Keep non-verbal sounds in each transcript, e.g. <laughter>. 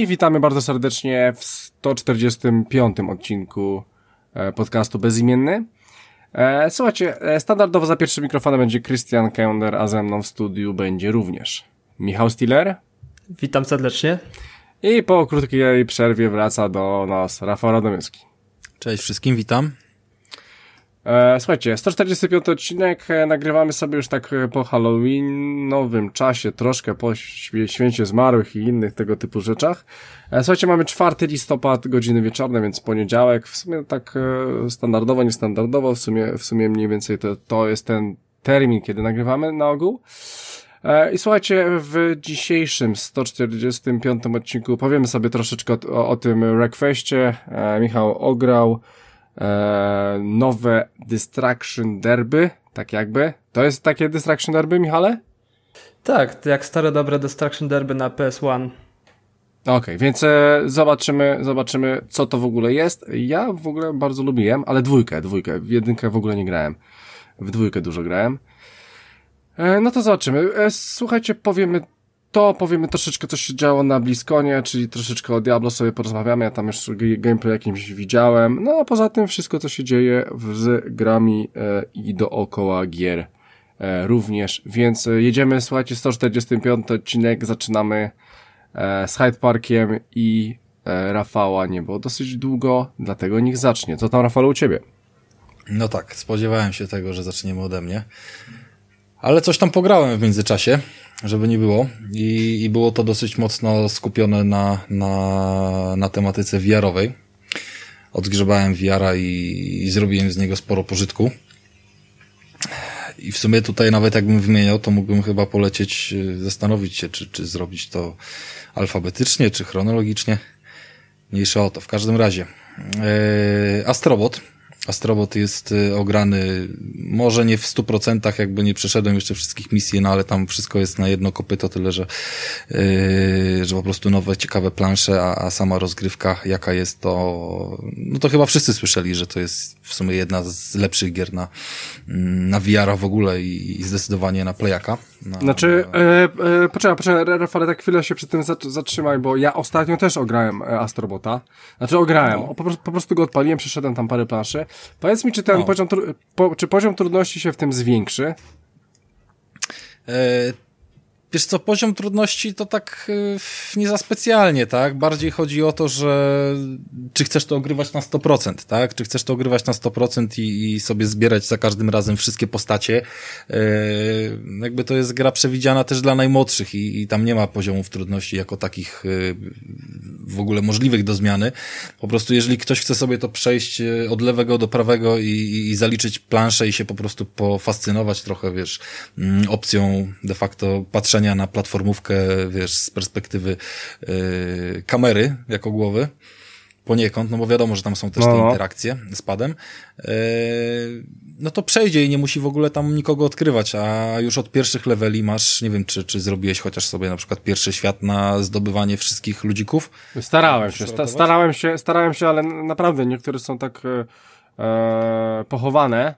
i witamy bardzo serdecznie w 145 odcinku e, podcastu Bezimienny. E, słuchajcie, e, standardowo za pierwszym mikrofonem będzie Christian Kender, a ze mną w studiu będzie również Michał Stiller. Witam serdecznie. I po krótkiej przerwie wraca do nas Rafał Radomyski. Cześć wszystkim, witam. E, słuchajcie, 145 odcinek e, nagrywamy sobie już tak e, po Halloweenowym czasie, troszkę po święcie zmarłych i innych tego typu rzeczach. Słuchajcie, mamy 4 listopad, godziny wieczorne, więc poniedziałek, w sumie tak standardowo, niestandardowo, w sumie, w sumie mniej więcej to, to jest ten termin, kiedy nagrywamy na ogół. I słuchajcie, w dzisiejszym 145 odcinku powiemy sobie troszeczkę o, o tym Wreckfestie. Michał ograł e, nowe Distraction Derby, tak jakby. To jest takie Distraction Derby, Michale? Tak, jak stare dobre Distraction Derby na PS1. Okej, okay, więc e, zobaczymy, zobaczymy, co to w ogóle jest. Ja w ogóle bardzo lubiłem, ale dwójkę, dwójkę. W jedynkę w ogóle nie grałem. W dwójkę dużo grałem. E, no to zobaczymy. E, słuchajcie, powiemy to powiemy troszeczkę, co się działo na Bliskonie, czyli troszeczkę o Diablo sobie porozmawiamy, ja tam już gameplay jakimś widziałem, no a poza tym wszystko, co się dzieje z grami e, i dookoła gier e, również, więc jedziemy, słuchajcie, 145 odcinek, zaczynamy e, z Hyde Parkiem i e, Rafała nie było dosyć długo, dlatego niech zacznie. Co tam, Rafał, u ciebie? No tak, spodziewałem się tego, że zaczniemy ode mnie. Ale coś tam pograłem w międzyczasie żeby nie było. I, i było to dosyć mocno skupione na, na, na tematyce VR-owej. Odgrzebałem VR-a i, i zrobiłem z niego sporo pożytku. I w sumie tutaj nawet jakbym wymieniał, to mógłbym chyba polecieć, y, zastanowić się, czy, czy zrobić to alfabetycznie, czy chronologicznie. Mniejsza o to. W każdym razie. Yy, Astrobot Astrobot jest y, ograny, może nie w 100%, jakby nie przeszedłem jeszcze wszystkich misji, no ale tam wszystko jest na jedno kopyto, tyle że, yy, że po prostu nowe, ciekawe plansze, a, a sama rozgrywka jaka jest, to no to chyba wszyscy słyszeli, że to jest w sumie jedna z lepszych gier na, na VR w ogóle i, i zdecydowanie na playaka. Na, znaczy, na... E, e, poczekaj, poczekaj, Rafale, tak chwilę się przy tym zatrzymaj, bo ja ostatnio też ograłem e, Astrobota. Znaczy ograłem, no. po, po, prostu go odpaliłem, przeszedłem tam parę planszy. Powiedz mi, czy ten no. poziom, po, czy poziom trudności się w tym zwiększy? E, Wiesz co, poziom trudności to tak y, nie za specjalnie, tak? Bardziej chodzi o to, że czy chcesz to ogrywać na 100%, tak? Czy chcesz to ogrywać na 100% i, i sobie zbierać za każdym razem wszystkie postacie. Yy, jakby to jest gra przewidziana też dla najmłodszych i, i tam nie ma poziomów trudności jako takich yy, w ogóle możliwych do zmiany. Po prostu jeżeli ktoś chce sobie to przejść y, od lewego do prawego i, i, i zaliczyć planszę i się po prostu pofascynować trochę, wiesz, yy, opcją de facto patrzenia patrzenia na platformówkę, wiesz, z perspektywy yy, kamery jako głowy poniekąd, no bo wiadomo, że tam są też no. te no. interakcje z padem, yy, no to przejdzie i nie musi w ogóle tam nikogo odkrywać, a już od pierwszych leveli masz, nie wiem, czy, czy zrobiłeś chociaż sobie na przykład pierwszy świat na zdobywanie wszystkich ludzików? Starałem się, sta starałem się, starałem się, ale naprawdę niektóre są tak e, pochowane,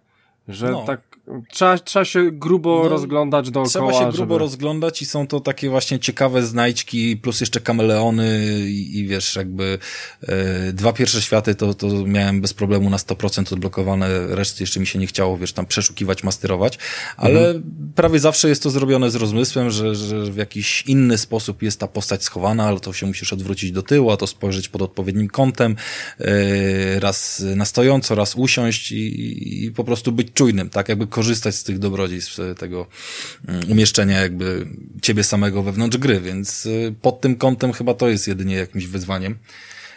że no. tak Trzeba, trzeba się grubo no, rozglądać dookoła. Trzeba się grubo żeby... rozglądać i są to takie właśnie ciekawe znajdźki, plus jeszcze kameleony i, i wiesz, jakby e, dwa pierwsze światy to, to miałem bez problemu na 100% odblokowane, reszty jeszcze mi się nie chciało, wiesz, tam przeszukiwać, masterować, ale mhm. prawie zawsze jest to zrobione z rozmysłem, że, że w jakiś inny sposób jest ta postać schowana, ale to się musisz odwrócić do tyłu, a to spojrzeć pod odpowiednim kątem, e, raz na stojąco, raz usiąść i, i po prostu być czujnym, tak, jakby korzystać z tych dobrodziejstw tego mm, umieszczenia jakby ciebie samego wewnątrz gry, więc y, pod tym kątem chyba to jest jedynie jakimś wyzwaniem.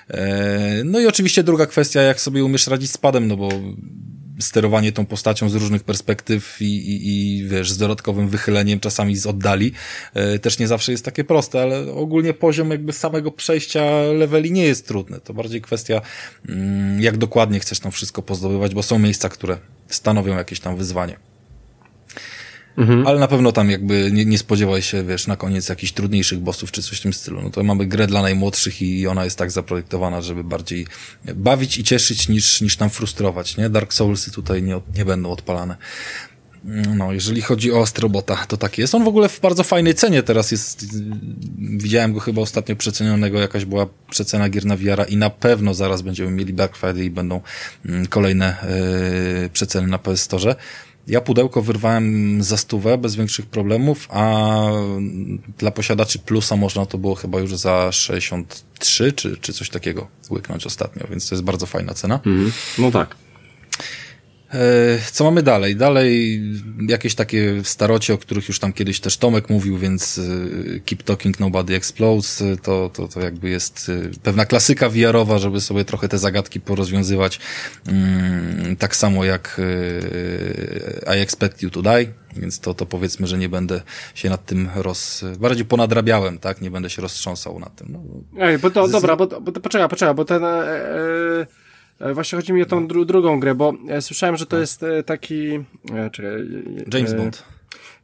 E, no i oczywiście druga kwestia, jak sobie umiesz radzić z padem, no bo sterowanie tą postacią z różnych perspektyw i, i, i wiesz, z dodatkowym wychyleniem czasami z oddali e, też nie zawsze jest takie proste, ale ogólnie poziom jakby samego przejścia leveli nie jest trudny. To bardziej kwestia, mm, jak dokładnie chcesz tam wszystko pozdobywać, bo są miejsca, które stanowią jakieś tam wyzwanie. Mhm. Ale na pewno tam jakby nie, nie spodziewaj się, wiesz, na koniec jakichś trudniejszych bossów czy coś w tym stylu. No to mamy grę dla najmłodszych i ona jest tak zaprojektowana, żeby bardziej bawić i cieszyć niż, niż tam frustrować, nie? Dark Soulsy tutaj nie, nie będą odpalane. No, jeżeli chodzi o Astrobota, to tak jest. On w ogóle w bardzo fajnej cenie teraz jest. Widziałem go chyba ostatnio przecenionego, jakaś była przecena gier na VR i na pewno zaraz będziemy mieli Black Friday i będą mm, kolejne yy, przeceny na PS Store. Ja pudełko wyrwałem za stówę bez większych problemów, a dla posiadaczy plusa można to było chyba już za 63 czy, czy coś takiego łyknąć ostatnio, więc to jest bardzo fajna cena. Mhm. No tak. E, co mamy dalej? Dalej jakieś takie starocie, o których już tam kiedyś też Tomek mówił, więc e, Keep Talking Nobody Explodes e, to, to, to jakby jest pewna klasyka VR-owa, żeby sobie trochę te zagadki porozwiązywać. Mm, tak samo jak I Expect You to Die, więc to, to powiedzmy, że nie będę się nad tym roz... bardziej ponadrabiałem, tak? Nie będę się roztrząsał nad tym. No. Ej, bo to, z... dobra, bo, bo poczekaj, poczekaj, bo ten... E, właśnie chodzi mi o tą dru drugą grę, bo ja słyszałem, że to tak. jest e, taki... E, czekaj, James Bond.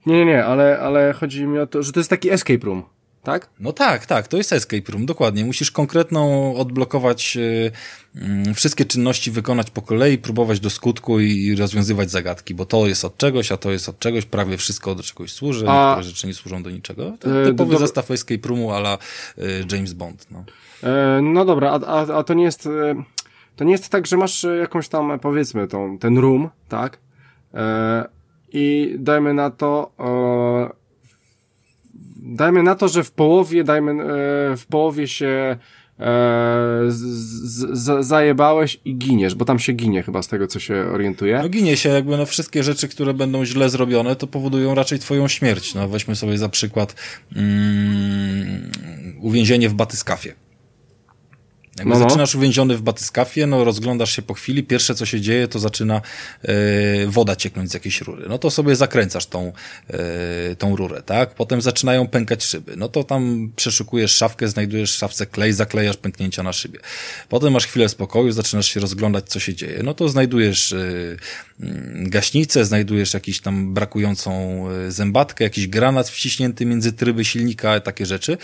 Nie, nie, nie, ale, ale chodzi mi o to, że to jest taki escape room. Tak? No tak, tak, to jest escape room, dokładnie. Musisz konkretną odblokować y, wszystkie czynności, wykonać po kolei, próbować do skutku i rozwiązywać zagadki, bo to jest od czegoś, a to jest od czegoś, prawie wszystko do czegoś służy, a... niektóre rzeczy nie służą do niczego. To typowy do... zestaw escape roomu ala James Bond. No, no dobra, a, a, a to nie jest to nie jest tak, że masz e, jakąś tam, e, powiedzmy, tą, ten room, tak? E, I dajmy na to, e, dajmy na to, że w połowie, dajmy, e, w połowie się e, z, z, zajebałeś i giniesz, bo tam się ginie chyba z tego, co się orientuje. No ginie się, jakby no wszystkie rzeczy, które będą źle zrobione, to powodują raczej twoją śmierć. No weźmy sobie za przykład mm, uwięzienie w batyskafie. Jakby no, no. zaczynasz uwięziony w batyskafie, no rozglądasz się po chwili, pierwsze co się dzieje, to zaczyna e, woda cieknąć z jakiejś rury. No to sobie zakręcasz tą, e, tą rurę, tak? Potem zaczynają pękać szyby. No to tam przeszukujesz szafkę, znajdujesz w szafce klej, zaklejasz pęknięcia na szybie. Potem masz chwilę spokoju, zaczynasz się rozglądać, co się dzieje. No to znajdujesz mm, gaśnicę, znajdujesz jakiś tam brakującą zębatkę, jakiś granat wciśnięty między tryby silnika, takie rzeczy.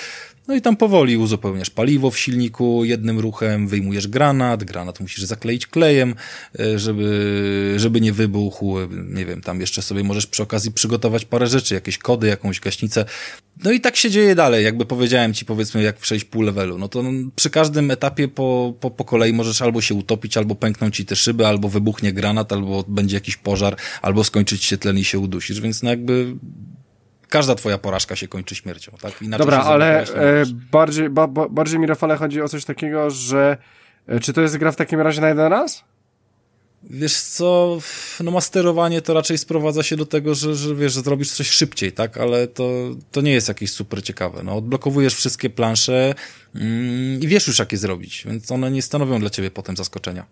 No i tam powoli uzupełniasz paliwo w silniku jednym ruchem, wyjmujesz granat, granat musisz zakleić klejem, e, żeby, żeby nie wybuchł. Nie wiem, tam jeszcze sobie możesz przy okazji przygotować parę rzeczy, jakieś kody, jakąś gaśnicę. No i tak się dzieje dalej, jakby powiedziałem ci powiedzmy jak przejść pół levelu. No to przy każdym etapie po, po, po kolei możesz albo się utopić, albo pękną ci te szyby, albo wybuchnie granat, albo będzie jakiś pożar, albo skończyć się tlen i się udusisz, więc no jakby każda twoja porażka się kończy śmiercią, tak? Inaczej Dobra, ale e, bardziej, ba, ba, bardziej mi Rafale chodzi o coś takiego, że e, czy to jest gra w takim razie na jeden raz? Wiesz co, no masterowanie to raczej sprowadza się do tego, że, że wiesz, że zrobisz coś szybciej, tak? Ale to, to nie jest jakieś super ciekawe. No, odblokowujesz wszystkie plansze mm, i wiesz już, jak je zrobić, więc one nie stanowią dla ciebie potem zaskoczenia.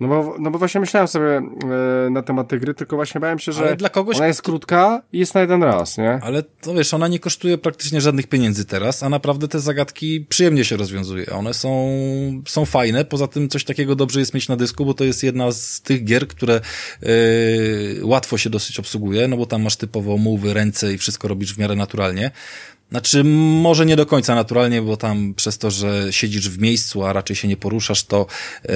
No bo, no bo właśnie myślałem sobie e, na temat tej gry, tylko właśnie bałem się, że dla kogoś, ona jest krótka i jest na jeden raz, nie? Ale to wiesz, ona nie kosztuje praktycznie żadnych pieniędzy teraz, a naprawdę te zagadki przyjemnie się rozwiązuje. One są, są fajne, poza tym coś takiego dobrze jest mieć na dysku, bo to jest jedna z tych gier, które e, łatwo się dosyć obsługuje, no bo tam masz typowo mowy, ręce i wszystko robisz w miarę naturalnie. Znaczy, może nie do końca naturalnie, bo tam przez to, że siedzisz w miejscu, a raczej się nie poruszasz, to yy,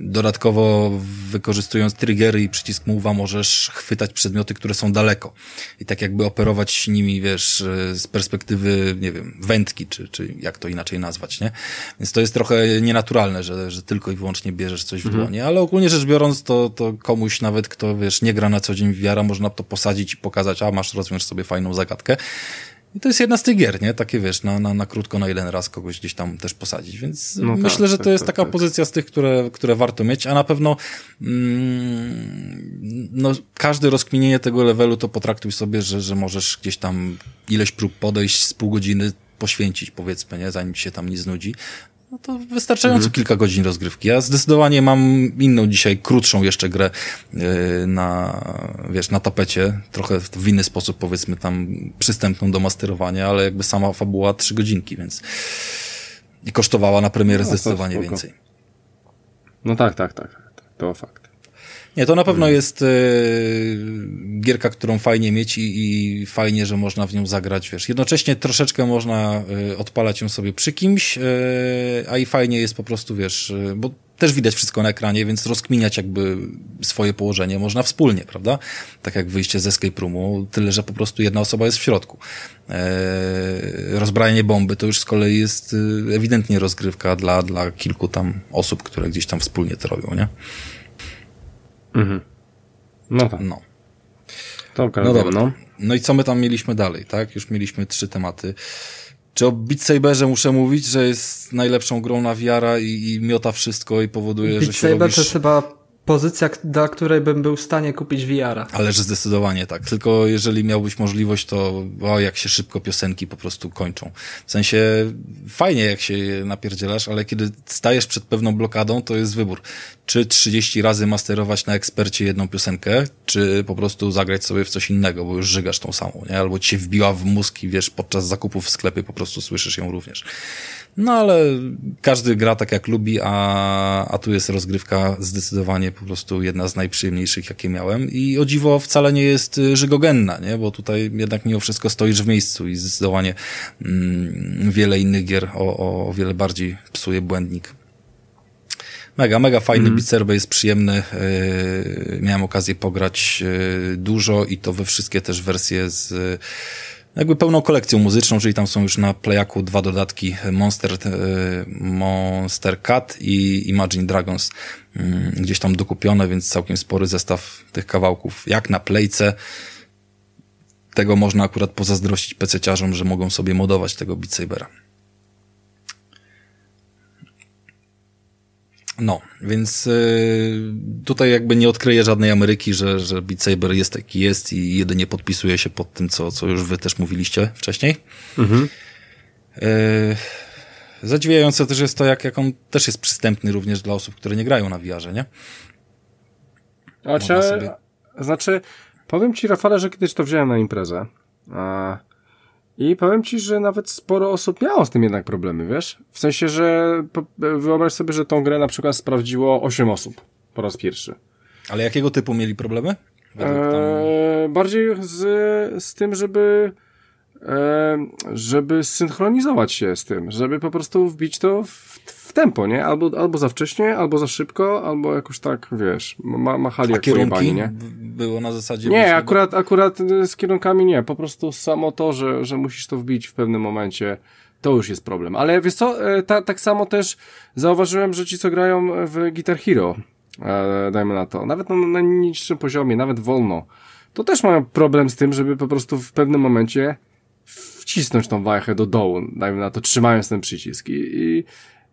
dodatkowo wykorzystując triggery i przycisk move'a możesz chwytać przedmioty, które są daleko. I tak jakby operować nimi, wiesz, z perspektywy, nie wiem, wędki, czy, czy jak to inaczej nazwać, nie? Więc to jest trochę nienaturalne, że, że tylko i wyłącznie bierzesz coś w mhm. dłonie, ale ogólnie rzecz biorąc, to, to komuś nawet, kto, wiesz, nie gra na co dzień w wiara, można to posadzić i pokazać, a masz, rozwiąż sobie fajną zagadkę. I to jest jedna z tych gier, nie? Takie wiesz, na, na, na krótko, na jeden raz kogoś gdzieś tam też posadzić. Więc no myślę, tak, że to tak, jest tak, taka tak. pozycja z tych, które, które warto mieć, a na pewno mm, no, każde rozkminienie tego levelu to potraktuj sobie, że, że możesz gdzieś tam ileś prób podejść z pół godziny poświęcić, powiedzmy, nie? Zanim ci się tam nie znudzi no to wystarczająco mhm. kilka godzin rozgrywki. Ja zdecydowanie mam inną dzisiaj, krótszą jeszcze grę yy, na, wiesz, na tapecie, trochę w inny sposób, powiedzmy tam przystępną do masterowania, ale jakby sama fabuła trzy godzinki, więc i kosztowała na premierę no, zdecydowanie więcej. No tak, tak, tak, to fakt. Nie, to na pewno jest y, gierka, którą fajnie mieć i, i, fajnie, że można w nią zagrać, wiesz. Jednocześnie troszeczkę można y, odpalać ją sobie przy kimś, y, a i fajnie jest po prostu, wiesz, bo też widać wszystko na ekranie, więc rozkminiać jakby swoje położenie można wspólnie, prawda? Tak jak wyjście z escape roomu, tyle, że po prostu jedna osoba jest w środku. Eee, rozbrajanie bomby to już z kolei jest ewidentnie rozgrywka dla, dla kilku tam osób, które gdzieś tam wspólnie to robią, nie? Mhm. No tak. No. Dobra, No dobra. no. No i co my tam mieliśmy dalej, tak? Już mieliśmy trzy tematy. Czy o Beat Saberze muszę mówić, że jest najlepszą grą na VR i, i miota wszystko i powoduje, że Beat się Saber robisz... to jest chyba pozycja, dla której bym był w stanie kupić VR-a. Ależ zdecydowanie tak. Tylko jeżeli miałbyś możliwość, to o, jak się szybko piosenki po prostu kończą. W sensie fajnie jak się je napierdzielasz, ale kiedy stajesz przed pewną blokadą, to jest wybór. Czy 30 razy masterować na ekspercie jedną piosenkę, czy po prostu zagrać sobie w coś innego, bo już żygasz tą samą, nie? Albo ci się wbiła w mózg i wiesz, podczas zakupów w sklepie po prostu słyszysz ją również. No ale każdy gra tak jak lubi, a, a tu jest rozgrywka zdecydowanie po prostu jedna z najprzyjemniejszych, jakie miałem. I o dziwo wcale nie jest y, żygogenna, nie? Bo tutaj jednak mimo wszystko stoisz w miejscu i zdecydowanie mm, wiele innych gier o, o wiele bardziej psuje błędnik. Mega, mega fajny mm. Beat Saber, jest przyjemny. Yy, miałem okazję pograć yy, dużo i to we wszystkie też wersje z yy, jakby pełną kolekcją muzyczną, czyli tam są już na Playaku dwa dodatki Monster, Monster Cat i Imagine Dragons yy, gdzieś tam dokupione, więc całkiem spory zestaw tych kawałków. Jak na Playce tego można akurat pozazdrościć PC-ciarzom, że mogą sobie modować tego Beat Sabera. No, więc y, tutaj jakby nie odkryję żadnej Ameryki, że, że Beat Saber jest taki jest i jedynie podpisuje się pod tym, co, co już wy też mówiliście wcześniej. Mhm. Y, zadziwiające też jest to, jak, jak on też jest przystępny również dla osób, które nie grają na VR-ze, nie? Znaczy, sobie- znaczy, powiem ci, Rafale, że kiedyś to wziąłem na imprezę. A, I powiem ci, że nawet sporo osób miało z tym jednak problemy, wiesz? W sensie, że wyobraź sobie, że tą grę na przykład sprawdziło 8 osób po raz pierwszy. Ale jakiego typu mieli problemy? Eee, bardziej z, z tym, żeby e, żeby synchronizować się z tym, żeby po prostu wbić to w, w tempo, nie? Albo, albo za wcześnie, albo za szybko, albo jakoś tak, wiesz, ma, machali A jak pojebani, nie? było na zasadzie... Nie, akurat, akurat z kierunkami nie. Po prostu samo to, że, że musisz to wbić w pewnym momencie, to już jest problem. Ale wiesz co, e, ta, tak samo też zauważyłem, że ci, co grają w Guitar Hero, e, dajmy na to, nawet na, na niższym poziomie, nawet wolno, to też mają problem z tym, żeby po prostu w pewnym momencie wcisnąć tą wajchę do dołu, dajmy na to, trzymając ten przycisk. I, i,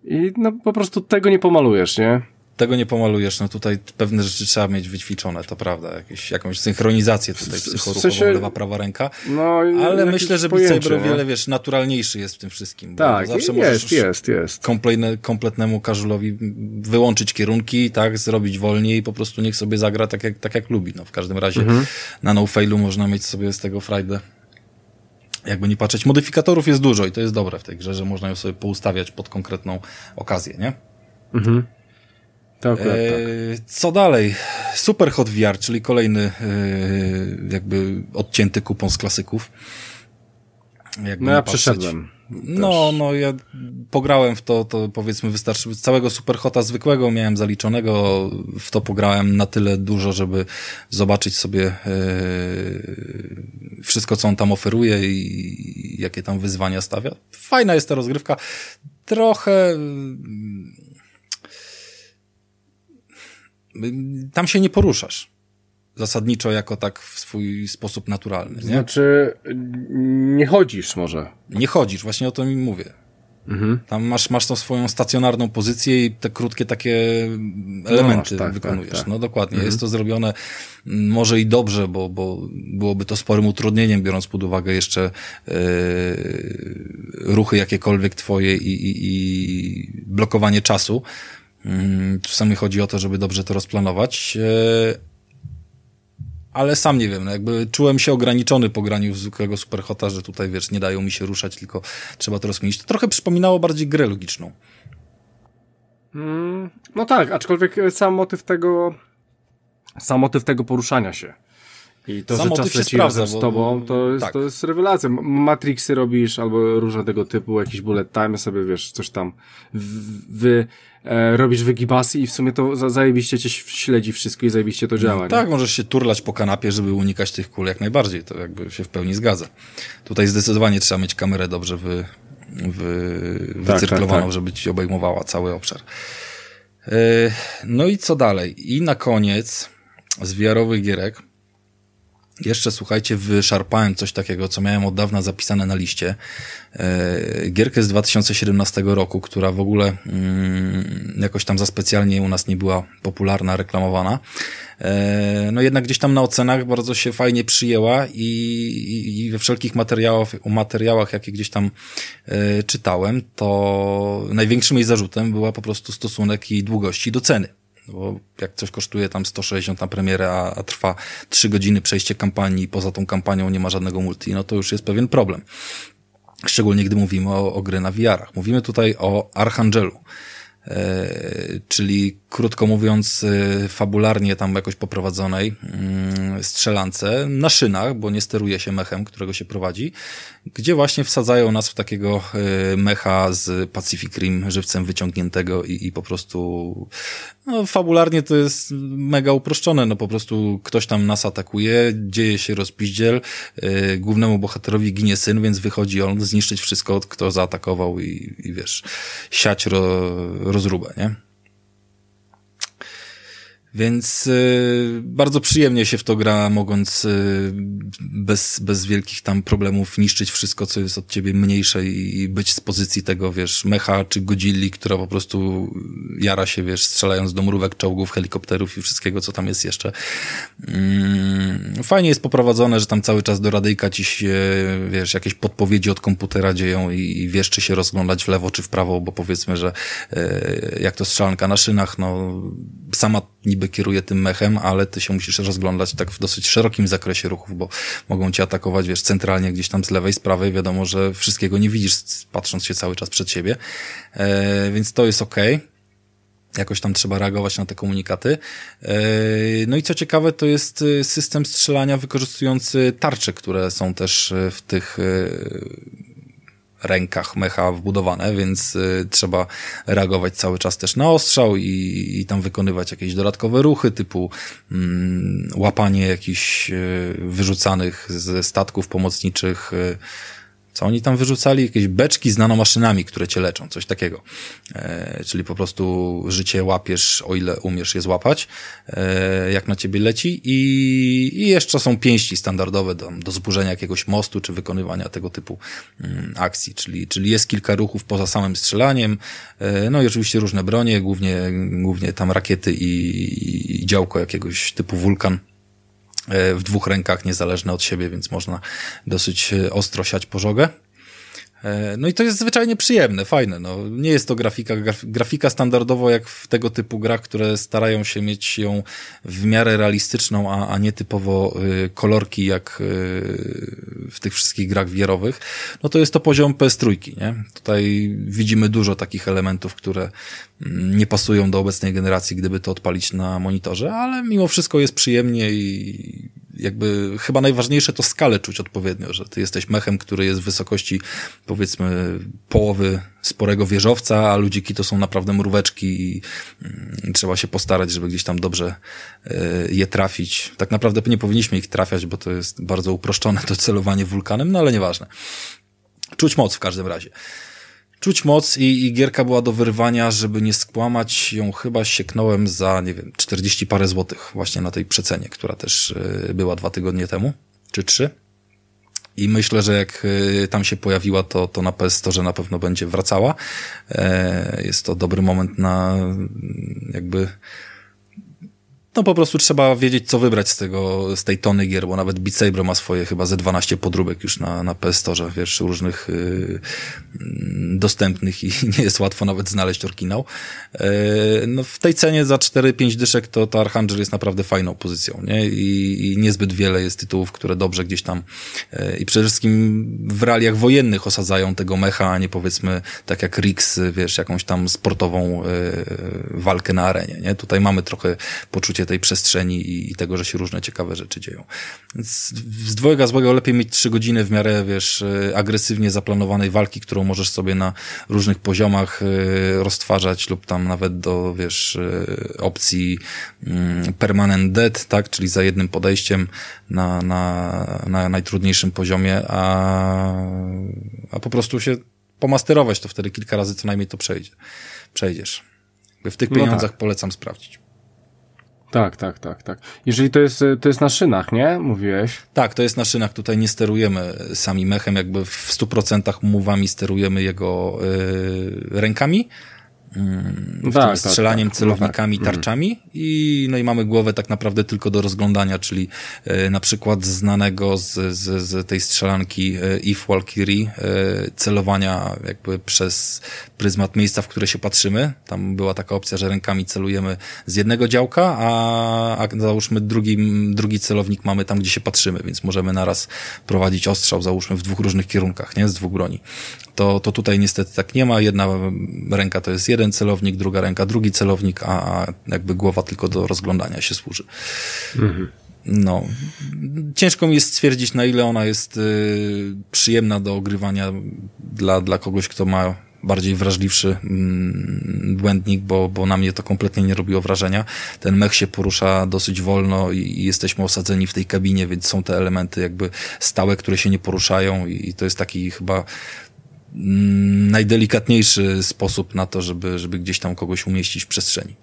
i no po prostu tego nie pomalujesz, nie? Tego nie pomalujesz, no tutaj pewne rzeczy trzeba mieć wyćwiczone, to prawda, jakieś, jakąś synchronizację tutaj W- w psychoruchową, sensie- lewa, prawa ręka, No, ale myślę, że Beat pojęcie, Saber o wiele, wiesz, naturalniejszy jest w tym wszystkim. Tak, zawsze jest, jest, jest. kompletne, kompletnemu casualowi wyłączyć kierunki, tak, zrobić wolniej i po prostu niech sobie zagra tak jak, tak jak lubi. No, w każdym razie Mhm. na no failu można mieć sobie z tego frajdę. Jakby nie patrzeć. Modyfikatorów jest dużo i to jest dobre w tej grze, że można ją sobie poustawiać pod konkretną okazję, nie? Mhm. Akurat tak. Eee, Co dalej? Super Hot VR, czyli kolejny eee, jakby odcięty kupon z klasyków. Jakby No ja przeszedłem. No, no ja pograłem w to, to powiedzmy wystarczy, całego Superhota zwykłego miałem zaliczonego, w to pograłem na tyle dużo, żeby zobaczyć sobie e, wszystko, co on tam oferuje i jakie tam wyzwania stawia. Fajna jest ta rozgrywka. Trochę mm, tam się nie poruszasz. Zasadniczo jako tak w swój sposób naturalny, nie? Znaczy, nie chodzisz może. Nie chodzisz, właśnie o to mi mówię. Mhm. Tam masz, masz tą swoją stacjonarną pozycję i te krótkie takie elementy masz, tak, wykonujesz. tak, tak. No dokładnie. Jest to zrobione mm, może i dobrze, bo, bo byłoby to sporym utrudnieniem, biorąc pod uwagę jeszcze e, ruchy jakiekolwiek twoje i, i, i blokowanie czasu. Mm, Czasami chodzi o to, żeby dobrze to rozplanować. E, ale sam nie wiem, no jakby czułem się ograniczony po graniu w zwykłego Superhota, że tutaj, wiesz, nie dają mi się ruszać, tylko trzeba to rozkminić. To trochę przypominało bardziej grę logiczną. Mm, no tak, aczkolwiek sam motyw tego, sam motyw tego poruszania się I to, Sam że czas się leci sprawdza, razem z tobą, to jest, tak. to jest rewelacja. Matrixy robisz, albo różne tego typu, jakiś bullet time sobie, wiesz, coś tam wy, e, robisz wygibasy i w sumie to za, zajebiście cię śledzi wszystko i zajebiście to działa. nie? Tak, możesz się turlać po kanapie, żeby unikać tych kul jak najbardziej. To jakby się w pełni zgadza. Tutaj zdecydowanie trzeba mieć kamerę dobrze wy, wy, wycyrklowaną, tak. żeby ci obejmowała cały obszar. Yy, No i co dalej? I na koniec z VR-owych gierek jeszcze, słuchajcie, wyszarpałem coś takiego, co miałem od dawna zapisane na liście. E, Gierkę z 2017 roku, która w ogóle mm, jakoś tam za specjalnie u nas nie była popularna, reklamowana. E, No jednak gdzieś tam na ocenach bardzo się fajnie przyjęła i, i, we wszelkich materiałach, materiałach, jakie gdzieś tam e, czytałem, to największym jej zarzutem była po prostu stosunek jej długości do ceny. Bo jak coś kosztuje tam 160 na premierę, a, a trwa 3 godziny przejście kampanii, poza tą kampanią nie ma żadnego multi, no to już jest pewien problem. Szczególnie gdy mówimy o, o gry na VR-ach. Mówimy tutaj o Archangelu. E, czyli krótko mówiąc, e, fabularnie tam jakoś poprowadzonej mm, strzelance na szynach, bo nie steruje się mechem, którego się prowadzi, gdzie właśnie wsadzają nas w takiego e, mecha z Pacific Rim żywcem wyciągniętego i, i po prostu no, fabularnie to jest mega uproszczone, no po prostu ktoś tam nas atakuje, dzieje się rozpiździel, e, głównemu bohaterowi ginie syn, więc wychodzi on zniszczyć wszystko, kto zaatakował i, i wiesz, siać ro, rozróbę, nie? Więc y, bardzo przyjemnie się w to gra, mogąc y, bez, bez wielkich tam problemów niszczyć wszystko, co jest od ciebie mniejsze i, być z pozycji tego, wiesz, mecha czy godzilli, która po prostu jara się, wiesz, strzelając do mrówek, czołgów, helikopterów i wszystkiego, co tam jest jeszcze. Mm, fajnie jest poprowadzone, że tam cały czas do radyjka ci się, wiesz, jakieś podpowiedzi od komputera dzieją i, i wiesz, czy się rozglądać w lewo, czy w prawo, bo powiedzmy, że e, jak to strzelanka na szynach, no sama niby kieruje tym mechem, ale ty się musisz rozglądać tak w dosyć szerokim zakresie ruchów, bo mogą cię atakować, wiesz, centralnie gdzieś tam z lewej, z prawej, wiadomo, że wszystkiego nie widzisz, patrząc się cały czas przed siebie, e, więc to jest okej. Jakoś tam trzeba reagować na te komunikaty. E, No i co ciekawe, to jest e, system strzelania wykorzystujący tarcze, które są też e, w tych rękach mecha wbudowane, więc y, trzeba reagować cały czas też na ostrzał i, i tam wykonywać jakieś dodatkowe ruchy typu mm, łapanie jakichś y, wyrzucanych ze statków pomocniczych y, co oni tam wyrzucali? Jakieś beczki z nanomaszynami, które cię leczą, coś takiego. E, czyli po prostu życie łapiesz, o ile umiesz je złapać, e, jak na ciebie leci i, i jeszcze są pięści standardowe do, do zburzenia jakiegoś mostu, czy wykonywania tego typu mm, akcji, czyli, czyli jest kilka ruchów poza samym strzelaniem, e, no i oczywiście różne bronie, głównie, głównie tam rakiety i, i działko jakiegoś typu wulkan w dwóch rękach, niezależne od siebie, więc można dosyć e, ostro siać pożogę. E, No i to jest zwyczajnie przyjemne, fajne. No, nie jest to grafika, graf, grafika standardowo jak w tego typu grach, które starają się mieć ją w miarę realistyczną, a, a nie typowo y, kolorki jak y, w tych wszystkich grach wierowych. No to jest to poziom PS3, nie? Tutaj widzimy dużo takich elementów, które mm, nie pasują do obecnej generacji, gdyby to odpalić na monitorze, ale mimo wszystko jest przyjemnie i jakby chyba najważniejsze to skalę czuć odpowiednio, że ty jesteś mechem, który jest w wysokości powiedzmy połowy sporego wieżowca, a ludziki to są naprawdę mróweczki i mm, trzeba się postarać, żeby gdzieś tam dobrze e, je trafić. Tak naprawdę nie powinniśmy ich trafiać, bo to jest bardzo uproszczone to celowanie wulkanem, no ale nieważne. Czuć moc w każdym razie. Czuć moc i, i gierka była do wyrwania, żeby nie skłamać, ją chyba sieknąłem za, nie wiem, 40 parę złotych właśnie na tej przecenie, która też y, była dwa tygodnie temu, czy trzy. I myślę, że jak y, tam się pojawiła, to, to na PS Store na pewno będzie wracała. E, Jest to dobry moment na mm, jakby no po prostu trzeba wiedzieć, co wybrać z tego, z tej tony gier, bo nawet Beat Saber ma swoje chyba ze 12 podróbek już na, na PS Store, wiesz, różnych yy, dostępnych i <laughs> nie jest łatwo nawet znaleźć oryginał. Yy, no w tej cenie za 4-5 dyszek to, to Archangel jest naprawdę fajną pozycją, nie? I, I niezbyt wiele jest tytułów, które dobrze gdzieś tam yy, i przede wszystkim w realiach wojennych osadzają tego mecha, a nie powiedzmy tak jak Rix, wiesz, jakąś tam sportową yy, walkę na arenie, nie? Tutaj mamy trochę poczucie poczucie tej przestrzeni i, tego, że się różne ciekawe rzeczy dzieją. Więc z dwojga złego lepiej mieć trzy godziny w miarę, wiesz, e, agresywnie zaplanowanej walki, którą możesz sobie na różnych poziomach e, roztwarzać lub tam nawet do, wiesz, e, opcji mm, permanent dead, tak, czyli za jednym podejściem na, na, na najtrudniejszym poziomie, a, a po prostu się pomasterować, to wtedy kilka razy co najmniej to przejdzie, przejdziesz. W tych No pieniądzach tak. polecam sprawdzić. Tak, tak, tak, tak. Jeżeli to jest, to jest na szynach, nie? Mówiłeś. Tak, to jest na szynach. Tutaj nie sterujemy sami mechem, jakby w 100% mówami sterujemy jego y, rękami. Mm, Tak, tym tak, strzelaniem tak. No celownikami, tak. tarczami i no i mamy głowę tak naprawdę tylko do rozglądania, czyli e, na przykład znanego z, z, z tej strzelanki e, If Valkyrie e, celowania jakby przez pryzmat miejsca, w które się patrzymy. Tam była taka opcja, że rękami celujemy z jednego działka, a, a załóżmy drugi, drugi celownik mamy tam, gdzie się patrzymy, więc możemy naraz prowadzić ostrzał, załóżmy w dwóch różnych kierunkach, nie? Z dwóch broni. To, to tutaj niestety tak nie ma. Jedna ręka to jest jeden celownik, druga ręka drugi celownik, a, jakby głowa tylko do rozglądania się służy. No. Ciężko mi jest stwierdzić, na ile ona jest y, przyjemna do ogrywania dla, dla kogoś, kto ma bardziej wrażliwszy mm, błędnik, bo, bo na mnie to kompletnie nie robiło wrażenia. Ten mech się porusza dosyć wolno i, i jesteśmy osadzeni w tej kabinie, więc są te elementy jakby stałe, które się nie poruszają i, i to jest taki chyba najdelikatniejszy sposób na to, żeby, żeby gdzieś tam kogoś umieścić w przestrzeni.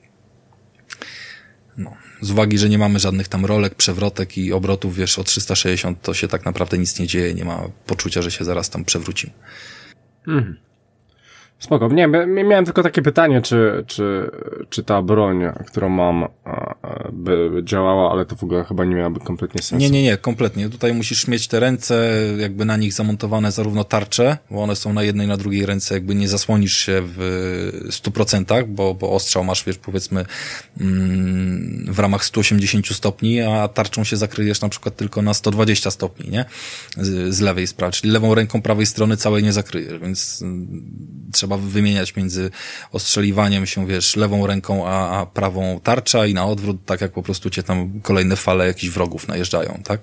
No. Z uwagi, że nie mamy żadnych tam rolek, przewrotek i obrotów, wiesz, o 360 to się tak naprawdę nic nie dzieje, nie ma poczucia, że się zaraz tam przewrócimy. Spoko. Nie, mia- miałem tylko takie pytanie, czy, czy, czy ta broń, którą mam, by działała, ale to w ogóle chyba nie miałaby kompletnie sensu. Nie, nie, nie, kompletnie. Tutaj musisz mieć te ręce, jakby na nich zamontowane zarówno tarcze, bo one są na jednej, na drugiej ręce, jakby nie zasłonisz się w 100%, bo, bo ostrzał masz, wiesz, powiedzmy mm, w ramach 180 stopni, a tarczą się zakryjesz na przykład tylko na 120 stopni, nie? Z, z lewej sprawy, czyli lewą ręką prawej strony całej nie zakryjesz, więc mm, trzeba wymieniać między ostrzeliwaniem się, wiesz, lewą ręką, a, a prawą tarcza i na odwrót, tak jak po prostu cię tam kolejne fale jakichś wrogów najeżdżają, tak?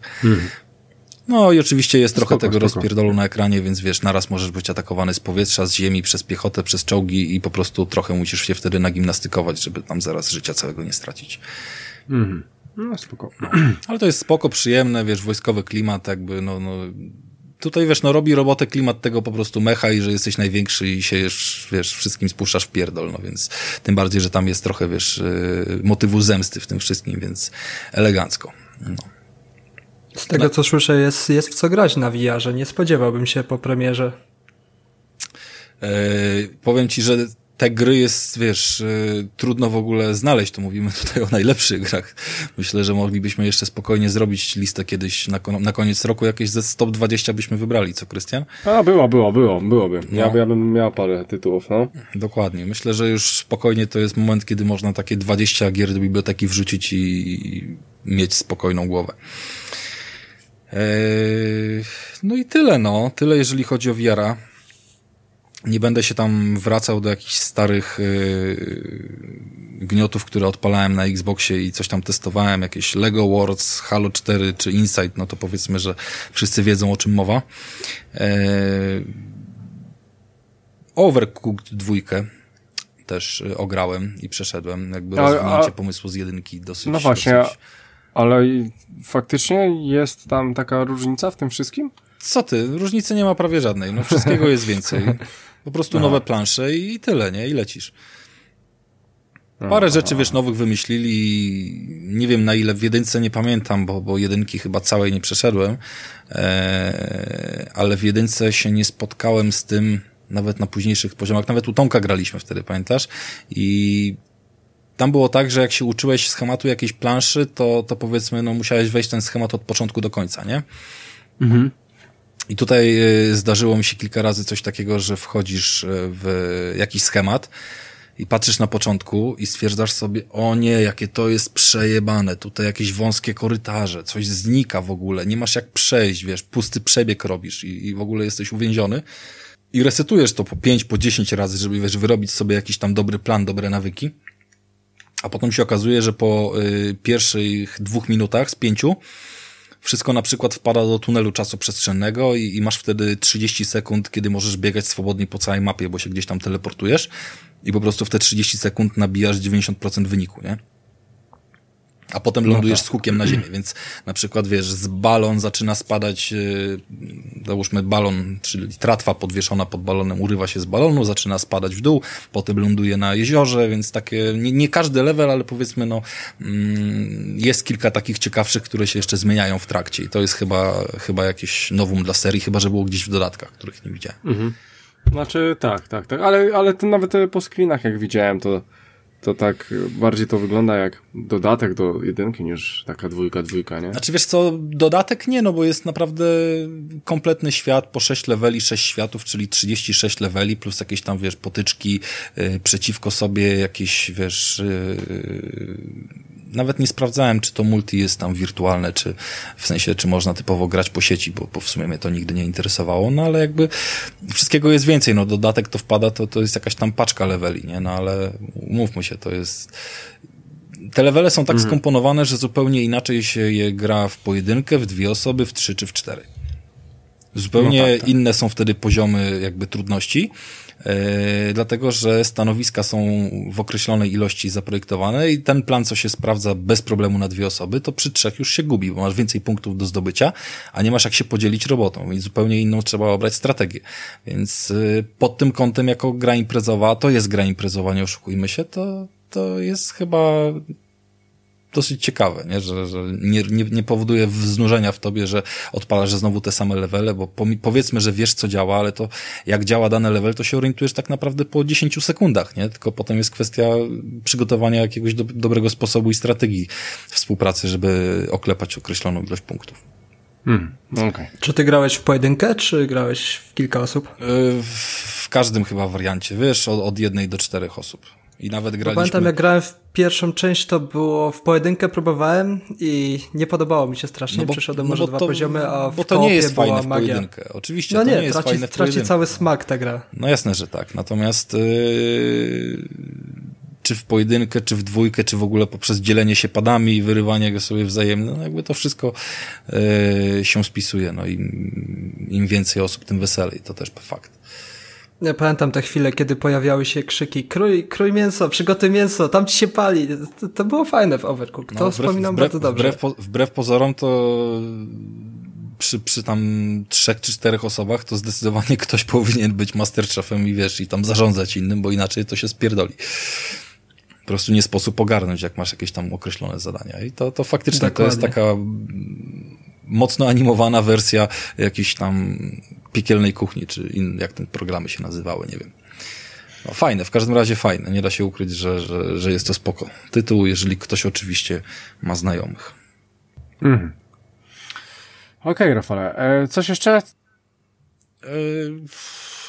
No i oczywiście jest trochę Spoko, tego spoko. rozpierdolu na ekranie, więc wiesz, naraz możesz być atakowany z powietrza, z ziemi, przez piechotę, przez czołgi i po prostu trochę musisz się wtedy nagimnastykować, żeby tam zaraz życia całego nie stracić. No, spoko. Ale to jest spoko, przyjemne, wiesz, wojskowy klimat, jakby, no, no, tutaj, wiesz, no, robi robotę klimat tego po prostu mecha i że jesteś największy i się, już, wiesz, wszystkim spuszczasz w pierdol, no, więc tym bardziej, że tam jest trochę, wiesz, yy, motywu zemsty w tym wszystkim, więc elegancko. No. Z tego co słyszę, jest, jest w co grać na VR-ze. Nie spodziewałbym się po premierze. E, powiem ci, że te gry jest, wiesz, e, trudno w ogóle znaleźć, to mówimy tutaj o najlepszych grach. Myślę, że moglibyśmy jeszcze spokojnie zrobić listę kiedyś na, na koniec roku, jakieś ze top 20 byśmy wybrali, co Krystian? A, było, było, było, byłoby. Ja, No. ja bym miał parę tytułów, no. Dokładnie. Myślę, że już spokojnie to jest moment, kiedy można takie 20 gier do biblioteki wrzucić i, i mieć spokojną głowę. Eee, no i tyle, no. Tyle, jeżeli chodzi o VR-a. Nie będę się tam wracał do jakichś starych yy, gniotów, które odpalałem na Xboxie i coś tam testowałem, jakieś Lego Wars, Halo 4 czy Insight, no to powiedzmy, że wszyscy wiedzą o czym mowa. Eee, Overcooked dwójkę też y, ograłem i przeszedłem. Jakby A- a- rozwinięcie pomysłu z jedynki dosyć... No właśnie, dosyć... ale faktycznie jest tam taka różnica w tym wszystkim? Co ty? Różnicy nie ma prawie żadnej. No wszystkiego jest więcej. <laughs> Po prostu nowe plansze i tyle, nie? I lecisz. Parę rzeczy, wiesz, nowych wymyślili. Nie wiem na ile w jedynce nie pamiętam, bo, bo jedynki chyba całej nie przeszedłem. Eee, ale w jedynce się nie spotkałem z tym nawet na późniejszych poziomach. Nawet u Tomka graliśmy wtedy, pamiętasz? I tam było tak, że jak się uczyłeś schematu jakiejś planszy, to, to powiedzmy, no musiałeś wejść ten schemat od początku do końca, nie? I tutaj y, zdarzyło mi się kilka razy coś takiego, że wchodzisz y, w jakiś schemat i patrzysz na początku i stwierdzasz sobie, o nie, jakie to jest przejebane, tutaj jakieś wąskie korytarze, coś znika w ogóle, nie masz jak przejść, wiesz, pusty przebieg robisz i, i w ogóle jesteś uwięziony. I resetujesz to po 5, po 10 razy, żeby wiesz, wyrobić sobie jakiś tam dobry plan, dobre nawyki. a potem się okazuje, że po y, pierwszych dwóch minutach z pięciu wszystko na przykład wpada do tunelu czasoprzestrzennego i, i masz wtedy 30 sekund, kiedy możesz biegać swobodnie po całej mapie, bo się gdzieś tam teleportujesz i po prostu w te 30 sekund nabijasz 90% wyniku, nie? A potem no lądujesz tak. z hukiem na ziemię, <clears throat> więc na przykład wiesz, z balon zaczyna spadać, yy, załóżmy balon, czyli tratwa podwieszona pod balonem urywa się z balonu, zaczyna spadać w dół, potem ląduje na jeziorze, więc takie, nie, nie każdy level, ale powiedzmy no, mm, jest kilka takich ciekawszych, które się jeszcze zmieniają w trakcie i to jest chyba, chyba jakieś nowum dla serii, chyba, że było gdzieś w dodatkach, których nie widziałem. Mhm. Znaczy, tak, tak, tak, ale, ale to nawet po screenach jak widziałem, to to tak bardziej to wygląda jak dodatek do jedynki niż taka dwójka, dwójka, nie? Znaczy wiesz co, dodatek nie, no bo jest naprawdę kompletny świat po 6 leveli, 6 światów, czyli 36 leveli plus jakieś tam, wiesz, potyczki yy, przeciwko sobie, jakieś, wiesz, yy, nawet nie sprawdzałem, czy to multi jest tam wirtualne, czy w sensie, czy można typowo grać po sieci, bo, bo w sumie mnie to nigdy nie interesowało, no ale jakby wszystkiego jest więcej, no dodatek to wpada, to, to jest jakaś tam paczka leveli, nie, no ale umówmy się, to jest te levele są tak mhm. skomponowane, że zupełnie inaczej się je gra w pojedynkę, w dwie osoby, w trzy czy w cztery. Zupełnie no tak, tak. inne są wtedy poziomy jakby trudności. E, dlatego że stanowiska są w określonej ilości zaprojektowane i ten plan, co się sprawdza bez problemu na dwie osoby, to przy trzech już się gubi, bo masz więcej punktów do zdobycia, a nie masz jak się podzielić robotą, więc zupełnie inną trzeba obrać strategię. Więc e, pod tym kątem, jako gra imprezowa, to jest gra imprezowa, nie oszukujmy się, to, to jest chyba dosyć ciekawe, nie? że, że nie, nie, nie powoduje wznużenia w tobie, że odpalasz znowu te same levele, bo powiedzmy, że wiesz, co działa, ale to jak działa dany level, to się orientujesz tak naprawdę po 10 sekundach, nie? Tylko potem jest kwestia przygotowania jakiegoś do, dobrego sposobu i strategii współpracy, żeby oklepać określoną ilość punktów. Hmm, okay. Czy ty grałeś w pojedynkę, czy grałeś w kilka osób? W, w każdym chyba wariancie, wiesz, od, od jednej do czterech osób. I nawet graliśmy... pamiętam, jak grałem w pierwszą część, to było w pojedynkę próbowałem i nie podobało mi się strasznie. No bo, Przeszedłem no może dwa to, poziomy, a w Bo to nie jest fajne w pojedynkę. Oczywiście, no to nie, nie jest traci, fajne w traci cały smak ta gra. No jasne, że tak. Natomiast yy, czy w pojedynkę, czy w dwójkę, czy w ogóle poprzez dzielenie się padami i wyrywanie go sobie wzajemne, no jakby to wszystko yy, się spisuje. No im, im więcej osób, tym weselej. To też fakt. Ja pamiętam te chwile, kiedy pojawiały się krzyki krój, krój mięso, przygotuj mięso, tam ci się pali. To, to było fajne w Overcooked. To no, wbrew, wspominam wbrew, bardzo dobrze. Wbrew, wbrew pozorom to przy, przy tam trzech czy czterech osobach to zdecydowanie <laughs> ktoś powinien być masterchefem i wiesz, i tam zarządzać innym, bo inaczej to się spierdoli. Po prostu nie sposób ogarnąć, jak masz jakieś tam określone zadania. I to, to faktycznie Dokładnie. to jest taka mocno animowana wersja jakiejś tam piekielnej kuchni, czy in, jak te programy się nazywały, nie wiem. No, fajne, w każdym razie fajne. Nie da się ukryć, że, że, że jest to spoko. Tytuł, jeżeli ktoś oczywiście ma znajomych. Mhm. Okej, okay, Rafale. E, coś jeszcze? E,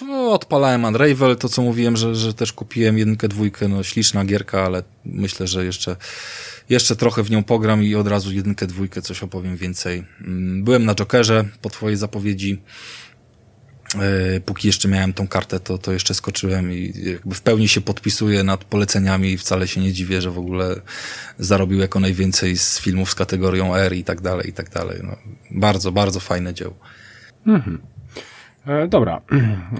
no, odpalałem Unravel, to co mówiłem, że, że też kupiłem jedynkę, dwójkę, no śliczna gierka, ale myślę, że jeszcze jeszcze trochę w nią pogram i od razu jedynkę, dwójkę coś opowiem więcej. Mm, byłem na Jokerze po twojej zapowiedzi. E, póki jeszcze miałem tą kartę, to, to jeszcze skoczyłem i jakby w pełni się podpisuję nad poleceniami i wcale się nie dziwię, że w ogóle zarobił jako najwięcej z filmów z kategorią R i tak dalej, i tak dalej. No, bardzo, bardzo fajne dzieło. Mhm. E, dobra. <clears throat>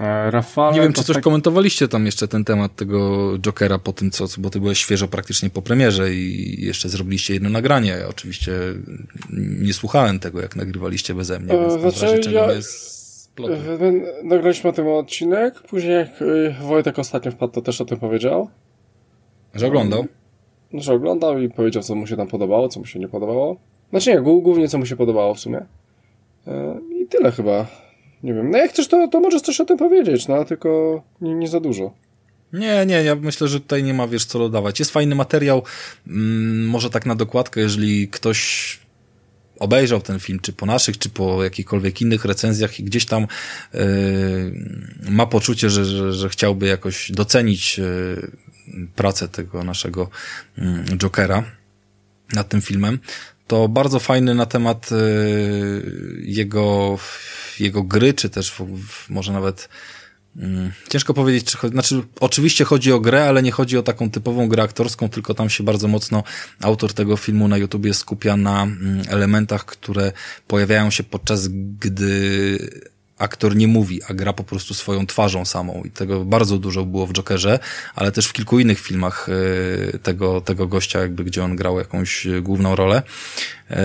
E, Rafał. Nie wiem, czy coś tak... komentowaliście tam jeszcze ten temat tego Jokera po tym, co, bo ty byłeś świeżo praktycznie po premierze i jeszcze zrobiliście jedno nagranie. Ja oczywiście nie słuchałem tego, jak nagrywaliście beze mnie, więc e, znaczy, ja... jest Nagraliśmy o tym odcinek, później jak Wojtek ostatnio wpadł, to też o tym powiedział. Że oglądał? Że oglądał i powiedział, co mu się tam podobało, co mu się nie podobało. Znaczy nie, głównie co mu się podobało w sumie. I tyle chyba. Nie wiem, no jak chcesz, to, to możesz coś o tym powiedzieć, no tylko nie, nie za dużo. Nie, nie, ja myślę, że tutaj nie ma, wiesz, co dodawać. Jest fajny materiał, mm, może tak na dokładkę, jeżeli ktoś obejrzał ten film, czy po naszych, czy po jakichkolwiek innych recenzjach i gdzieś tam yy, ma poczucie, że, że, że chciałby jakoś docenić yy, pracę tego naszego yy, Jokera nad tym filmem, to bardzo fajny na temat yy, jego jego gry, czy też może nawet Mm, ciężko powiedzieć, czy znaczy oczywiście chodzi o grę, ale nie chodzi o taką typową grę aktorską, tylko tam się bardzo mocno autor tego filmu na YouTubie skupia na mm, elementach, które pojawiają się podczas gdy aktor nie mówi, a gra po prostu swoją twarzą samą i tego bardzo dużo było w Jokerze, ale też w kilku innych filmach e, tego, tego gościa, jakby gdzie on grał jakąś główną rolę. E,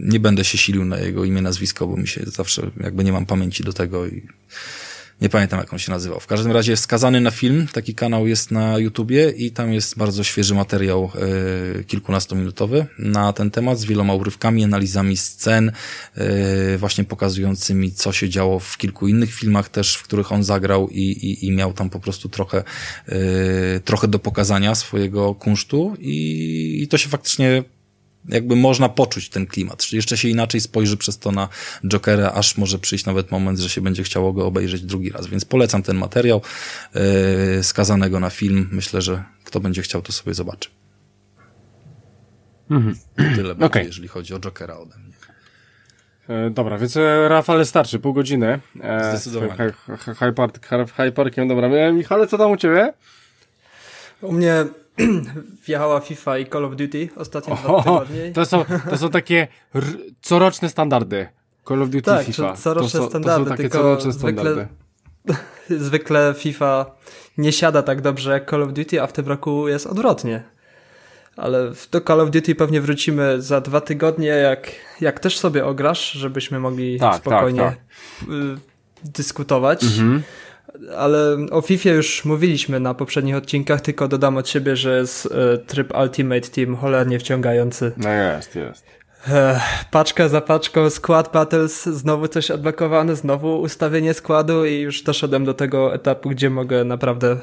nie będę się silił na jego imię, nazwisko, bo mi się zawsze jakby nie mam pamięci do tego i nie pamiętam jak on się nazywał. W każdym razie jest skazany na film, taki kanał jest na YouTubie i tam jest bardzo świeży materiał e, kilkunastominutowy na ten temat z wieloma urywkami, analizami scen, e, właśnie pokazującymi co się działo w kilku innych filmach też, w których on zagrał i, i, i miał tam po prostu trochę, e, trochę do pokazania swojego kunsztu i, i to się faktycznie jakby można poczuć ten klimat. Czyli jeszcze się inaczej spojrzy przez to na Jokera, aż może przyjść nawet moment, że się będzie chciało go obejrzeć drugi raz. Więc polecam ten materiał yy, skazanego na film. Myślę, że kto będzie chciał, to sobie zobaczy. Mhm. Tyle będzie, okay. jeżeli chodzi o Jokera ode mnie. E, dobra, więc e, Rafale starczy, pół godziny. E, Zdecydowanie. Hyperkiem, dobra. E, Michale, co tam u Ciebie? U mnie <clears throat> wjechała FIFA i Call of Duty ostatnie dwa tygodnie. To są, to są takie coroczne standardy. Call of Duty tak, FIFA. coroczne to standardy, to są tylko coroczne zwykle, standardy. <laughs> zwykle FIFA nie siada tak dobrze jak Call of Duty, a w tym roku jest odwrotnie. Ale do Call of Duty pewnie wrócimy za dwa tygodnie, jak, jak też sobie ograsz, żebyśmy mogli tak, tak spokojnie tak, tak. dyskutować. Mhm ale o FIFA już mówiliśmy na poprzednich odcinkach, tylko dodam od siebie, że jest tryb Ultimate Team cholernie wciągający. No jest, jest. Paczka za paczką, Squad Battles, znowu coś odblokowane, znowu ustawienie składu i już doszedłem do tego etapu, gdzie mogę naprawdę e,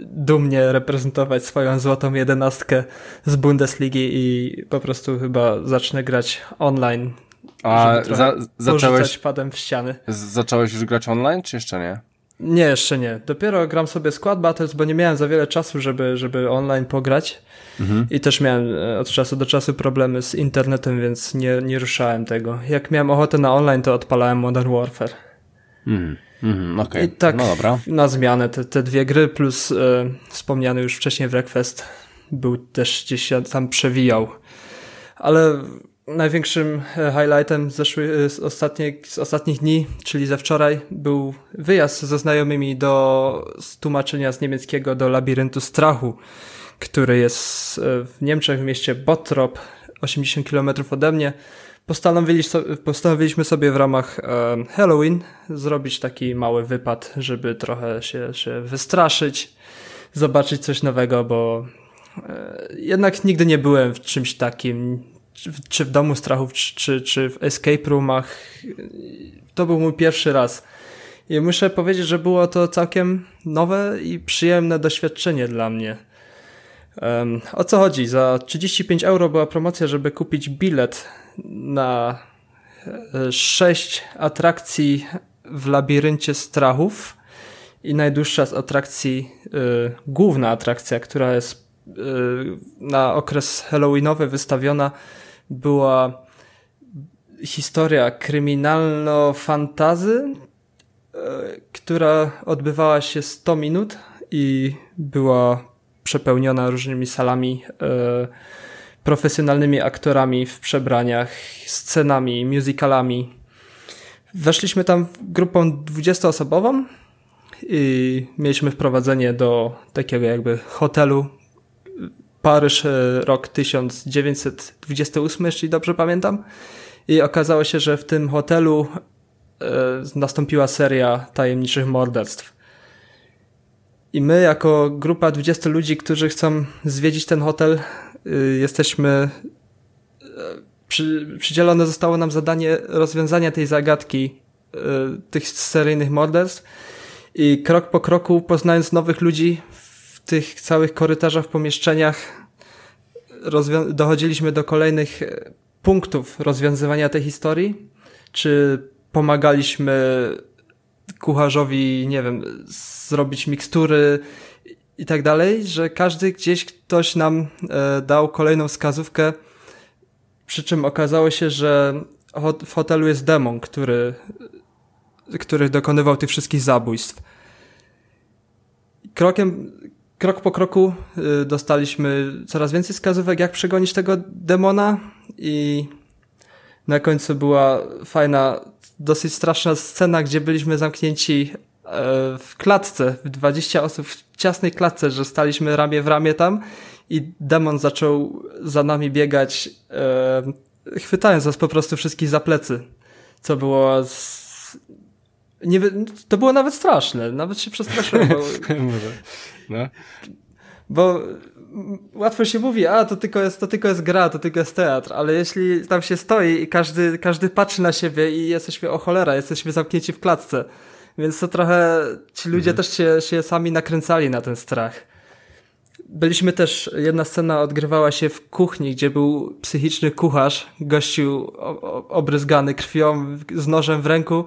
dumnie reprezentować swoją złotą jedenastkę z Bundesligi i po prostu chyba zacznę grać online. A za, zacząłeś padem w ściany. Zacząłeś już grać online, czy jeszcze nie? Nie, jeszcze nie. Dopiero gram sobie Squad Battles, bo nie miałem za wiele czasu, żeby, żeby online pograć. Mhm. I też miałem e, od czasu do czasu problemy z internetem, więc nie, nie ruszałem tego. Jak miałem ochotę na online, to odpalałem Modern Warfare. Mhm. Mhm, okay. I tak no dobra. na zmianę te, te dwie gry, plus e, wspomniany już wcześniej Wreckfest był też gdzieś się tam przewijał. Ale największym e, highlightem zeszły, z, ostatnich, z ostatnich dni, czyli ze wczoraj, był wyjazd ze znajomymi do tłumaczenia z niemieckiego do labiryntu strachu, który jest e, w Niemczech, w mieście Bottrop, 80 km ode mnie. Postanowiliśmy sobie w ramach e, Halloween zrobić taki mały wypad, żeby trochę się, się wystraszyć, zobaczyć coś nowego, bo jednak nigdy nie byłem w czymś takim czy w Domu Strachów, czy, czy w Escape Roomach. To był mój pierwszy raz. I muszę powiedzieć, że było to całkiem nowe i przyjemne doświadczenie dla mnie. Um, o co chodzi? Za 35 euro była promocja, żeby kupić bilet na 6 e, atrakcji w labiryncie strachów i najdłuższa z atrakcji, y, główna atrakcja, która jest y, na okres halloweenowy wystawiona była historia kryminalno-fantazy, e, która odbywała się 100 minut i była przepełniona różnymi salami, e, profesjonalnymi aktorami w przebraniach, scenami, musicalami. Weszliśmy tam grupą 20-osobową i mieliśmy wprowadzenie do takiego jakby hotelu Paryż, e, rok 1928, jeśli dobrze pamiętam. I okazało się, że w tym hotelu e, nastąpiła seria tajemniczych morderstw. I my, jako grupa 20 ludzi, którzy chcą zwiedzić ten hotel, e, jesteśmy. Przy, przydzielone zostało nam zadanie rozwiązania tej zagadki, tych seryjnych morderstw. I krok po kroku, poznając nowych ludzi, tych całych korytarzach, pomieszczeniach dochodziliśmy do kolejnych e, punktów rozwiązywania tej historii? Czy pomagaliśmy kucharzowi, nie wiem, zrobić mikstury i tak dalej, że każdy gdzieś ktoś nam e, dał kolejną wskazówkę, przy czym okazało się, że w hotelu jest demon, który który dokonywał tych wszystkich zabójstw. Krokiem, krok po kroku y, dostaliśmy coraz więcej wskazówek, jak przegonić tego demona i na końcu była fajna, dosyć straszna scena, gdzie byliśmy zamknięci e, w klatce, w 20 osób w ciasnej klatce, że staliśmy ramię w ramię tam i demon zaczął za nami biegać, e, chwytając nas po prostu wszystkich za plecy, co było z... nie, to było nawet straszne, nawet się przestraszyłem, bo, <laughs> no. bo łatwo się mówi, a to tylko, jest, to tylko jest gra, to tylko jest teatr, ale jeśli tam się stoi i każdy, każdy patrzy na siebie i jesteśmy o cholera, jesteśmy zamknięci w klatce, więc to trochę ci ludzie mhm. też się, się sami nakręcali na ten strach. Byliśmy też, jedna scena odgrywała się w kuchni, gdzie był psychiczny kucharz, gościu obryzgany krwią, z nożem w ręku,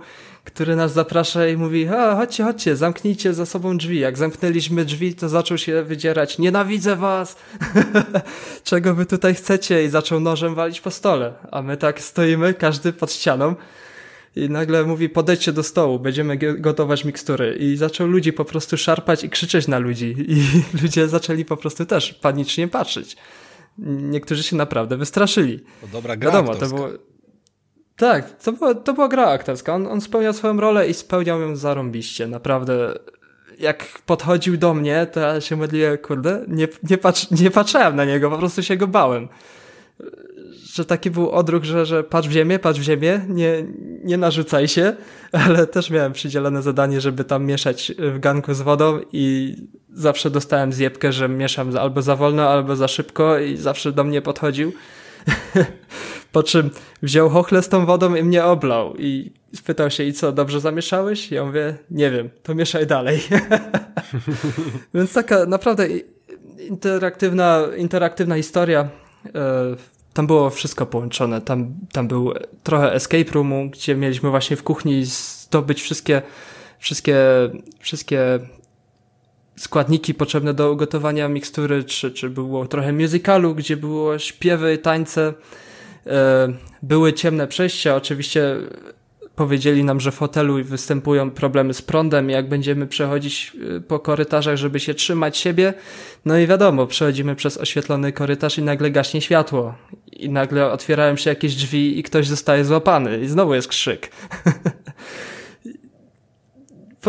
który nas zaprasza i mówi, a chodźcie, chodźcie, zamknijcie za sobą drzwi. Jak zamknęliśmy drzwi, to zaczął się wydzierać, nienawidzę was, <laughs> czego wy tutaj chcecie i zaczął nożem walić po stole. A my tak stoimy, każdy pod ścianą i nagle mówi, podejdźcie do stołu, będziemy gotować mikstury. I zaczął ludzi po prostu szarpać i krzyczeć na ludzi. I <laughs> ludzie zaczęli po prostu też panicznie patrzeć. Niektórzy się naprawdę wystraszyli. To dobra gra Wiadomo, to było... Tak, to była, to była gra aktorska. On, on spełniał swoją rolę i spełniał ją zarąbiście. Naprawdę jak podchodził do mnie, to ja się modliłem, kurde, nie, nie, patrz, nie patrzyłem na niego, po prostu się go bałem że taki był odruch, że, że patrz w ziemię, patrz w ziemię, nie, nie narzucaj się, <laughs> ale też miałem przydzielone zadanie, żeby tam mieszać w ganku z wodą i zawsze dostałem zjebkę, że mieszam albo za wolno, albo za szybko i zawsze do mnie podchodził. <laughs> po czym wziął chochle z tą wodą i mnie oblał i spytał się, i co, dobrze zamieszałeś? Ja mówię, nie wiem, to mieszaj dalej. <laughs> Więc taka naprawdę interaktywna, interaktywna historia e, tam było wszystko połączone. Tam, tam był trochę escape roomu, gdzie mieliśmy właśnie w kuchni zdobyć wszystkie, wszystkie, wszystkie składniki potrzebne do ugotowania mikstury, czy, czy było trochę musicalu, gdzie było śpiewy, tańce. E, były ciemne przejścia, oczywiście powiedzieli nam, że w hotelu występują problemy z prądem, jak będziemy przechodzić y, po korytarzach, żeby się trzymać siebie. No i wiadomo, przechodzimy przez oświetlony korytarz i nagle gaśnie światło. I nagle otwierają się jakieś drzwi i ktoś zostaje złapany. I znowu jest krzyk. <laughs>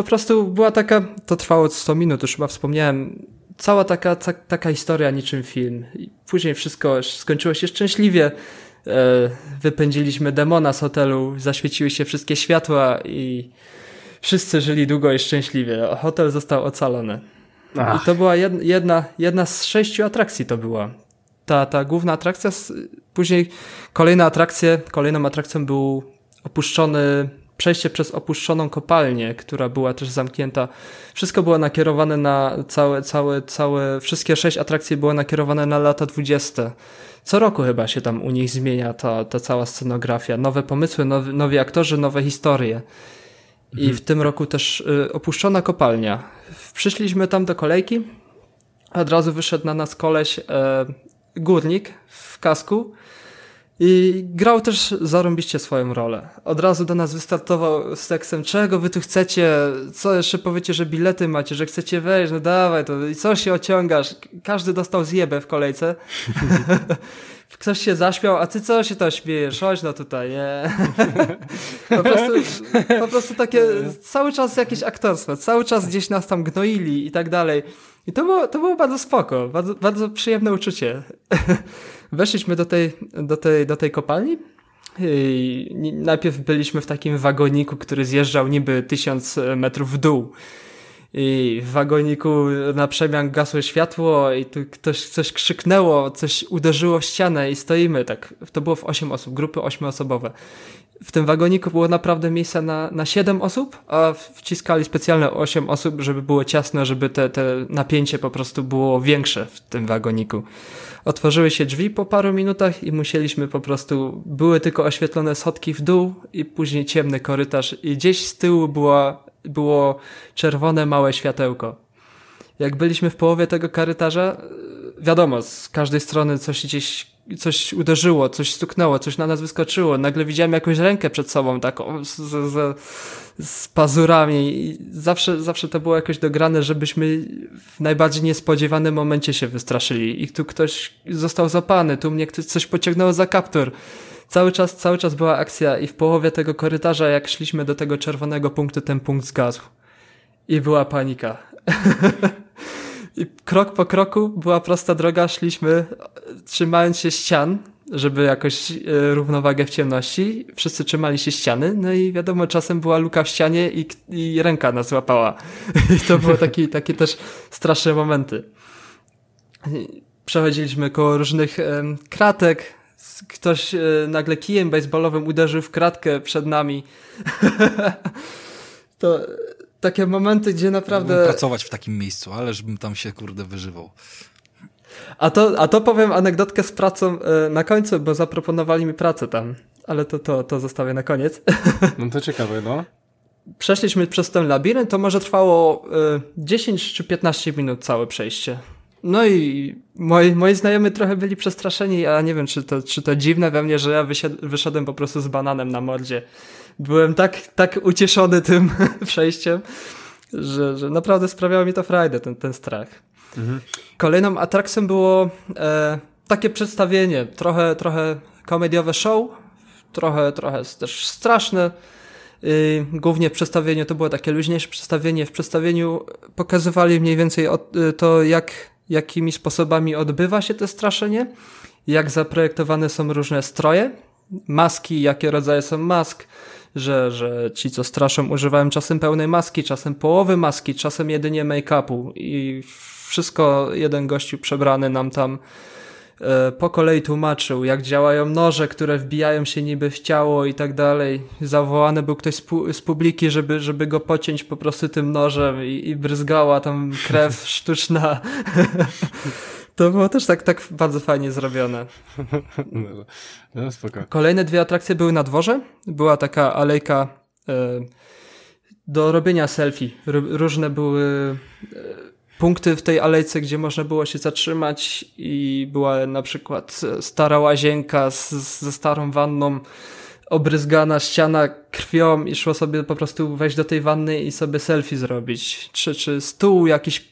po prostu była taka, to trwało 100 minut, już chyba wspomniałem, cała taka, ta, taka historia niczym film. I później wszystko skończyło się szczęśliwie. E, wypędziliśmy demona z hotelu, zaświeciły się wszystkie światła i wszyscy żyli długo i szczęśliwie. Hotel został ocalony. Ach. I to była jedna, jedna z sześciu atrakcji to była. Ta, ta główna atrakcja, później kolejna atrakcja, kolejną atrakcją był opuszczony przejście przez opuszczoną kopalnię, która była też zamknięta. Wszystko było nakierowane na całe, całe, całe, wszystkie sześć atrakcji było nakierowane na lata dwudzieste co roku chyba się tam u nich zmienia ta, ta cała scenografia. Nowe pomysły, nowi, nowi aktorzy, nowe historie. I mhm. w tym roku też y, opuszczona kopalnia. Przyszliśmy tam do kolejki, od razu wyszedł na nas koleś y, górnik w kasku i grał też zarąbiście swoją rolę. Od razu do nas wystartował z tekstem, czego wy tu chcecie, co jeszcze powiecie, że bilety macie, że chcecie wejść, no dawaj to i co się ociągasz. Każdy dostał zjebę w kolejce. <laughs> Ktoś się zaśmiał, a ty co się to śmiejesz? Chodź no tutaj, nie? <laughs> po, prostu, po prostu takie cały czas jakieś aktorstwo, cały czas gdzieś nas tam gnoili i tak dalej. I to było, to było bardzo spoko, bardzo, bardzo przyjemne uczucie. <laughs> Weszliśmy do tej, do tej, do tej kopalni. I najpierw byliśmy w takim wagoniku, który zjeżdżał niby tysiąc metrów w dół. I w wagoniku na przemian gasło światło i tu ktoś coś krzyknęło, coś uderzyło w ścianę i stoimy tak. To było w 8 osób, grupy ośmioosobowe. W tym wagoniku było naprawdę miejsce na, na 7 osób, a wciskali specjalne 8 osób, żeby było ciasno, żeby te, te napięcie po prostu było większe w tym wagoniku. Otworzyły się drzwi po paru minutach i musieliśmy po prostu, były tylko oświetlone schodki w dół i później ciemny korytarz i gdzieś z tyłu była, było czerwone małe światełko. Jak byliśmy w połowie tego korytarza, wiadomo, z każdej strony coś gdzieś coś uderzyło, coś stuknęło, coś na nas wyskoczyło. Nagle widziałem jakąś rękę przed sobą, taką z, z, z pazurami i zawsze, zawsze to było jakoś dograne, żebyśmy w najbardziej niespodziewanym momencie się wystraszyli i tu ktoś został zapany, tu mnie ktoś coś pociągnęło za kaptur. Cały czas, cały czas była akcja i w połowie tego korytarza, jak szliśmy do tego czerwonego punktu, ten punkt zgasł. I była panika. <laughs> I krok po kroku była prosta droga, szliśmy trzymając się ścian, żeby jakoś e, równowagę w ciemności. Wszyscy trzymali się ściany, no i wiadomo, czasem była luka w ścianie i, i ręka nas łapała. I <laughs> to były takie, takie też straszne momenty. Przechodziliśmy koło różnych kratek, ktoś e, nagle kijem baseballowym uderzył w kratkę przed nami. <laughs> to takie momenty, gdzie naprawdę... Mógłbym pracować w takim miejscu, ale żebym tam się, kurde, wyżywał. A to, a to powiem anegdotkę z pracą e, na końcu, bo zaproponowali mi pracę tam, ale to, to, to zostawię na koniec. <laughs> No to ciekawe, no. Przeszliśmy przez ten labirynt, to może trwało 10 e, czy 15 minut całe przejście. No i moi, moi znajomi trochę byli przestraszeni, a nie wiem, czy to, czy to dziwne we mnie, że ja wyszedłem po prostu z bananem na mordzie. Byłem tak, tak ucieszony tym <laughs> przejściem, że, że naprawdę sprawiało mi to frajdę, ten, ten strach. Mhm. Kolejną atrakcją było e, takie przedstawienie, trochę, trochę komediowe show, trochę, trochę też straszne. Yy, głównie w przedstawieniu to było takie luźniejsze przedstawienie. W przedstawieniu pokazywali mniej więcej y, to, jak jakimi sposobami odbywa się to straszenie, jak zaprojektowane są różne stroje, maski, jakie rodzaje są mask, że, że ci, co straszą, używają czasem pełnej maski, czasem połowy maski, czasem jedynie make-upu i wszystko jeden gościu przebrany nam tam e, po kolei tłumaczył, jak działają noże, które wbijają się niby w ciało i tak dalej. Zawołany był ktoś z, pu z publiki, żeby, żeby go pociąć po prostu tym nożem i, i bryzgała tam krew <laughs> sztuczna. <laughs> To było też tak, tak bardzo fajnie zrobione. No, no spoko. Kolejne dwie atrakcje były na dworze. Była taka alejka e, do robienia selfie. R różne były e, punkty w tej alejce, gdzie można było się zatrzymać i była na przykład stara łazienka z, ze starą wanną, obryzgana ściana krwią i szło sobie po prostu wejść do tej wanny i sobie selfie zrobić. Czy, czy stół jakiś y,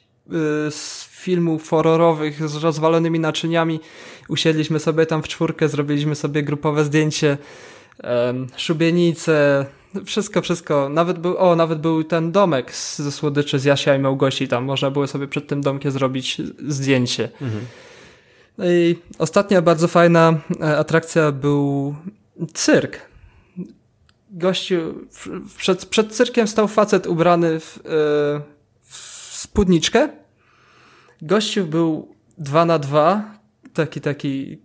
z filmów horrorowych z rozwalonymi naczyniami. Usiedliśmy sobie tam w czwórkę, zrobiliśmy sobie grupowe zdjęcie, um, szubienice, wszystko, wszystko. Nawet był, o, nawet był ten domek ze słodyczy z Jasia i Małgosi. Tam można było sobie przed tym domkiem zrobić zdjęcie. Mhm. No i ostatnia bardzo fajna e, atrakcja był cyrk. Gościu, przed, przed cyrkiem stał facet ubrany w, e, w spódniczkę. Gościu był dwa na dwa, taki, taki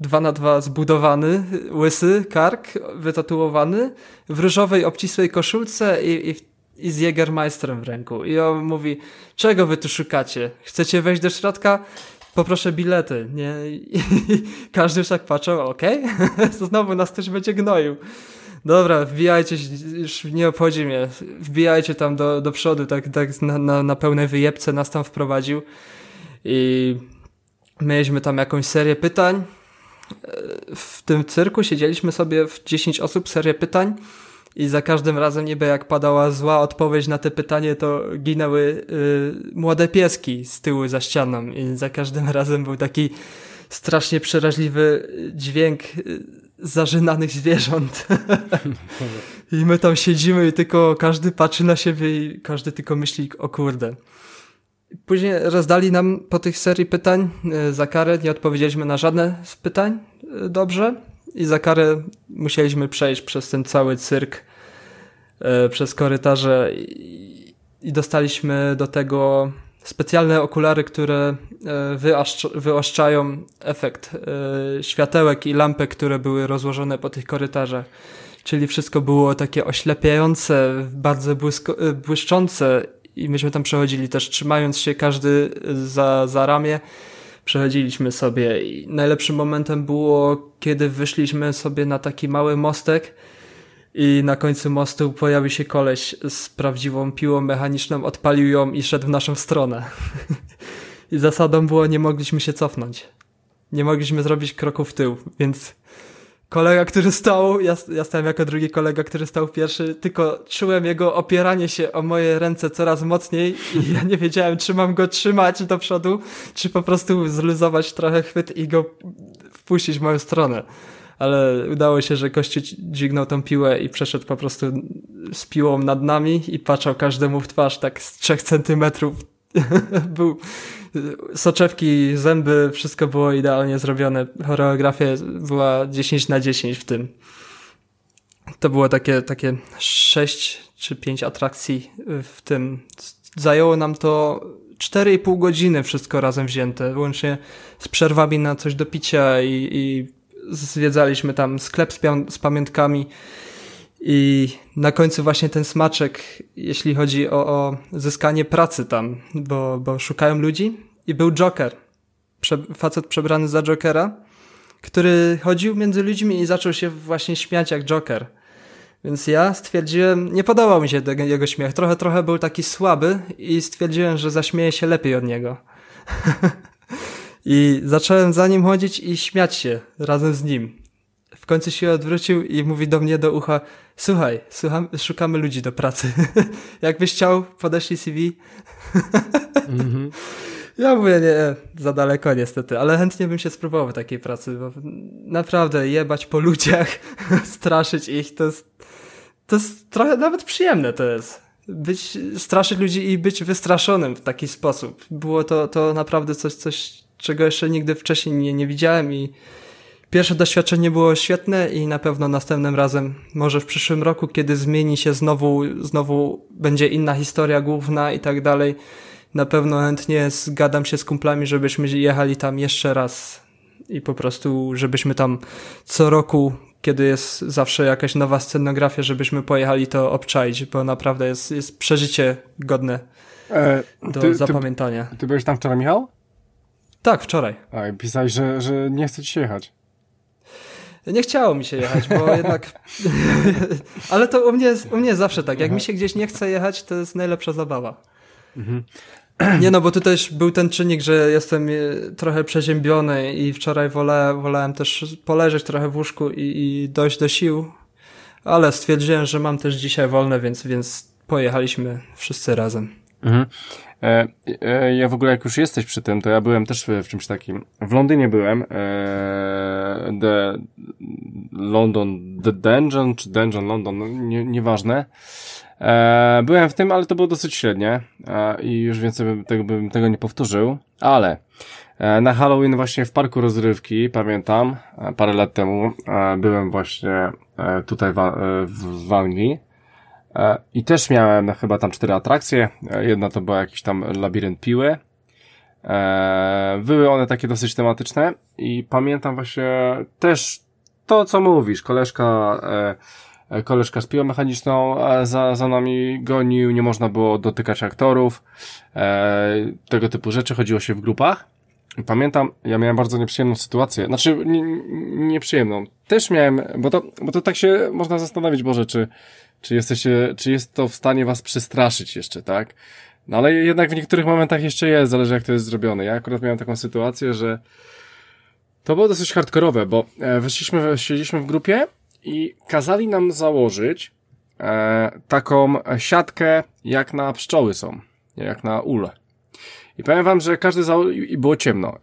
2 na 2 zbudowany, łysy, kark, wytatuowany, w różowej, obcisłej koszulce i, i, i z Jägermeisterem w ręku. I on mówi, czego wy tu szukacie? Chcecie wejść do środka? Poproszę bilety, nie? I, <laughs> każdy już tak patrzył, okej, <laughs> okay? znowu nas ktoś będzie gnoił. Dobra, wbijajcie, już nie obchodzi mnie, wbijajcie tam do, do przodu, tak, tak na, na, na pełnej wyjebce nas tam wprowadził. I mieliśmy tam jakąś serię pytań, w tym cyrku siedzieliśmy sobie w 10 osób, serię pytań. I za każdym razem niby jak padała zła odpowiedź na te pytanie, to ginęły y, młode pieski z tyłu za ścianą. I za każdym <laughs> razem był taki strasznie przeraźliwy dźwięk y, zażynanych zwierząt. <laughs> I my tam siedzimy i tylko każdy patrzy na siebie i każdy tylko myśli, o kurde. Później rozdali nam po tych serii pytań e, za karę, nie odpowiedzieliśmy na żadne z pytań e, dobrze i za karę musieliśmy przejść przez ten cały cyrk, e, przez korytarze i dostaliśmy do tego specjalne okulary, które wyoszczają efekt światełek i lampek, które były rozłożone po tych korytarzach. Czyli wszystko było takie oślepiające, bardzo błyszczące i myśmy tam przechodzili też trzymając się każdy za, za ramię. Przechodziliśmy sobie i najlepszym momentem było, kiedy wyszliśmy sobie na taki mały mostek i na końcu mostu pojawił się koleś z prawdziwą piłą mechaniczną, odpalił ją i szedł w naszą stronę. <laughs> I zasadą było, nie mogliśmy się cofnąć. nie mogliśmy zrobić kroku w tył, więc kolega, który stał, ja, ja stałem jako drugi kolega, który stał pierwszy, tylko czułem jego opieranie się o moje ręce coraz mocniej i ja nie wiedziałem, czy mam go trzymać do przodu, czy po prostu zluzować trochę chwyt i go wpuścić w moją stronę. Ale udało się, że gościu dźwignął tą piłę i przeszedł po prostu z piłą nad nami i patrzał każdemu w twarz tak z trzech centymetrów. <laughs> Był soczewki, zęby, wszystko było idealnie zrobione. Choreografia była 10 na 10 w tym. To było takie, takie 6 czy 5 atrakcji w tym. Zajęło nam to 4,5 godziny wszystko razem wzięte, łącznie z przerwami na coś do picia i, i zwiedzaliśmy tam sklep z, z pamiątkami i na końcu właśnie ten smaczek, jeśli chodzi o, o zyskanie pracy tam, bo, bo szukają ludzi i był Joker, Prze facet przebrany za Jokera, który chodził między ludźmi i zaczął się właśnie śmiać jak Joker. Więc ja stwierdziłem, nie podobał mi się jego śmiech, trochę, trochę był taki słaby i stwierdziłem, że zaśmieję się lepiej od niego. <laughs> I zacząłem za nim chodzić i śmiać się razem z nim. W końcu się odwrócił i mówi do mnie do ucha, słuchaj, słucham, szukamy ludzi do pracy. <laughs> Jakbyś chciał, podeślij CV. mm -hmm. Ja mówię, nie, za daleko niestety, ale chętnie bym się spróbował takiej pracy, bo naprawdę jebać po ludziach, <laughs> straszyć ich, to jest, to jest trochę nawet przyjemne to jest. Być, straszyć ludzi i być wystraszonym w taki sposób. Było to, to naprawdę coś, coś, czego jeszcze nigdy wcześniej nie, nie widziałem i pierwsze doświadczenie było świetne i na pewno następnym razem, może w przyszłym roku, kiedy zmieni się znowu, znowu będzie inna historia główna i tak dalej, na pewno chętnie zgadam się z kumplami, żebyśmy jechali tam jeszcze raz i po prostu, żebyśmy tam co roku, kiedy jest zawsze jakaś nowa scenografia, żebyśmy pojechali to obczaić, bo naprawdę jest, jest przeżycie godne e, do ty, zapamiętania. Ty, ty byłeś tam wczoraj, Michał? Tak, wczoraj. A, pisałeś, że, że nie chce ci się jechać. Nie chciało mi się jechać, bo <laughs> jednak. <laughs> Ale to u mnie, u mnie zawsze tak. Jak mi się gdzieś nie chce jechać, to jest najlepsza zabawa. Mhm. Nie no, bo tu też był ten czynnik, że jestem e, trochę przeziębiony i wczoraj wolałem, wolałem też poleżeć trochę w łóżku i, i dojść do sił, ale stwierdziłem, że mam też dzisiaj wolne, więc, więc pojechaliśmy wszyscy razem. Mhm. E, e, ja w ogóle jak już jesteś przy tym, to ja byłem też w, w czymś takim. W Londynie byłem. E, the London, The Dungeon, czy Dungeon London, no, nie, nieważne. E, byłem w tym, ale to było dosyć średnie e, i już więcej bym tego, bym tego nie powtórzył, ale e, na Halloween właśnie w parku rozrywki, pamiętam, e, parę lat temu e, byłem właśnie e, tutaj w, w, w Anglii i też miałem chyba tam cztery atrakcje, jedna to była jakiś tam labirynt piły, były one takie dosyć tematyczne i pamiętam właśnie też to, co mówisz, koleżka E, koleżka z piłą mechaniczną za, za nami gonił, nie można było dotykać aktorów, e, tego typu rzeczy, chodziło się w grupach. Pamiętam, ja miałem bardzo nieprzyjemną sytuację, znaczy nie, nieprzyjemną. Też miałem, bo to, bo to tak się można zastanowić, Boże, czy, czy jesteście, czy jest to w stanie was przestraszyć jeszcze, tak? No ale jednak w niektórych momentach jeszcze jest, zależy jak to jest zrobione. Ja akurat miałem taką sytuację, że to było dosyć hardkorowe, bo e, weszliśmy, siedzieliśmy w grupie i kazali nam założyć e, taką siatkę, jak na pszczoły są, jak na ule. I powiem wam, że każdy założył, i było ciemno, e,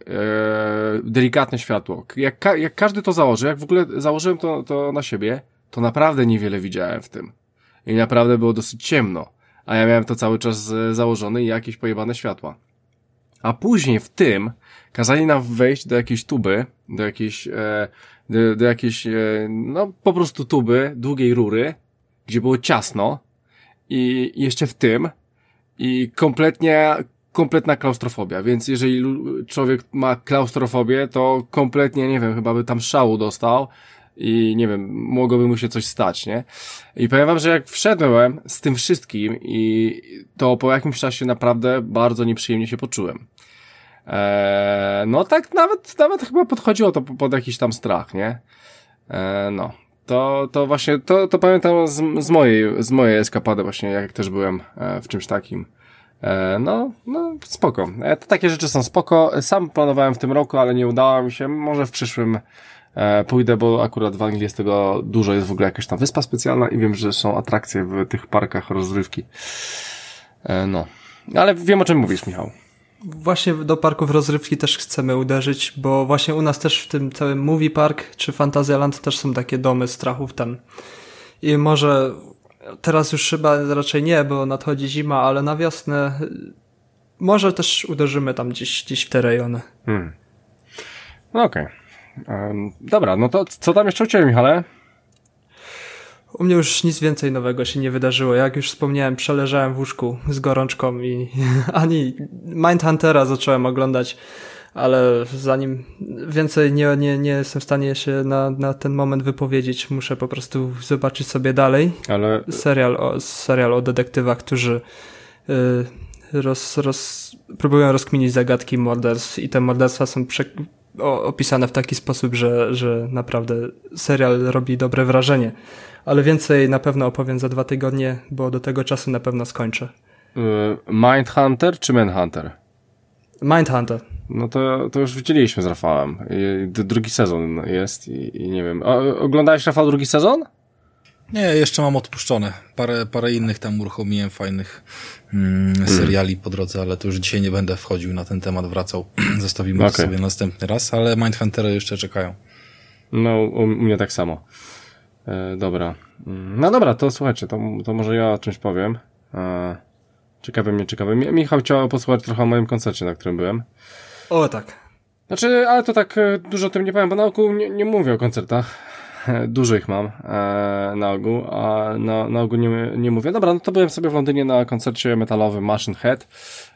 delikatne światło. Jak, ka jak każdy to założył, jak w ogóle założyłem to, to na siebie, to naprawdę niewiele widziałem w tym. I naprawdę było dosyć ciemno. A ja miałem to cały czas e, założone i jakieś pojebane światła. A później w tym kazali nam wejść do jakiejś tuby, do jakiejś e, do, do jakiejś, e, no po prostu tuby, długiej rury, gdzie było ciasno i jeszcze w tym i kompletnie, kompletna klaustrofobia, więc jeżeli człowiek ma klaustrofobię, to kompletnie, nie wiem, chyba by tam szału dostał i nie wiem, mogłoby mu się coś stać, nie? I powiem wam, że jak wszedłem z tym wszystkim i to po jakimś czasie naprawdę bardzo nieprzyjemnie się poczułem. Eee, no tak nawet, nawet chyba podchodziło to pod jakiś tam strach, nie? Eee, no. To, to właśnie, to, to pamiętam z, z mojej, z mojej eskapady właśnie, jak też byłem e, w czymś takim. E, no, no, spoko. E, takie rzeczy są spoko. Sam planowałem w tym roku, ale nie udało mi się. Może w przyszłym pójdę, bo akurat w Anglii jest tego dużo. Jest w ogóle jakaś tam wyspa specjalna i wiem, że są atrakcje w tych parkach rozrywki. E, no. Ale wiem o czym mówisz, Michał. Właśnie do parków rozrywki też chcemy uderzyć, bo właśnie u nas też w tym całym Movie Park czy Fantasyland też są takie domy strachów tam. I może teraz już chyba raczej nie, bo nadchodzi zima, ale na wiosnę może też uderzymy tam gdzieś, gdzieś w te rejony. Hmm. No okej. Okay. Um, dobra, no to co tam jeszcze u Ciebie, Michale? U mnie już nic więcej nowego się nie wydarzyło. Jak już wspomniałem, przeleżałem w łóżku z gorączką i <laughs> ani Mindhuntera zacząłem oglądać, ale zanim więcej nie, nie, nie jestem w stanie się na, na ten moment wypowiedzieć, muszę po prostu zobaczyć sobie dalej. Ale... Serial o, serial o detektywach, którzy yy, roz, roz, próbują rozkminić zagadki morderstw i te morderstwa są prze, opisane w taki sposób, że, że naprawdę serial robi dobre wrażenie ale więcej na pewno opowiem za dwa tygodnie, bo do tego czasu na pewno skończę. Y, Mindhunter czy Manhunter? Mindhunter. No to, to już widzieliśmy z Rafałem. drugi sezon jest i, i nie wiem. O, oglądałeś Rafał drugi sezon? Nie, jeszcze mam odpuszczone. Parę, parę innych tam uruchomiłem fajnych mm, hmm. seriali po drodze, ale to już dzisiaj nie będę wchodził na ten temat, wracał. <clears throat> Zostawimy okay. to sobie następny raz, ale Mindhuntery jeszcze czekają. No, u mnie tak samo. E, dobra. No dobra, to słuchajcie, to, to może ja o czymś powiem. E, ciekawe mnie, ciekawe. Michał chciał posłuchać trochę o moim koncercie, na którym byłem. O, tak. Znaczy, ale to tak e, dużo o tym nie powiem, bo na ogół nie, nie mówię o koncertach. <laughs> Dużo ich mam e, na ogół, a na, na ogół nie, nie mówię. Dobra, no to byłem sobie w Londynie na koncercie metalowym Machine Head.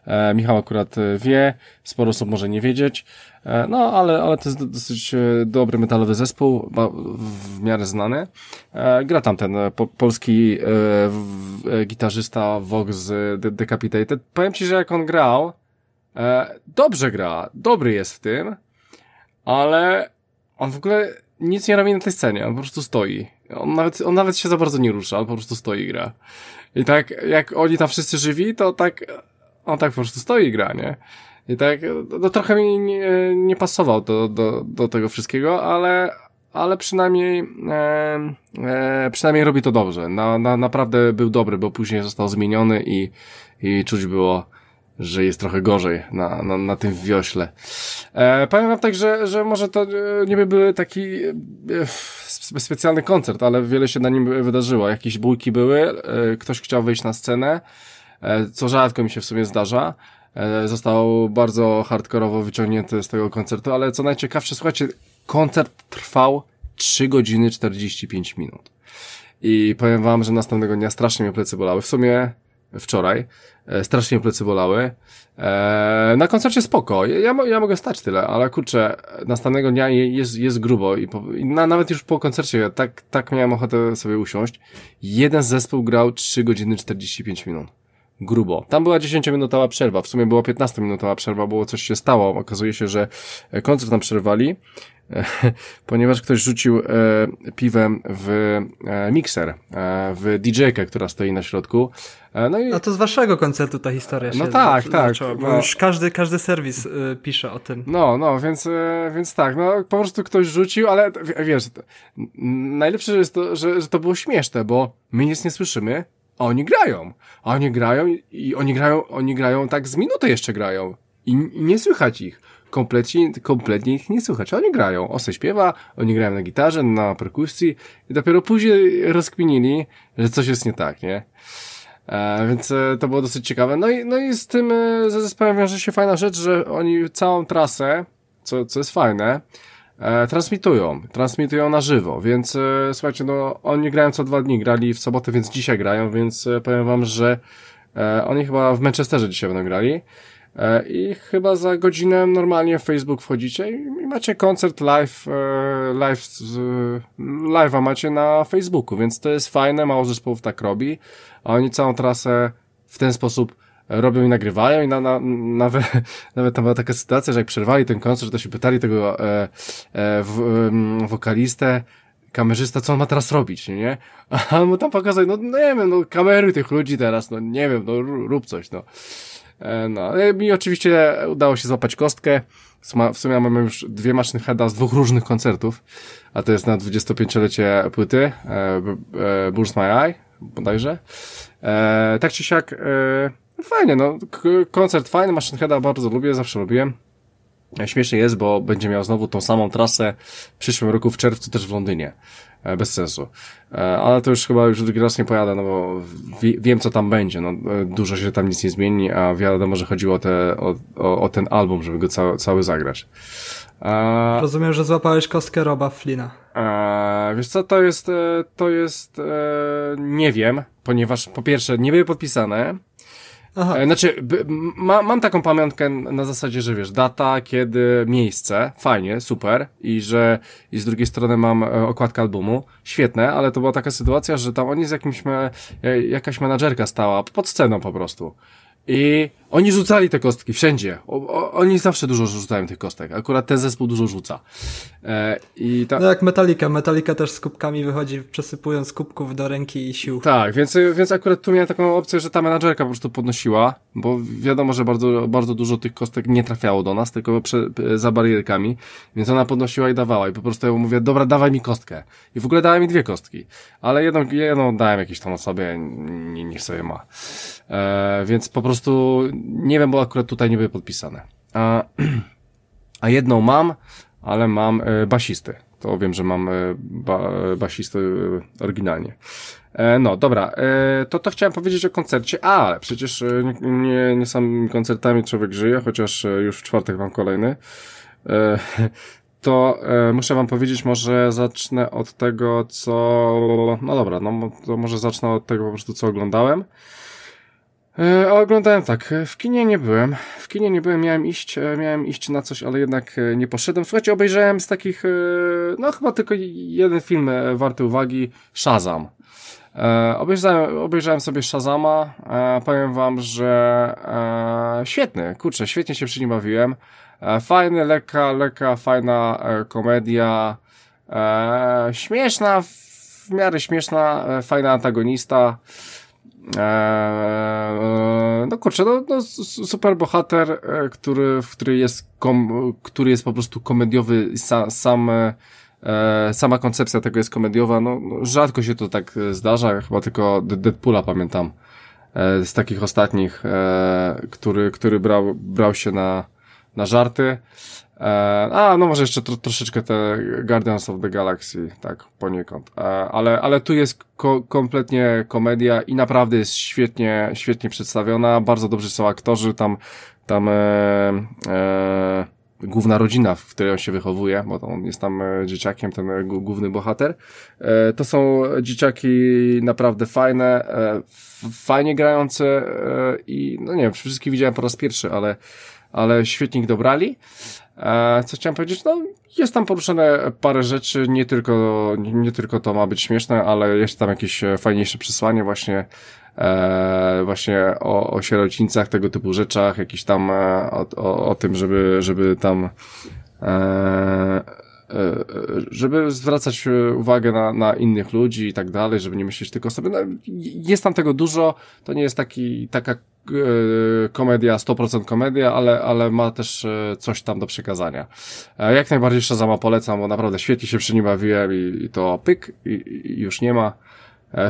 E, Michał akurat wie, sporo osób może nie wiedzieć. E, no, ale, ale to jest dosyć e, dobry metalowy zespół, w miarę znany. E, gra tam ten po, polski gitarzysta Vox Decapitated. Powiem ci, że jak on grał, dobrze gra, dobry jest w tym, ale on w ogóle nic nie robi na tej scenie, on po prostu stoi. On nawet, on nawet się za bardzo nie rusza, on po prostu stoi i gra. I tak, jak oni tam wszyscy żywi, to tak, on tak po prostu stoi i gra, nie? I tak, no trochę mi nie, nie pasował do, do, do tego wszystkiego, ale, ale przynajmniej, e, e, przynajmniej robi to dobrze. Na, na, naprawdę był dobry, bo później został zmieniony i, i czuć było, że jest trochę gorzej na, na, na tym wiośle. E, wam tak, że, że może to e, nie by był taki e, specjalny koncert, ale wiele się na nim wydarzyło. Jakieś bójki były, e, ktoś chciał wyjść na scenę, e, co rzadko mi się w sumie zdarza. E, został bardzo hardkorowo wyciągnięty z tego koncertu, ale co najciekawsze, słuchajcie, koncert trwał 3 godziny 45 minut. I powiem wam, że następnego dnia strasznie mnie plecy bolały. W sumie wczoraj. E, strasznie plecy bolały. E, na koncercie spoko. Ja, ja mogę stać tyle, ale kurczę, następnego dnia jest, jest grubo i, po, i na, nawet już po koncercie tak, tak miałem ochotę sobie usiąść. Jeden zespół grał 3 godziny 45 minut grubo. Tam była 10-minutowa przerwa, w sumie była 15-minutowa przerwa, bo coś się stało. Okazuje się, że e, koncert nam przerwali, e, <laughs> ponieważ ktoś rzucił e, piwem w mikser, w DJ-kę, która stoi na środku. No, i... no to z waszego koncertu ta historia no się No tak, tak. Zaczęła, bo no. już każdy, każdy serwis y, pisze o tym. No, no, więc, więc tak, no po prostu ktoś rzucił, ale wiesz, najlepsze jest to, że, że to było śmieszne, bo my nic nie słyszymy, a oni grają. A oni grają i oni grają, oni grają tak z minuty jeszcze grają. I, i nie słychać ich. Kompletnie, kompletnie ich nie słychać. Oni grają. Ose śpiewa, oni grają na gitarze, na perkusji i dopiero później rozkminili, że coś jest nie tak, nie? E, więc e, to było dosyć ciekawe. No i, no i z tym, e, ze zespołem wiąże się fajna rzecz, że oni całą trasę, co, co jest fajne, e, transmitują, transmitują na żywo, więc e, słuchajcie, no oni grają co dwa dni, grali w sobotę, więc dzisiaj grają, więc e, powiem wam, że e, oni chyba w Manchesterze dzisiaj będą grali. E, i chyba za godzinę normalnie w Facebook wchodzicie i, macie koncert live, e, live, live'a macie na Facebooku, więc to jest fajne, mało zespołów tak robi, a oni całą trasę w ten sposób robią i nagrywają i na, na, nawet, <laughs> nawet tam była taka sytuacja, że jak przerwali ten koncert, to się pytali tego e, e, w, e, wokalistę, kamerzysta, co on ma teraz robić, nie? <laughs> A on mu tam pokazuje, no, nie wiem, no kamery tych ludzi teraz, no nie wiem, no rób coś, no. E, no, mi oczywiście udało się złapać kostkę. W sumie mamy już dwie maszyny heada z dwóch różnych koncertów, a to jest na 25-lecie płyty e, e, Burst My Eye, bodajże. E, tak czy siak, e, fajnie, no, koncert fajny, maszyn heada bardzo lubię, zawsze lubiłem. Śmiesznie jest, bo będzie miał znowu tą samą trasę w przyszłym roku w czerwcu też w Londynie. E, bez sensu. E, ale to już chyba już drugi raz nie pojadę, no bo wiem co tam będzie. No, e, dużo się tam nic nie zmieni, a wiadomo, że chodziło o, te, o, o, o ten album, żeby go cały, cały zagrać. A, Rozumiem, że złapałeś kostkę Roba Flina. A, wiesz co, to jest, to jest, nie wiem, ponieważ po pierwsze nie były podpisane, Aha. E, znaczy, ma, mam taką pamiątkę na zasadzie, że wiesz, data, kiedy, miejsce, fajnie, super, i że i z drugiej strony mam e, okładkę albumu, świetne, ale to była taka sytuacja, że tam oni z jakimś, me, jakaś menadżerka stała pod sceną po prostu. I oni rzucali te kostki wszędzie. O, o, oni zawsze dużo rzucają tych kostek. Akurat ten zespół dużo rzuca. E, i ta... No jak Metallica. Metallica też z kubkami wychodzi, przesypując kubków do ręki i sił. Tak, więc, więc akurat tu miałem taką opcję, że ta menadżerka po prostu podnosiła, bo wiadomo, że bardzo, bardzo dużo tych kostek nie trafiało do nas, tylko prze, za barierkami, więc ona podnosiła i dawała. I po prostu ja mówię, dobra, dawaj mi kostkę. I w ogóle dała mi dwie kostki. Ale jedną, jedną dałem jakiejś tam osobie, niech sobie ma. E, więc po prostu nie wiem, bo akurat tutaj nie były podpisane. A, <clears throat> a jedną mam, ale mam e, basisty. To wiem, że mam e, ba, basisty e, oryginalnie. E, no, dobra, to to chciałem powiedzieć o koncercie, a, ale przecież nie, nie, nie samymi koncertami człowiek żyje, chociaż już w czwartek mam kolejny. <laughs> To muszę wam powiedzieć, może zacznę od tego, co... No dobra, no to może zacznę od tego po prostu, co oglądałem. E, oglądałem tak, e, w kinie nie byłem. W kinie nie byłem, miałem iść, e, miałem iść na coś, ale jednak nie poszedłem. Słuchajcie, obejrzałem z takich, no chyba tylko jeden film warty uwagi, Shazam. obejrzałem, obejrzałem sobie Shazama, powiem wam, że świetny, kurczę, świetnie się przy nim bawiłem. fajny, lekka, lekka, fajna komedia, śmieszna, w miarę śmieszna, fajna antagonista. Eee, no kurczę, no, no super bohater, e, który, który jest, kom, który jest po prostu komediowy, sa, sam, e, sama koncepcja tego jest komediowa, no, no rzadko się to tak zdarza, chyba tylko Deadpoola pamiętam e, z takich ostatnich, e, który, który brał, brał się na, na żarty. E, a, no może jeszcze tro, troszeczkę te Guardians of the Galaxy, tak, poniekąd. E, ale, ale tu jest ko kompletnie komedia i naprawdę jest świetnie, świetnie przedstawiona. Bardzo dobrzy są aktorzy, tam, tam, e, e, główna rodzina, w której on się wychowuje, bo on jest tam e, dzieciakiem, ten główny bohater. E, to są dzieciaki naprawdę fajne, fajnie grające i no nie wiem, wszystkich widziałem po raz pierwszy, ale, ale świetnie ich dobrali. E, co chciałem powiedzieć? No, jest tam poruszone parę rzeczy, nie tylko, nie tylko to ma być śmieszne, ale jest tam jakieś fajniejsze przesłanie właśnie, e, właśnie o, o sierocińcach, tego typu rzeczach, jakiś tam e, o, o, o tym, żeby, żeby tam e, e żeby zwracać uwagę na, na innych ludzi i tak dalej, żeby nie myśleć tylko o sobie. No, jest tam tego dużo, to nie jest taki, taka E, komedia, 100% komedia, ale, ale ma też e, coś tam do przekazania. E, jak najbardziej Shazama polecam, bo naprawdę świetnie się przy nim bawiłem i, i to pyk i, i, już nie ma.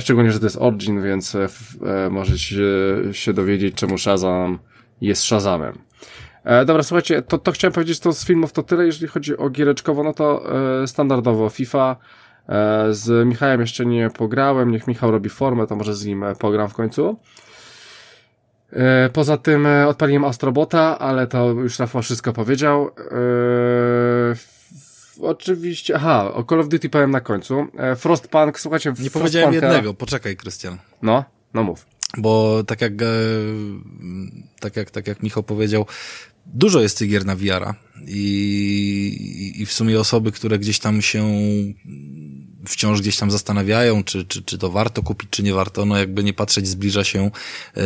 Szczególnie, że to jest Origin, więc możecie się dowiedzieć, czemu Shazam jest Shazamem. Dobra, słuchajcie, to, to chciałem powiedzieć to z filmów to tyle, jeżeli chodzi o giereczkowo, no to standardowo FIFA. z Michałem jeszcze nie pograłem, niech Michał robi formę, to może z nim pogram w końcu. E, poza tym e, odpaliłem Astrobota, ale to już Rafał wszystko powiedział. Oczywiście, aha, o Call of Duty powiem na końcu. E, Frostpunk, słuchajcie, Nie powiedziałem jednego, poczekaj, Krystian. No, no mów. Bo tak jak, tak jak, tak jak Michał powiedział, dużo jest tych gier na VR-a i, i w sumie osoby, które gdzieś tam się wciąż gdzieś tam zastanawiają, czy, czy, czy to warto kupić, czy nie warto, no jakby nie patrzeć, zbliża się yy,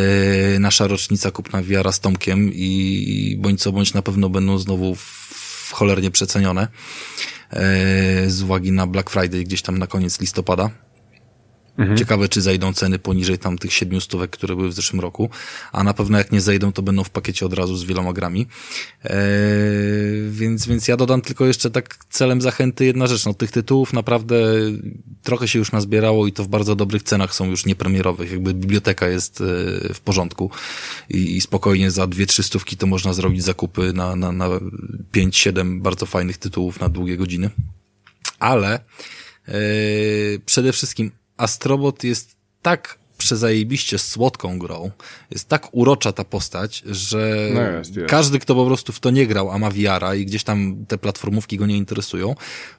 nasza rocznica kupna wiara z Tomkiem i bądź co bądź na pewno będą znowu w cholernie przecenione z uwagi na Black Friday gdzieś tam na koniec listopada. Mhm. Ciekawe, czy zejdą ceny poniżej tam tych siedmiu stówek, które były w zeszłym roku, a na pewno jak nie zejdą, to będą w pakiecie od razu z wieloma grami. Eee, więc, więc ja dodam tylko jeszcze tak celem zachęty jedna rzecz, no tych tytułów naprawdę trochę się już nazbierało i to w bardzo dobrych cenach są już niepremierowych, jakby biblioteka jest e, w porządku i, i spokojnie za dwie, trzy stówki to można zrobić zakupy na, na, na pięć, siedem bardzo fajnych tytułów na długie godziny. Ale Yy, przede wszystkim Astrobot jest tak przezajebiście słodką grą, jest tak urocza ta postać, że no jest, jest. każdy, kto po prostu w to nie grał, a ma wiara i gdzieś tam te platformówki go nie interesują,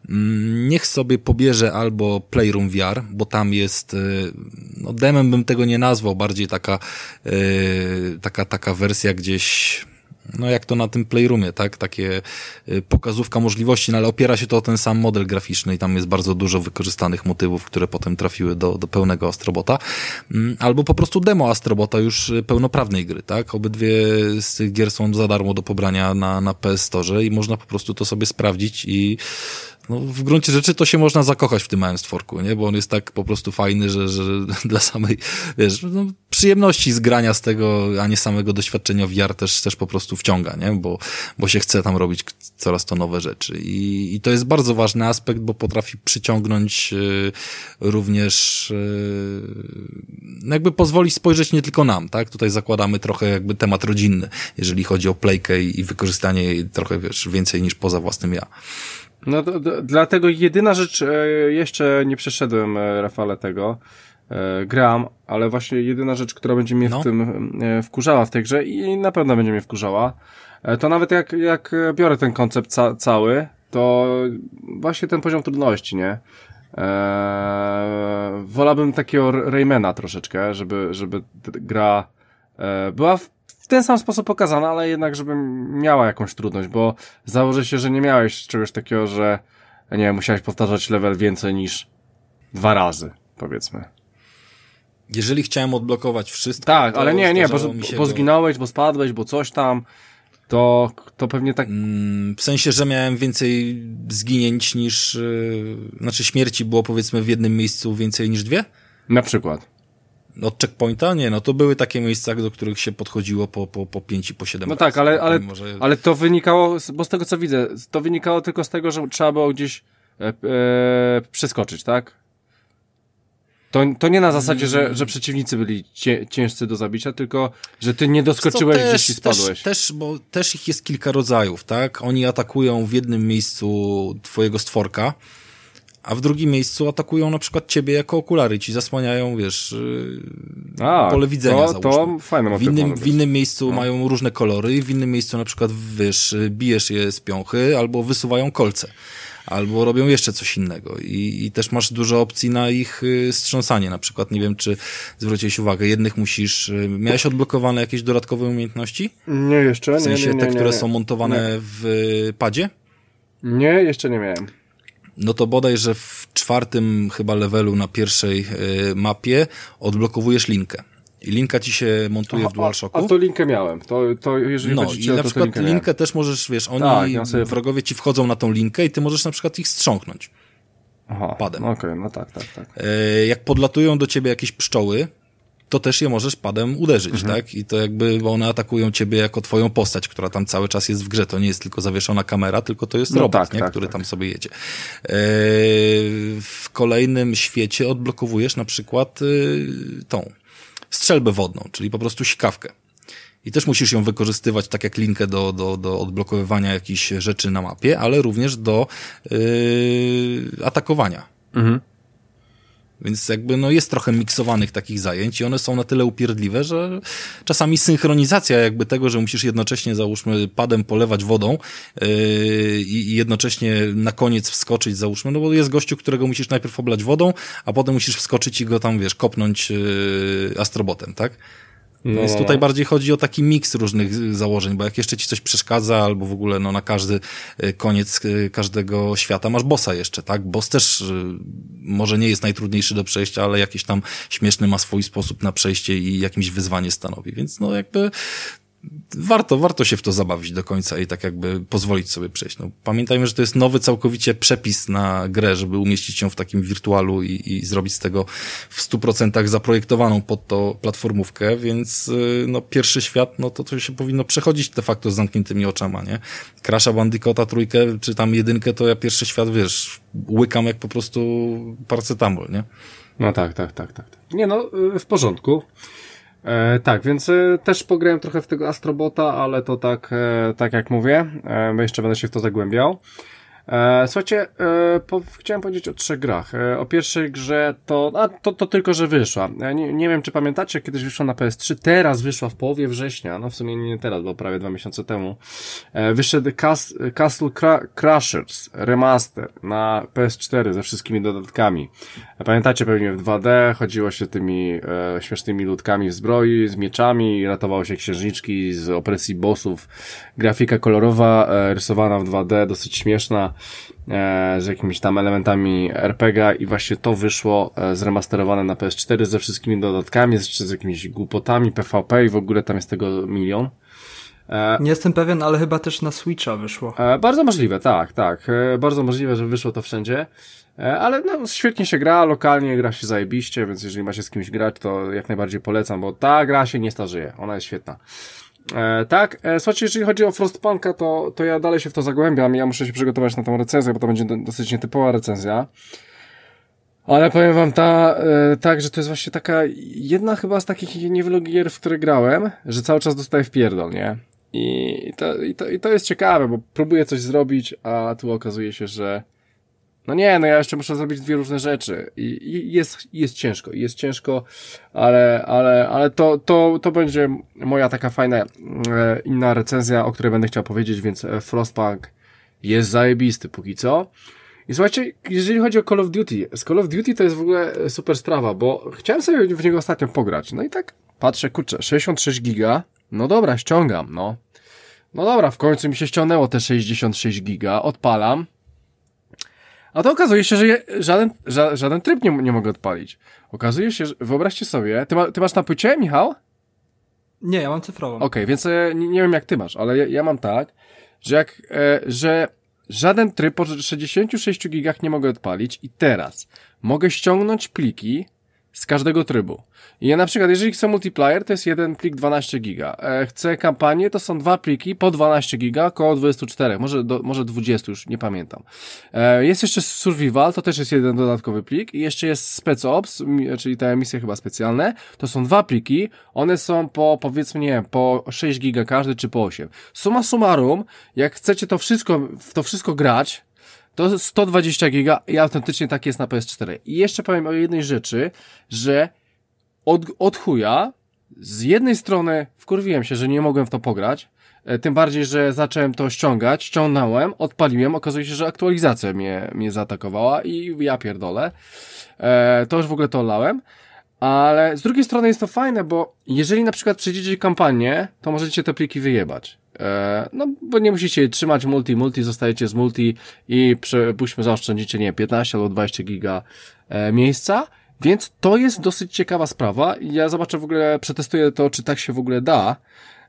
mm, niech sobie pobierze albo Playroom VR, bo tam jest, y, no demem bym tego nie nazwał, bardziej taka, y, taka, taka wersja gdzieś no jak to na tym Playroomie, tak? Takie y, pokazówka możliwości, no ale opiera się to o ten sam model graficzny i tam jest bardzo dużo wykorzystanych motywów, które potem trafiły do, do pełnego Astrobota. Mm, albo po prostu demo Astrobota już y, pełnoprawnej gry, tak? Obydwie z tych gier są za darmo do pobrania na, na PS Store i można po prostu to sobie sprawdzić i no, w gruncie rzeczy to się można zakochać w tym małym stworku, nie? Bo on jest tak po prostu fajny, że, że <laughs> dla samej, wiesz, no, przyjemności z grania z tego, a nie samego doświadczenia VR też, też po prostu wciąga, nie? Bo, bo się chce tam robić coraz to nowe rzeczy. I, i to jest bardzo ważny aspekt, bo potrafi przyciągnąć y, również y, no jakby pozwolić spojrzeć nie tylko nam, tak? Tutaj zakładamy trochę jakby temat rodzinny, jeżeli chodzi o playkę i, i wykorzystanie jej trochę, wiesz, więcej niż poza własnym ja. No to, to, dlatego jedyna rzecz, e, jeszcze nie przeszedłem, e, Rafale, tego, e, gram, ale właśnie jedyna rzecz, która będzie mnie no. w tym wkurzała w tej grze i na pewno będzie mnie wkurzała, to nawet jak, jak biorę ten koncept ca cały, to właśnie ten poziom trudności, nie? Eee, wolałbym takiego Raymana troszeczkę, żeby, żeby gra e, była w ten sam sposób pokazana, ale jednak, żeby miała jakąś trudność, bo założę się, że nie miałeś czegoś takiego, że nie wiem, musiałeś powtarzać level więcej niż dwa razy, powiedzmy. Jeżeli chciałem odblokować wszystko. Tak, ale nie, nie, bo, bo zginąłeś, bo spadłeś, bo coś tam, to, to pewnie tak. Mm, w sensie, że miałem więcej zginięć niż. Yy, znaczy śmierci było powiedzmy w jednym miejscu więcej niż dwie? Na przykład. Od checkpointa? Nie, no to były takie miejsca, do których się podchodziło po, po, po 5 i po 7 No tak, ale, ale, może... ale to wynikało, bo z tego co widzę, to wynikało tylko z tego, że trzeba było gdzieś e, e, przeskoczyć, tak? To, to nie na zasadzie, że, że przeciwnicy byli cie, ciężcy do zabicia, tylko że ty nie doskoczyłeś też, gdzieś i spadłeś. Też, też, bo też ich jest kilka rodzajów, tak? Oni atakują w jednym miejscu twojego stworka, a w drugim miejscu atakują na przykład ciebie jako okulary, ci zasłaniają, wiesz, yy, a, pole widzenia, to, to fajne w innym, w innym miejscu no. mają różne kolory, w innym miejscu na przykład, wiesz, bijesz je z piąchy albo wysuwają kolce. Albo robią jeszcze coś innego. I, i też masz dużo opcji na ich y, strząsanie, na przykład, nie wiem, czy zwróciłeś uwagę, jednych musisz, y, miałeś odblokowane jakieś dodatkowe umiejętności? Nie, jeszcze, W sensie nie, nie, te, które są montowane w padzie? Nie, jeszcze nie miałem no to bodaj, że w czwartym chyba levelu na pierwszej y, mapie odblokowujesz linkę. I linka ci się montuje Aha, w DualShocku. A, a to linkę miałem. To, to jeżeli no i na przykład linkę, linkę też możesz, wiesz, oni, tak, ja sobie... wrogowie ci wchodzą na tą linkę i ty możesz na przykład ich strząknąć. Aha, padem. Okej, okay, no tak, tak, tak. E, jak podlatują do ciebie jakieś pszczoły, to też je możesz padem uderzyć, mhm. tak? I to jakby, bo one atakują ciebie jako twoją postać, która tam cały czas jest w grze. To nie jest tylko zawieszona kamera, tylko to jest no robot, tak, nie? Tak, który tak. tam sobie jedzie. Eee, w kolejnym świecie odblokowujesz na przykład y, tą strzelbę wodną, czyli po prostu sikawkę. I też musisz ją wykorzystywać tak jak linkę do, do, do odblokowywania jakichś rzeczy na mapie, ale również do yy, atakowania. Mhm. Więc jakby no jest trochę miksowanych takich zajęć i one są na tyle upierdliwe, że czasami synchronizacja jakby tego, że musisz jednocześnie załóżmy padem polewać wodą yy, i jednocześnie na koniec wskoczyć załóżmy, no bo jest gościu, którego musisz najpierw oblać wodą, a potem musisz wskoczyć i go tam wiesz, kopnąć yy, astrobotem, tak? No, Więc no, tutaj no. bardziej chodzi o taki miks różnych założeń, bo jak jeszcze ci coś przeszkadza, albo w ogóle no, na każdy y, koniec y, każdego świata masz bossa jeszcze, tak? Boss też y, może nie jest najtrudniejszy do przejścia, ale jakiś tam śmieszny ma swój sposób na przejście i jakimś wyzwanie stanowi. Więc no jakby warto, warto się w to zabawić do końca i tak jakby pozwolić sobie przejść. No, pamiętajmy, że to jest nowy całkowicie przepis na grę, żeby umieścić ją w takim wirtualu i, i zrobić z tego w stu procentach zaprojektowaną pod to platformówkę, więc y, no pierwszy świat, no to to się powinno przechodzić de facto z zamkniętymi oczami, nie? Crasha Bandicoota trójkę, czy tam jedynkę, to ja pierwszy świat, wiesz, łykam jak po prostu paracetamol, nie? No tak, tak, tak, tak. Nie no, y, w porządku. E, tak, więc e, też pograłem trochę w tego Astrobota, ale to tak, e, tak jak mówię, e, jeszcze będę się w to zagłębiał. E, słuchajcie, e, po, chciałem powiedzieć o trzech grach. E, o pierwszej grze to, a to, to tylko, że wyszła. Nie, nie wiem, czy pamiętacie, kiedyś wyszła na PS3, teraz wyszła w połowie września, no w sumie nie teraz, bo prawie dwa miesiące temu. Wyszedł Cas Castle Cra Crushers Remaster na PS4 ze wszystkimi dodatkami. Pamiętacie pewnie w 2D chodziło się tymi e, śmiesznymi ludkami w zbroi, z mieczami, ratowało się księżniczki z opresji bossów. Grafika kolorowa, e, rysowana w 2D, dosyć śmieszna z jakimiś tam elementami RPG i właśnie to wyszło e, zremasterowane na PS4 ze wszystkimi dodatkami, jeszcze z jakimiś głupotami PvP i w ogóle tam jest tego milion. Nie jestem pewien, ale chyba też na Switcha wyszło. E, bardzo możliwe, tak, tak. E, bardzo możliwe, że wyszło to wszędzie. E, ale no, świetnie się gra, lokalnie gra się zajebiście, więc jeżeli macie z kimś grać, to jak najbardziej polecam, bo ta gra się nie starzeje. Ona jest świetna. E, tak, e, słuchajcie, jeżeli chodzi o Frostpunka, to, to ja dalej się w to zagłębiam ja muszę się przygotować na tą recenzję, bo to będzie do, dosyć nietypowa recenzja. Ale powiem wam ta, e, tak, że to jest właśnie taka jedna chyba z takich niewielu gier, w które grałem, że cały czas dostaję w pierdol, nie? I to, i, to, I to jest ciekawe, bo próbuję coś zrobić, a tu okazuje się, że no nie, no ja jeszcze muszę zrobić dwie różne rzeczy i, i jest, jest ciężko, jest ciężko, ale, ale, ale to, to, to będzie moja taka fajna e, inna recenzja, o której będę chciał powiedzieć, więc e, Frostpunk jest zajebisty póki co. I słuchajcie, jeżeli chodzi o Call of Duty, z Call of Duty to jest w ogóle super sprawa, bo chciałem sobie w niego ostatnio pograć, no i tak patrzę, kurczę, 66 giga, no dobra, ściągam, no. No dobra, w końcu mi się ściągnęło te 66 giga, odpalam, a to okazuje się, że je, żaden, ża, żaden tryb nie, nie mogę odpalić. Okazuje się, że wyobraźcie sobie, ty, ma, ty masz na płycie, Michał? Nie, ja mam cyfrową. Okej, okay, więc e, nie, wiem jak ty masz, ale ja, ja mam tak, że jak, e, że żaden tryb po 66 gigach nie mogę odpalić i teraz mogę ściągnąć pliki z każdego trybu. Ja na przykład, jeżeli chcę multiplayer, to jest jeden plik 12 giga. E, chcę kampanię, to są dwa pliki po 12 giga, około 24, może, do, może 20, już nie pamiętam. E, jest jeszcze survival, to też jest jeden dodatkowy plik. I jeszcze jest spec ops, czyli te emisje chyba specjalne. To są dwa pliki, one są po, powiedzmy, nie po 6 giga każdy, czy po 8. Suma summarum, jak chcecie to wszystko, w to wszystko grać, to 120 giga i autentycznie tak jest na PS4. I jeszcze powiem o jednej rzeczy, że od, od chuja, z jednej strony wkurwiłem się, że nie mogłem w to pograć, e, tym bardziej, że zacząłem to ściągać, ściągnąłem, odpaliłem, okazuje się, że aktualizacja mnie, mnie zaatakowała i ja pierdolę. E, to już w ogóle to olałem. Ale z drugiej strony jest to fajne, bo jeżeli na przykład przejdziecie kampanię, to możecie te pliki wyjebać. E, no, bo nie musicie trzymać multi, multi, zostajecie z multi i przepuśćmy, zaoszczędzicie, nie 15 albo 20 giga e, miejsca, więc to jest dosyć ciekawa sprawa. Ja zobaczę w ogóle, przetestuję to, czy tak się w ogóle da,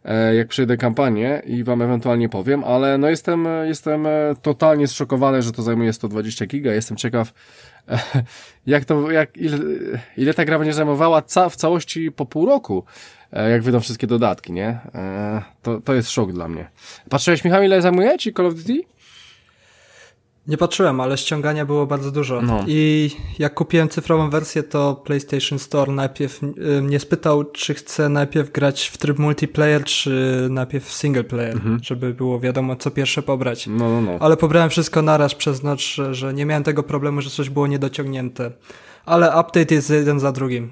e, jak przejdę kampanię i wam ewentualnie powiem, ale no jestem, jestem totalnie zszokowany, że to zajmuje 120 giga. Jestem ciekaw, <laughs> jak to, jak, ile, ile ta gra będzie zajmowała ca w całości po pół roku, jak wyjdą wszystkie dodatki, nie? To, to jest szok dla mnie. Patrzyłeś, Michał, ile zajmuje ci Call of Duty? Nie patrzyłem, ale ściągania było bardzo dużo. No. I jak kupiłem cyfrową wersję, to PlayStation Store najpierw y, mnie spytał, czy chcę najpierw grać w tryb multiplayer, czy najpierw single player, mhm. żeby było wiadomo, co pierwsze pobrać. No, no, no. Ale pobrałem wszystko naraz przez noc, że nie miałem tego problemu, że coś było niedociągnięte. Ale update jest jeden za drugim.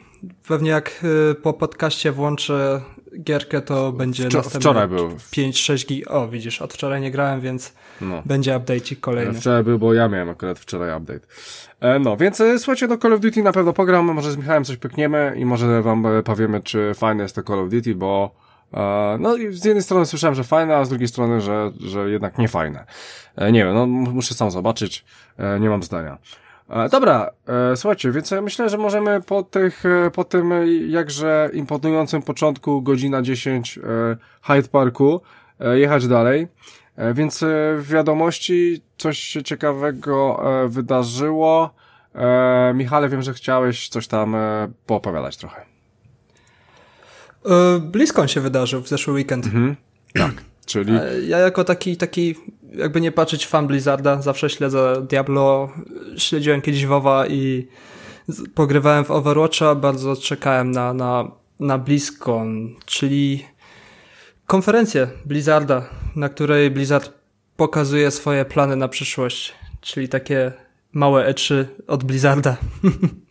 Pewnie jak y, po podcaście włączę gierkę, to będzie Wczor Wczoraj był. 5-6 gig. O, widzisz, od wczoraj nie grałem, więc no. będzie update kolejny. Wczoraj był, bo ja miałem akurat wczoraj update. E, no, więc e, słuchajcie, do Call of Duty na pewno pogram, może z Michałem coś pykniemy i może wam e, powiemy, czy fajne jest to Call of Duty, bo e, no z jednej strony słyszałem, że fajne, a z drugiej strony, że, że jednak nie fajne. E, nie wiem, no muszę sam zobaczyć, e, nie mam zdania. E, dobra, e, słuchajcie, więc myślę, że możemy po tych, e, po tym jakże imponującym początku, godzina 10 e, Hyde Parku, e, jechać dalej. E, więc e, w wiadomości coś się ciekawego e, wydarzyło. E, Michale, wiem, że chciałeś coś tam e, poopowiadać trochę. E, BlizzCon się wydarzył w zeszły weekend. Mhm. Tak, czyli... E, Ja jako taki, taki, jakby nie patrzeć fan Blizzarda, zawsze śledzę Diablo, śledziłem kiedyś WoWa i pogrywałem w Overwatcha, bardzo czekałem na, na, na BlizzCon, czyli konferencję Blizzarda, na której Blizzard pokazuje swoje plany na przyszłość, czyli takie małe E3 od Blizzarda. <laughs>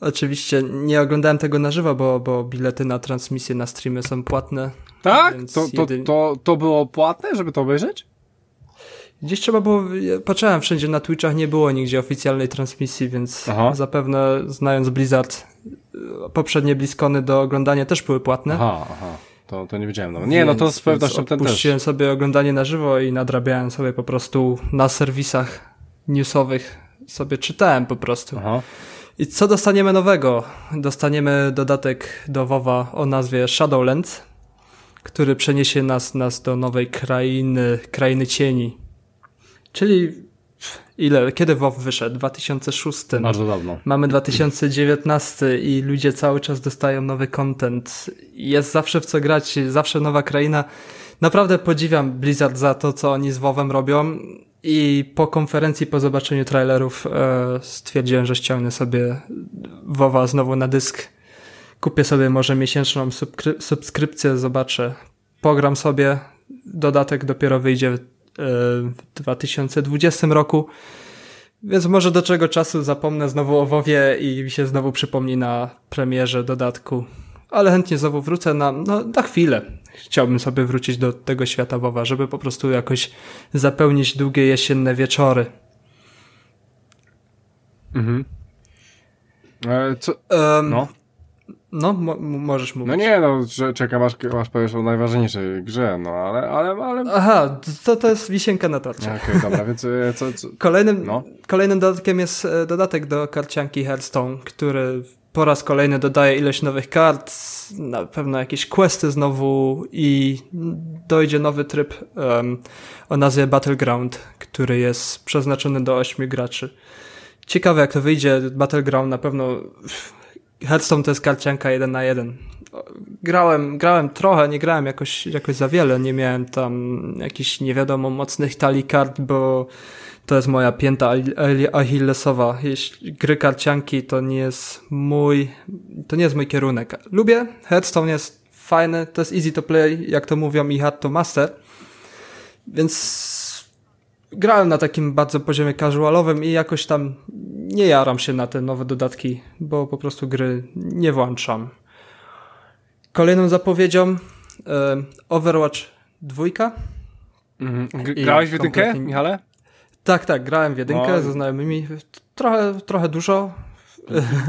Oczywiście nie oglądałem tego na żywo, bo, bo bilety na transmisję na streamy są płatne. Tak? Więc To, to, to, to było płatne, żeby to obejrzeć? Gdzieś trzeba było, ja patrzałem wszędzie na Twitchach, nie było nigdzie oficjalnej transmisji, więc Aha. zapewne znając Blizzard, poprzednie Bliskony do oglądania też były płatne. Aha, aha. To, to nie wiedziałem. Nie, no to Więc- z pewnością więc ten też. Puściłem sobie oglądanie na żywo i nadrabiałem sobie po prostu na serwisach newsowych, sobie czytałem po prostu. Aha. I co dostaniemy nowego? Dostaniemy dodatek do WoWa o nazwie Shadowlands, który przeniesie nas, nas do nowej krainy, krainy cieni. Czyli ile, kiedy WoW wyszedł? 2006. Bardzo dawno. Mamy 2019 i ludzie cały czas dostają nowy content. Jest zawsze w co grać, zawsze nowa kraina. Naprawdę podziwiam Blizzard za to, co oni z WoWem robią. I po konferencji, po zobaczeniu trailerów e, stwierdziłem, że ściągnę sobie WoWa znowu na dysk. Kupię sobie może miesięczną subskry- subskrypcję, zobaczę. Pogram sobie. Dodatek dopiero wyjdzie e, w 2020 roku. Więc może do czego czasu zapomnę znowu o WoWie i mi się znowu przypomni na premierze dodatku. Ale chętnie znowu wrócę na, no, na chwilę. Chciałbym sobie wrócić do tego świata WoWa, żeby po prostu jakoś zapełnić długie jesienne wieczory. Mhm. E, co? Um, No. no, mo- możesz mówić. No nie, no, czekam aż, aż powiesz o najważniejszej grze, no ale, ale, ale... Aha, to, to jest wisienka na torcie. Okej, dobra, więc e, co, co... Kolejnym, No. kolejnym dodatkiem jest e, dodatek do karcianki Hearthstone, który po raz kolejny dodaje ilość nowych kart, na pewno jakieś questy znowu i dojdzie nowy tryb em, o nazwie Battleground, który jest przeznaczony do 8 graczy. Ciekawe jak to wyjdzie, Battleground na pewno Hearthstone to jest karcianka 1 na 1. Grałem, grałem trochę, nie grałem jakoś, jakoś za wiele, nie miałem tam jakichś nie wiadomo mocnych talii kart, bo to jest moja pięta achillesowa. Jeśli gry karcianki to nie jest mój, to nie jest mój kierunek. Lubię, Hearthstone jest fajny, to jest easy to play, jak to mówią i hard to master. Więc grałem na takim bardzo poziomie casualowym i jakoś tam nie jaram się na te nowe dodatki, bo po prostu gry nie włączam. Kolejną zapowiedzią Overwatch 2. Mhm. Grałeś w jedynkę, kompletnie- Michale? Tak, tak, grałem w jedynkę No. ze znajomymi. Trochę, trochę dużo,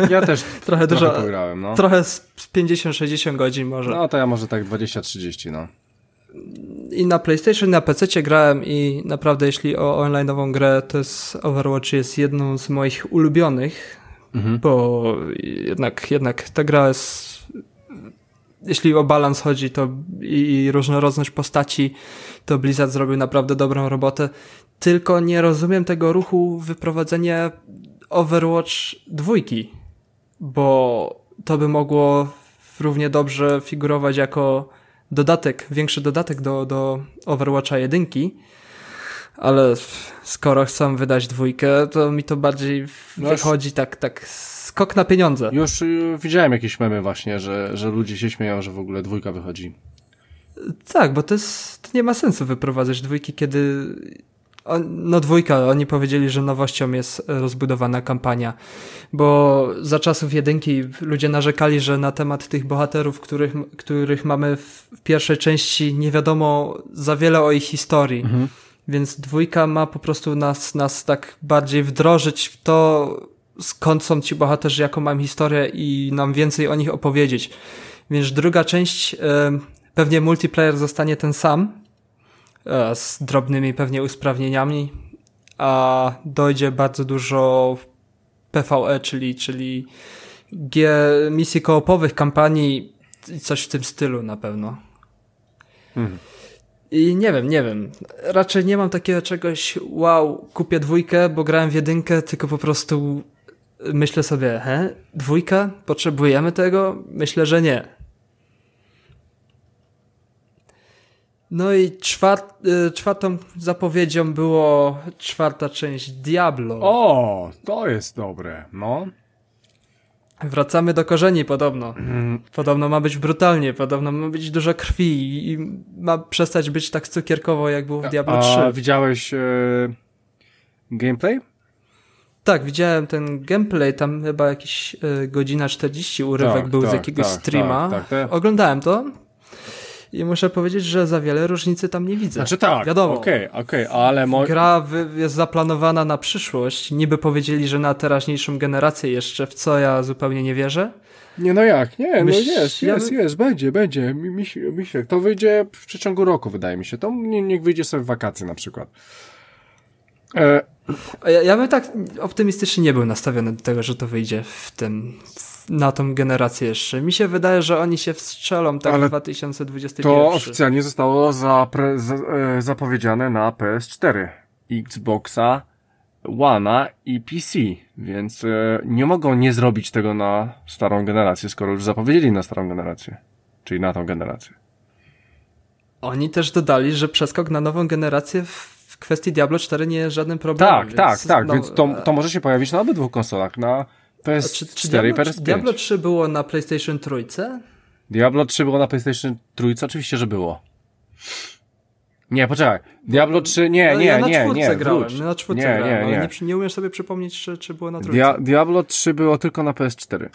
Ja też <laughs> trochę dużo, trochę pograłem, no. trochę z z 50-60 godzin może. No to ja może tak 20-30, no. I na PlayStation, i na PC grałem i naprawdę jeśli o online'ową grę, to jest Overwatch jest jedną z moich ulubionych, Mhm. bo jednak, jednak ta gra jest jeśli o balans chodzi to i, i różnorodność postaci, to Blizzard zrobił naprawdę dobrą robotę. Tylko nie rozumiem tego ruchu wyprowadzenia Overwatch dwójki, bo to by mogło równie dobrze figurować jako dodatek, większy dodatek do, do Overwatcha jedynki, ale skoro chcą wydać dwójkę, to mi to bardziej No wychodzi tak, tak skok na pieniądze. Już y, widziałem jakieś memy właśnie, że, że ludzie się śmieją, że w ogóle dwójka wychodzi. Tak, bo to, jest, to nie ma sensu wyprowadzać dwójki, kiedy. No dwójka, oni powiedzieli, że nowością jest rozbudowana kampania, bo za czasów jedynki ludzie narzekali, że na temat tych bohaterów, których, których mamy w pierwszej części, nie wiadomo za wiele o ich historii. Więc dwójka ma po prostu nas, nas tak bardziej wdrożyć w to, skąd są ci bohaterzy, jaką mam historię i nam więcej o nich opowiedzieć. Więc druga część, e, pewnie multiplayer zostanie ten sam, e, z drobnymi pewnie usprawnieniami, a dojdzie bardzo dużo PvE, czyli, czyli G misji koopowych, kampanii i coś w tym stylu na pewno. Mhm. I nie wiem, nie wiem. Raczej nie mam takiego czegoś, wow, kupię dwójkę, bo grałem w jedynkę, tylko po prostu myślę sobie, he, dwójka? Potrzebujemy tego? Myślę, że nie. No i czwart, y, czwartą zapowiedzią było czwarta część Diablo. O, to jest dobre, no. Wracamy do korzeni podobno. Mm. Podobno ma być brutalnie, podobno ma być dużo krwi i ma przestać być tak cukierkowo, jak było w Diablo 3. A widziałeś e, gameplay? Tak, widziałem ten gameplay, tam chyba jakieś e, godzina 40 urywek tak, był tak, z jakiegoś tak, streama. Tak, tak, Oglądałem to, i muszę powiedzieć, że za wiele różnicy tam nie widzę. Znaczy tak, wiadomo. Okej, okay, okej, okay, ale... Mo... Gra jest zaplanowana na przyszłość. Niby powiedzieli, że na teraźniejszą generację jeszcze, w co ja zupełnie nie wierzę. Nie, no jak? Nie, no jest, jest, jest, będzie, będzie. Misiek, to wyjdzie w przeciągu roku, wydaje mi się. To niech wyjdzie sobie w wakacje na przykład. E... Ja, ja bym tak optymistycznie nie był nastawiony do tego, że to wyjdzie w tym, w na tą generację jeszcze. Mi się wydaje, że oni się wstrzelą tak Ale w 2021. To oficjalnie zostało zapre, za, e, zapowiedziane na PS4, Xboxa, One'a i PC, więc e, nie mogą nie zrobić tego na starą generację, skoro już zapowiedzieli na starą generację, czyli na tą generację. Oni też dodali, że przeskok na nową generację w kwestii Diablo 4 nie jest żadnym problemem. Tak, tak, tak, no, więc to, to może się pojawić na obydwu konsolach, na PS4 czy, czy Diablo, i PS5. Diablo 3 było na PlayStation 3? Diablo 3 było na PlayStation 3? Oczywiście, że było. Nie, poczekaj. Diablo 3, nie, nie, ja na nie, nie. grałem, wróć. na czwórce nie, grałem, nie, nie. nie, nie umiesz sobie przypomnieć, czy, czy było na trójce. Dia Diablo 3 było tylko na PS4.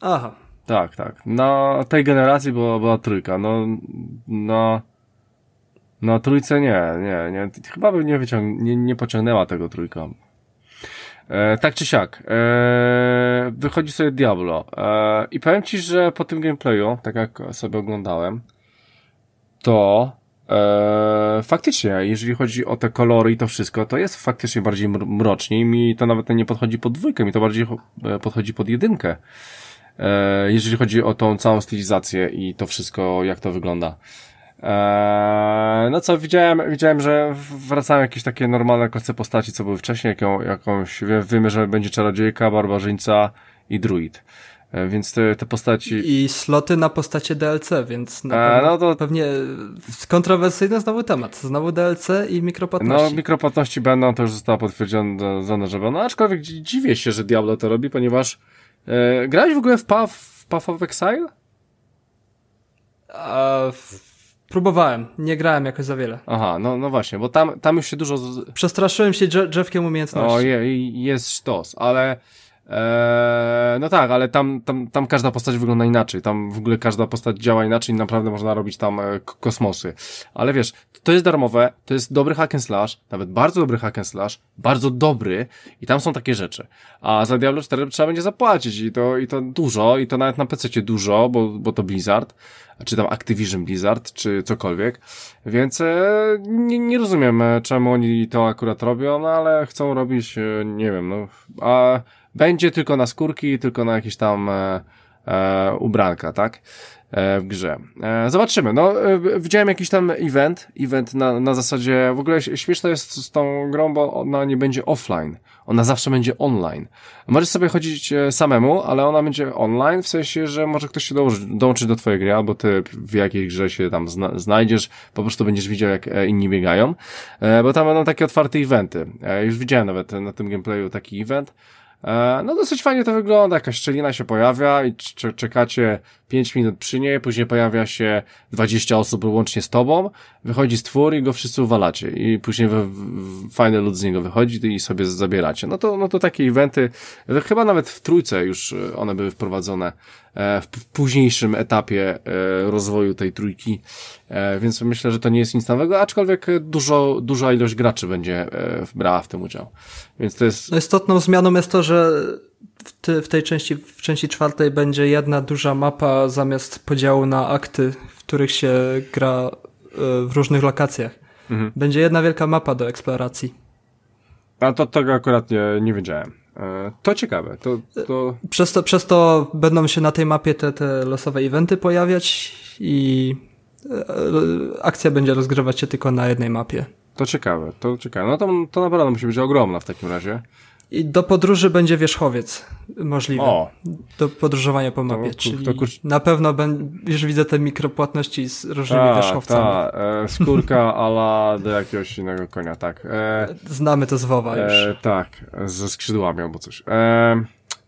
Aha. Tak, tak. Na tej generacji była, była trójka. No, na, na trójce nie, nie, nie. Chyba by nie, wyciąg nie, nie pociągnęła tego trójka. E, tak czy siak, e, wychodzi sobie Diablo. E, I powiem Ci, że po tym gameplayu, tak jak sobie oglądałem, to e, faktycznie, jeżeli chodzi o te kolory i to wszystko, to jest faktycznie bardziej mrocznie i mi to nawet nie podchodzi pod dwójkę, mi to bardziej e, podchodzi pod jedynkę. E, jeżeli chodzi o tą całą stylizację i to wszystko, jak to wygląda. Eee, no co, widziałem, widziałem, że wracają jakieś takie normalne koce postaci, co były wcześniej, jaką, jakąś, wie, wiemy, że będzie czarodziejka, barbarzyńca i druid. E, więc te, te postaci... I sloty na postacie DLC, więc na e, no to... pewnie kontrowersyjny znowu temat. Znowu DLC i mikropłatności. No, mikropłatności będą, to już zostało potwierdzone, że będą. No, aczkolwiek dziwię się, że Diablo to robi, ponieważ e, grałeś w ogóle w Path, w Path of Exile? A, w Próbowałem, nie grałem jakoś za wiele. Aha, no, no właśnie, bo tam, tam już się dużo... Z... Przestraszyłem się drzewkiem umiejętności. O, je, jest sztos, ale... Eee, no tak, ale tam, tam, tam każda postać wygląda inaczej. Tam w ogóle każda postać działa inaczej i naprawdę można robić tam e, kosmosy. Ale wiesz, to jest darmowe, to jest dobry hack and slash, nawet bardzo dobry hack and slash, bardzo dobry i tam są takie rzeczy. A za Diablo 4 trzeba będzie zapłacić i to, i to dużo, i to nawet na PC dużo, bo, bo to Blizzard czy tam Activision Blizzard, czy cokolwiek. Więc e, nie, nie rozumiem, e, czemu oni to akurat robią, no ale chcą robić, e, nie wiem, no, a będzie tylko na skórki, tylko na jakieś tam e, e, ubranka, tak? E, w grze. E, zobaczymy. No, e, widziałem jakiś tam event, event na, na zasadzie, w ogóle śmieszne jest z tą grą, bo ona nie będzie offline. Ona zawsze będzie online. Możesz sobie chodzić samemu, ale ona będzie online, w sensie, że może ktoś się dołączy, dołączy do twojej gry, albo ty w jakiej grze się tam zna, znajdziesz, po prostu będziesz widział, jak inni biegają, bo tam będą takie otwarte eventy. Już widziałem nawet na tym gameplayu taki event, no dosyć fajnie to wygląda, jakaś szczelina się pojawia i czekacie 5 minut przy niej, później pojawia się 20 osób łącznie z tobą, wychodzi stwór i go wszyscy uwalacie i później fajny lud z niego wychodzi i sobie zabieracie. No to, no to takie eventy, chyba nawet w trójce już e, one były wprowadzone e, w późniejszym etapie rozwoju tej trójki, więc myślę, że to nie jest nic nowego, aczkolwiek dużo, duża ilość graczy będzie brała w tym udział. Więc to jest... No istotną zmianą jest to, że w, tej części, w części czwartej będzie jedna duża mapa zamiast podziału na akty, w których się gra e, w różnych lokacjach. Mhm. Będzie jedna wielka mapa do eksploracji. A to tego akurat nie, nie wiedziałem. E, to ciekawe. To, to... Przez, to, przez to będą się na tej mapie te, te losowe eventy pojawiać i e, akcja będzie rozgrywać się tylko na jednej mapie. To ciekawe, to ciekawe. No to, to naprawdę musi być ogromna w takim razie. I do podróży będzie wierzchowiec możliwy. O. Do podróżowania po mapie. To- czyli to kurcz- na pewno ben, już widzę te mikropłatności z różnymi Tak, wierzchowcami. tak. E, skórka <laughs> ala do jakiegoś innego konia, tak. E, Znamy to z WoWa już. e, tak, ze skrzydłami albo coś. E,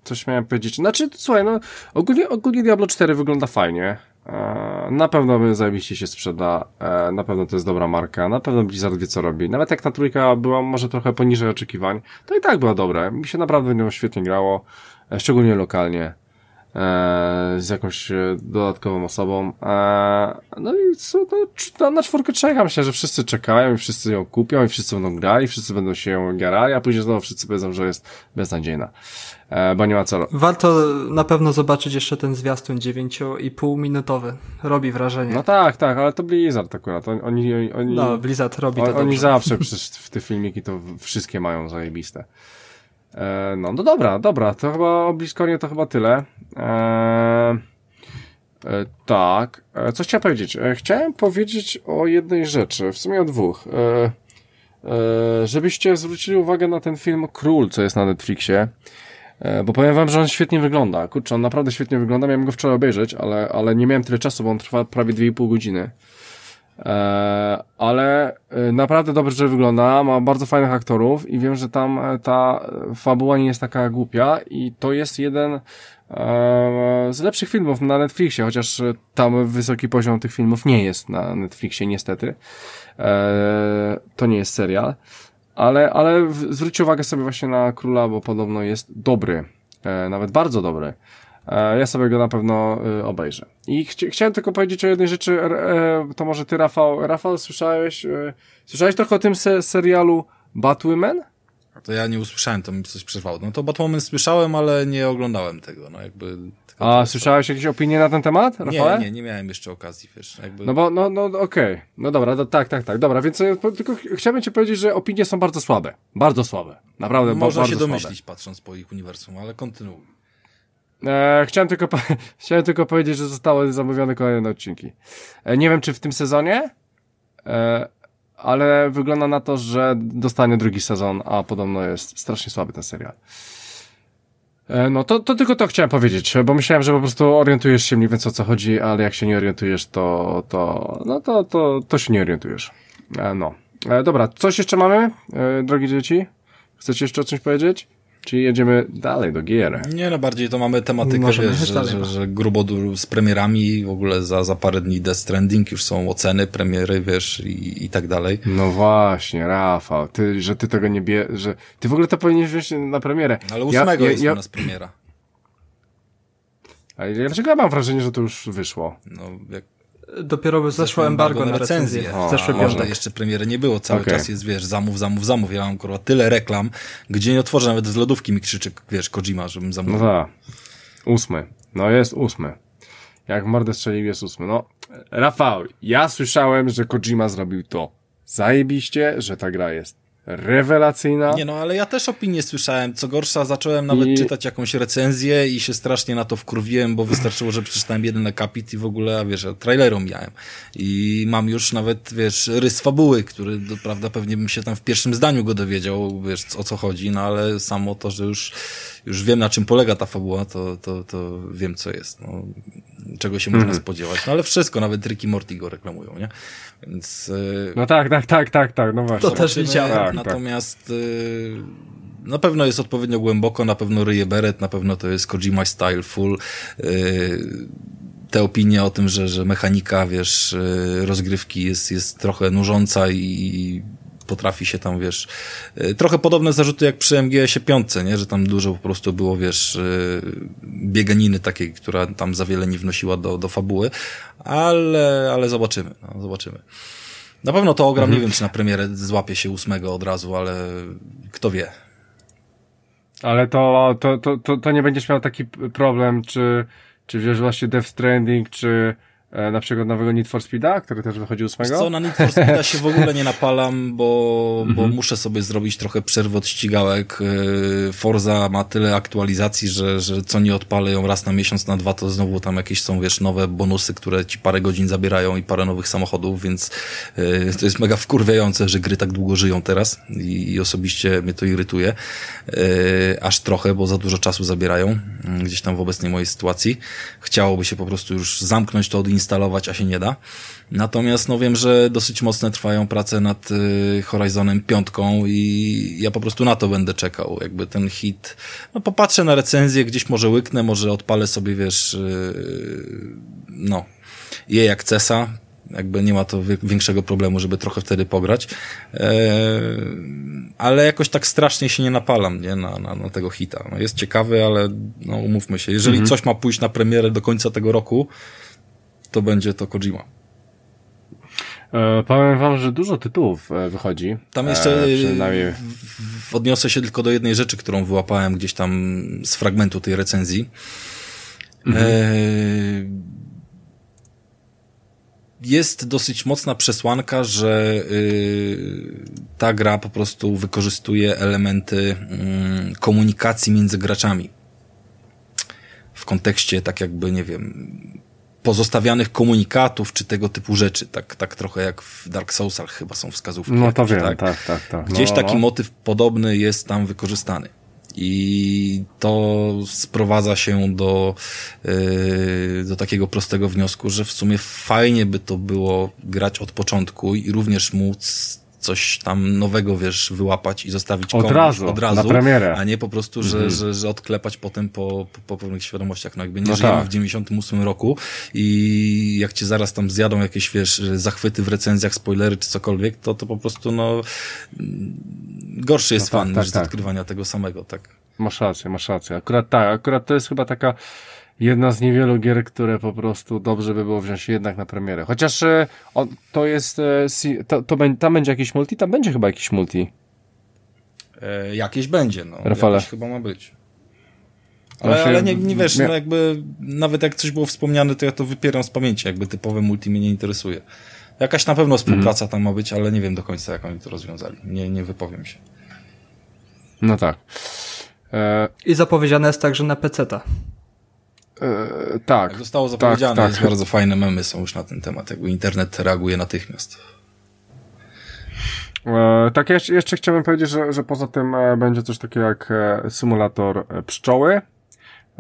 coś miałem powiedzieć. Znaczy, słuchaj, no ogólnie, ogólnie Diablo 4 wygląda fajnie. E, na pewno zajebiście się sprzeda. E, na pewno to jest dobra marka. Na pewno Blizzard wie co robi. Nawet jak ta trójka była może trochę poniżej oczekiwań, to i tak była dobra. Mi się naprawdę nią świetnie grało. E, szczególnie lokalnie. E, z jakąś e, dodatkową osobą. E, no i co, no, no, na czwórkę czekam się, że wszyscy czekają i wszyscy ją kupią i wszyscy będą grali, wszyscy będą się ją jarali, a później znowu wszyscy powiedzą, że jest beznadziejna. Bo nie ma co. Warto na pewno zobaczyć jeszcze ten zwiastun 9,5 minutowy. Robi wrażenie. No No, tak, tak, ale to Blizzard akurat. Oni, oni, oni, Blizzard robi to oni, oni zawsze <laughs> przecież w te filmiki to wszystkie mają zajebiste. E, no, no dobra, dobra, to chyba o Bliskonie to chyba tyle. E, e, tak, e, co chciałem powiedzieć? Chciałem powiedzieć o jednej rzeczy, w sumie o dwóch. Żebyście zwrócili uwagę na ten film Król, co jest na Netflixie. Bo powiem wam, że on świetnie wygląda. Kurczę, on naprawdę świetnie wygląda. Miałem go wczoraj obejrzeć, ale, ale nie miałem tyle czasu, bo on trwa prawie 2,5 godziny. E, ale e, naprawdę dobrze wygląda, ma bardzo fajnych aktorów i wiem, że tam e, ta fabuła nie jest taka głupia i to jest jeden z lepszych filmów na Netflixie, chociaż tam wysoki poziom tych filmów nie jest na Netflixie niestety. To nie jest serial. Ale, ale zwróćcie uwagę sobie właśnie na Króla, bo podobno jest dobry. Nawet bardzo dobry. E, ja sobie go na pewno e, obejrzę. I chci chciałem tylko powiedzieć o jednej rzeczy. E, to może ty, Rafał. Rafał, słyszałeś, e, słyszałeś trochę o tym se serialu Batwoman? To ja nie usłyszałem, to mi coś przerwało. No to Batwoman słyszałem, ale nie oglądałem tego, no jakby... A słyszałeś jakieś opinie na ten temat, Rafale? Nie, nie, nie miałem jeszcze okazji, wiesz, jakby... No bo, no, no, okej. No dobra, to, tak, tak, tak. Dobra, więc e, tylko ch chciałbym ci powiedzieć, że opinie są bardzo słabe. Bardzo słabe. Naprawdę, Można bardzo się słabe. domyślić, patrząc po ich uniwersum, ale kontynuuj. E, chciałem, tylko <laughs> chciałem tylko powiedzieć, że zostały zamówione kolejne odcinki. E, nie wiem, czy w tym sezonie, e, ale wygląda na to, że dostanie drugi sezon, a podobno jest strasznie słaby ten serial. E, no to, to tylko to chciałem powiedzieć, bo myślałem, że po prostu orientujesz się mniej więcej o co chodzi, ale jak się nie orientujesz, to, to, no to, to, to się nie orientujesz. E, no. E, dobra, coś jeszcze mamy, drogie dzieci? Chcecie jeszcze o czymś powiedzieć? Czy jedziemy dalej do gier? Nie, no bardziej to mamy tematykę, wiesz, że, że, no. że grubo z premierami, w ogóle za, za parę dni Death Stranding, już są oceny, premiery, wiesz, i, i tak dalej. No właśnie, Rafał, ty, że ty tego nie bie, że ty w ogóle to powinieneś wziąć na premierę. Ale ósmego ja, jest ja, u nas premiera. A dlaczego ja mam wrażenie, że to już wyszło? No, jak Dopiero by zeszło embargo na recenzję w O, zeszły piątek. jeszcze premiery nie było, cały Okej. czas jest, wiesz, zamów, zamów, zamów. Ja mam, kurwa, tyle reklam, gdzie nie otworzę, nawet z lodówki mi krzyczy, wiesz, Kojima, żebym No zamówił. tak. Ósmy. No jest ósmy. Jak w mordę strzelił jest ósmy. No, Rafał, ja słyszałem, że Kojima zrobił to zajebiście, że ta gra jest rewelacyjna. Nie no, ale ja też opinię słyszałem. Co gorsza, zacząłem nawet I- czytać jakąś recenzję i się strasznie na to wkurwiłem, bo wystarczyło, że przeczytałem jeden akapit i w ogóle, a wiesz, traileru miałem. I mam już nawet, wiesz, rys fabuły, który, prawda, pewnie bym się tam w pierwszym zdaniu go dowiedział, wiesz, o co chodzi, no ale samo to, że już, już wiem, na czym polega ta fabuła, to, to, to wiem, co jest. No, czego się można spodziewać. No ale wszystko, nawet Ricky Morty go reklamują, nie? Więc... Yy, No tak, tak, tak, tak, tak, no właśnie. To też widziałem. Tak, Natomiast y, na pewno jest odpowiednio głęboko, na pewno ryje beret, na pewno to jest Kojima Style Full. Y, te opinie o tym, że, że mechanika, wiesz, y, rozgrywki jest, jest trochę nużąca i potrafi się tam, wiesz, y, trochę podobne zarzuty jak przy MGS-ie 5, nie? że tam dużo po prostu było, wiesz, y, bieganiny takiej, która tam za wiele nie wnosiła do, do fabuły, ale, ale zobaczymy, no, zobaczymy. Na pewno to ogram, nie wiem czy na premierę złapie się ósmego od razu, ale kto wie. Ale to, to, to, to, to nie będziesz miał taki problem, czy, czy wiesz właśnie Death Stranding, czy na przykład nowego Need for Speeda, który też wychodzi 8. Wiesz co, na Need for Speeda się w <laughs> ogóle nie napalam, bo, bo mhm. muszę sobie zrobić trochę przerwę od ścigałek. E, Forza ma tyle aktualizacji, że, że co nie odpalę ją raz na miesiąc, na dwa, to znowu tam jakieś są, wiesz, nowe bonusy, które ci parę godzin zabierają i parę nowych samochodów, więc e, to jest mega wkurwiające, że gry tak długo żyją teraz i, i osobiście mnie to irytuje. Aż trochę, bo za dużo czasu zabierają mm, gdzieś tam w obecnej mojej sytuacji. Chciałoby się po prostu już zamknąć to od instalować, a się nie da. Natomiast no wiem, że dosyć mocne trwają prace nad y, Horizonem piątką i ja po prostu na to będę czekał. Jakby ten hit, no popatrzę na recenzję, gdzieś może łyknę, może odpalę sobie, wiesz, y, no, je jak cesa, jakby nie ma to większego problemu, żeby trochę wtedy pograć. E, ale jakoś tak strasznie się nie napalam, nie, na, na, na tego hita. No jest ciekawy, ale no umówmy się, jeżeli mhm. coś ma pójść na premierę do końca tego roku, to będzie to Kojima. E, powiem wam, że dużo tytułów e, wychodzi. Tam jeszcze e, przynajmniej... odniosę się tylko do jednej rzeczy, którą wyłapałem gdzieś tam z fragmentu tej recenzji. Mhm. E, jest dosyć mocna przesłanka, że y, ta gra po prostu wykorzystuje elementy y, komunikacji między graczami. W kontekście tak jakby, nie wiem, pozostawianych komunikatów, czy tego typu rzeczy. Tak, tak trochę jak w Dark Soulsach chyba są wskazówki. No to wiem, tak, tak, tak. tak. Gdzieś no, taki no. motyw podobny jest tam wykorzystany. I to sprowadza się do, yy, do takiego prostego wniosku, że w sumie fajnie by to było grać od początku i również móc coś tam nowego, wiesz, wyłapać i zostawić od razu, od razu, na premierę. a nie po prostu, że, mm. że, że odklepać potem po, po, po pewnych świadomościach. No jakby nie no żyjemy tak. w 98 roku i jak cię zaraz tam zjadą jakieś, wiesz, zachwyty w recenzjach, spoilery czy cokolwiek, to to po prostu, no gorszy jest no tak, fan tak, niż tak. z odkrywania tego samego, tak. Masz rację, masz rację. Akurat tak, akurat to jest chyba taka jedna z niewielu gier, które po prostu dobrze by było wziąć jednak na premierę. Chociaż e, on, to jest, e, to, to, tam będzie jakiś multi? Tam będzie chyba jakiś multi. E, jakieś będzie, no. Rafale. Jakieś chyba ma być. Ale, ale nie, nie wiesz, no jakby nawet jak coś było wspomniane, to ja to wypieram z pamięci, jakby typowe multi mnie nie interesuje. Jakaś na pewno współpraca mm. tam ma być, ale nie wiem do końca, jak oni to rozwiązali. Nie, nie wypowiem się. No tak. E... I zapowiedziane jest także na PC-ta. E, tak. Jak zostało tak, zapowiedziane, tak, tak. bardzo fajne memy są już na ten temat. Jakby internet reaguje natychmiast. E, tak, jeszcze, jeszcze chciałbym powiedzieć, że, że poza tym e, będzie coś takiego jak e, symulator pszczoły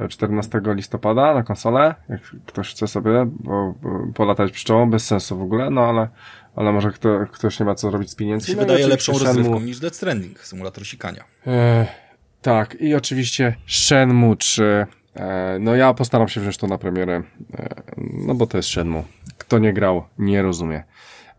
14 listopada na konsolę. Jak ktoś chce sobie bo, bo, polatać pszczołą, bez sensu w ogóle, no ale, ale może kto, ktoś nie ma co robić z pieniędzmi. To się no wydaje lepszą rozrywką niż Death Stranding, symulator sikania. E, tak, i oczywiście Shenmue 3 E, no ja postaram się wziąć to na premierę, e, no bo to jest Shenmue. Kto nie grał, nie rozumie.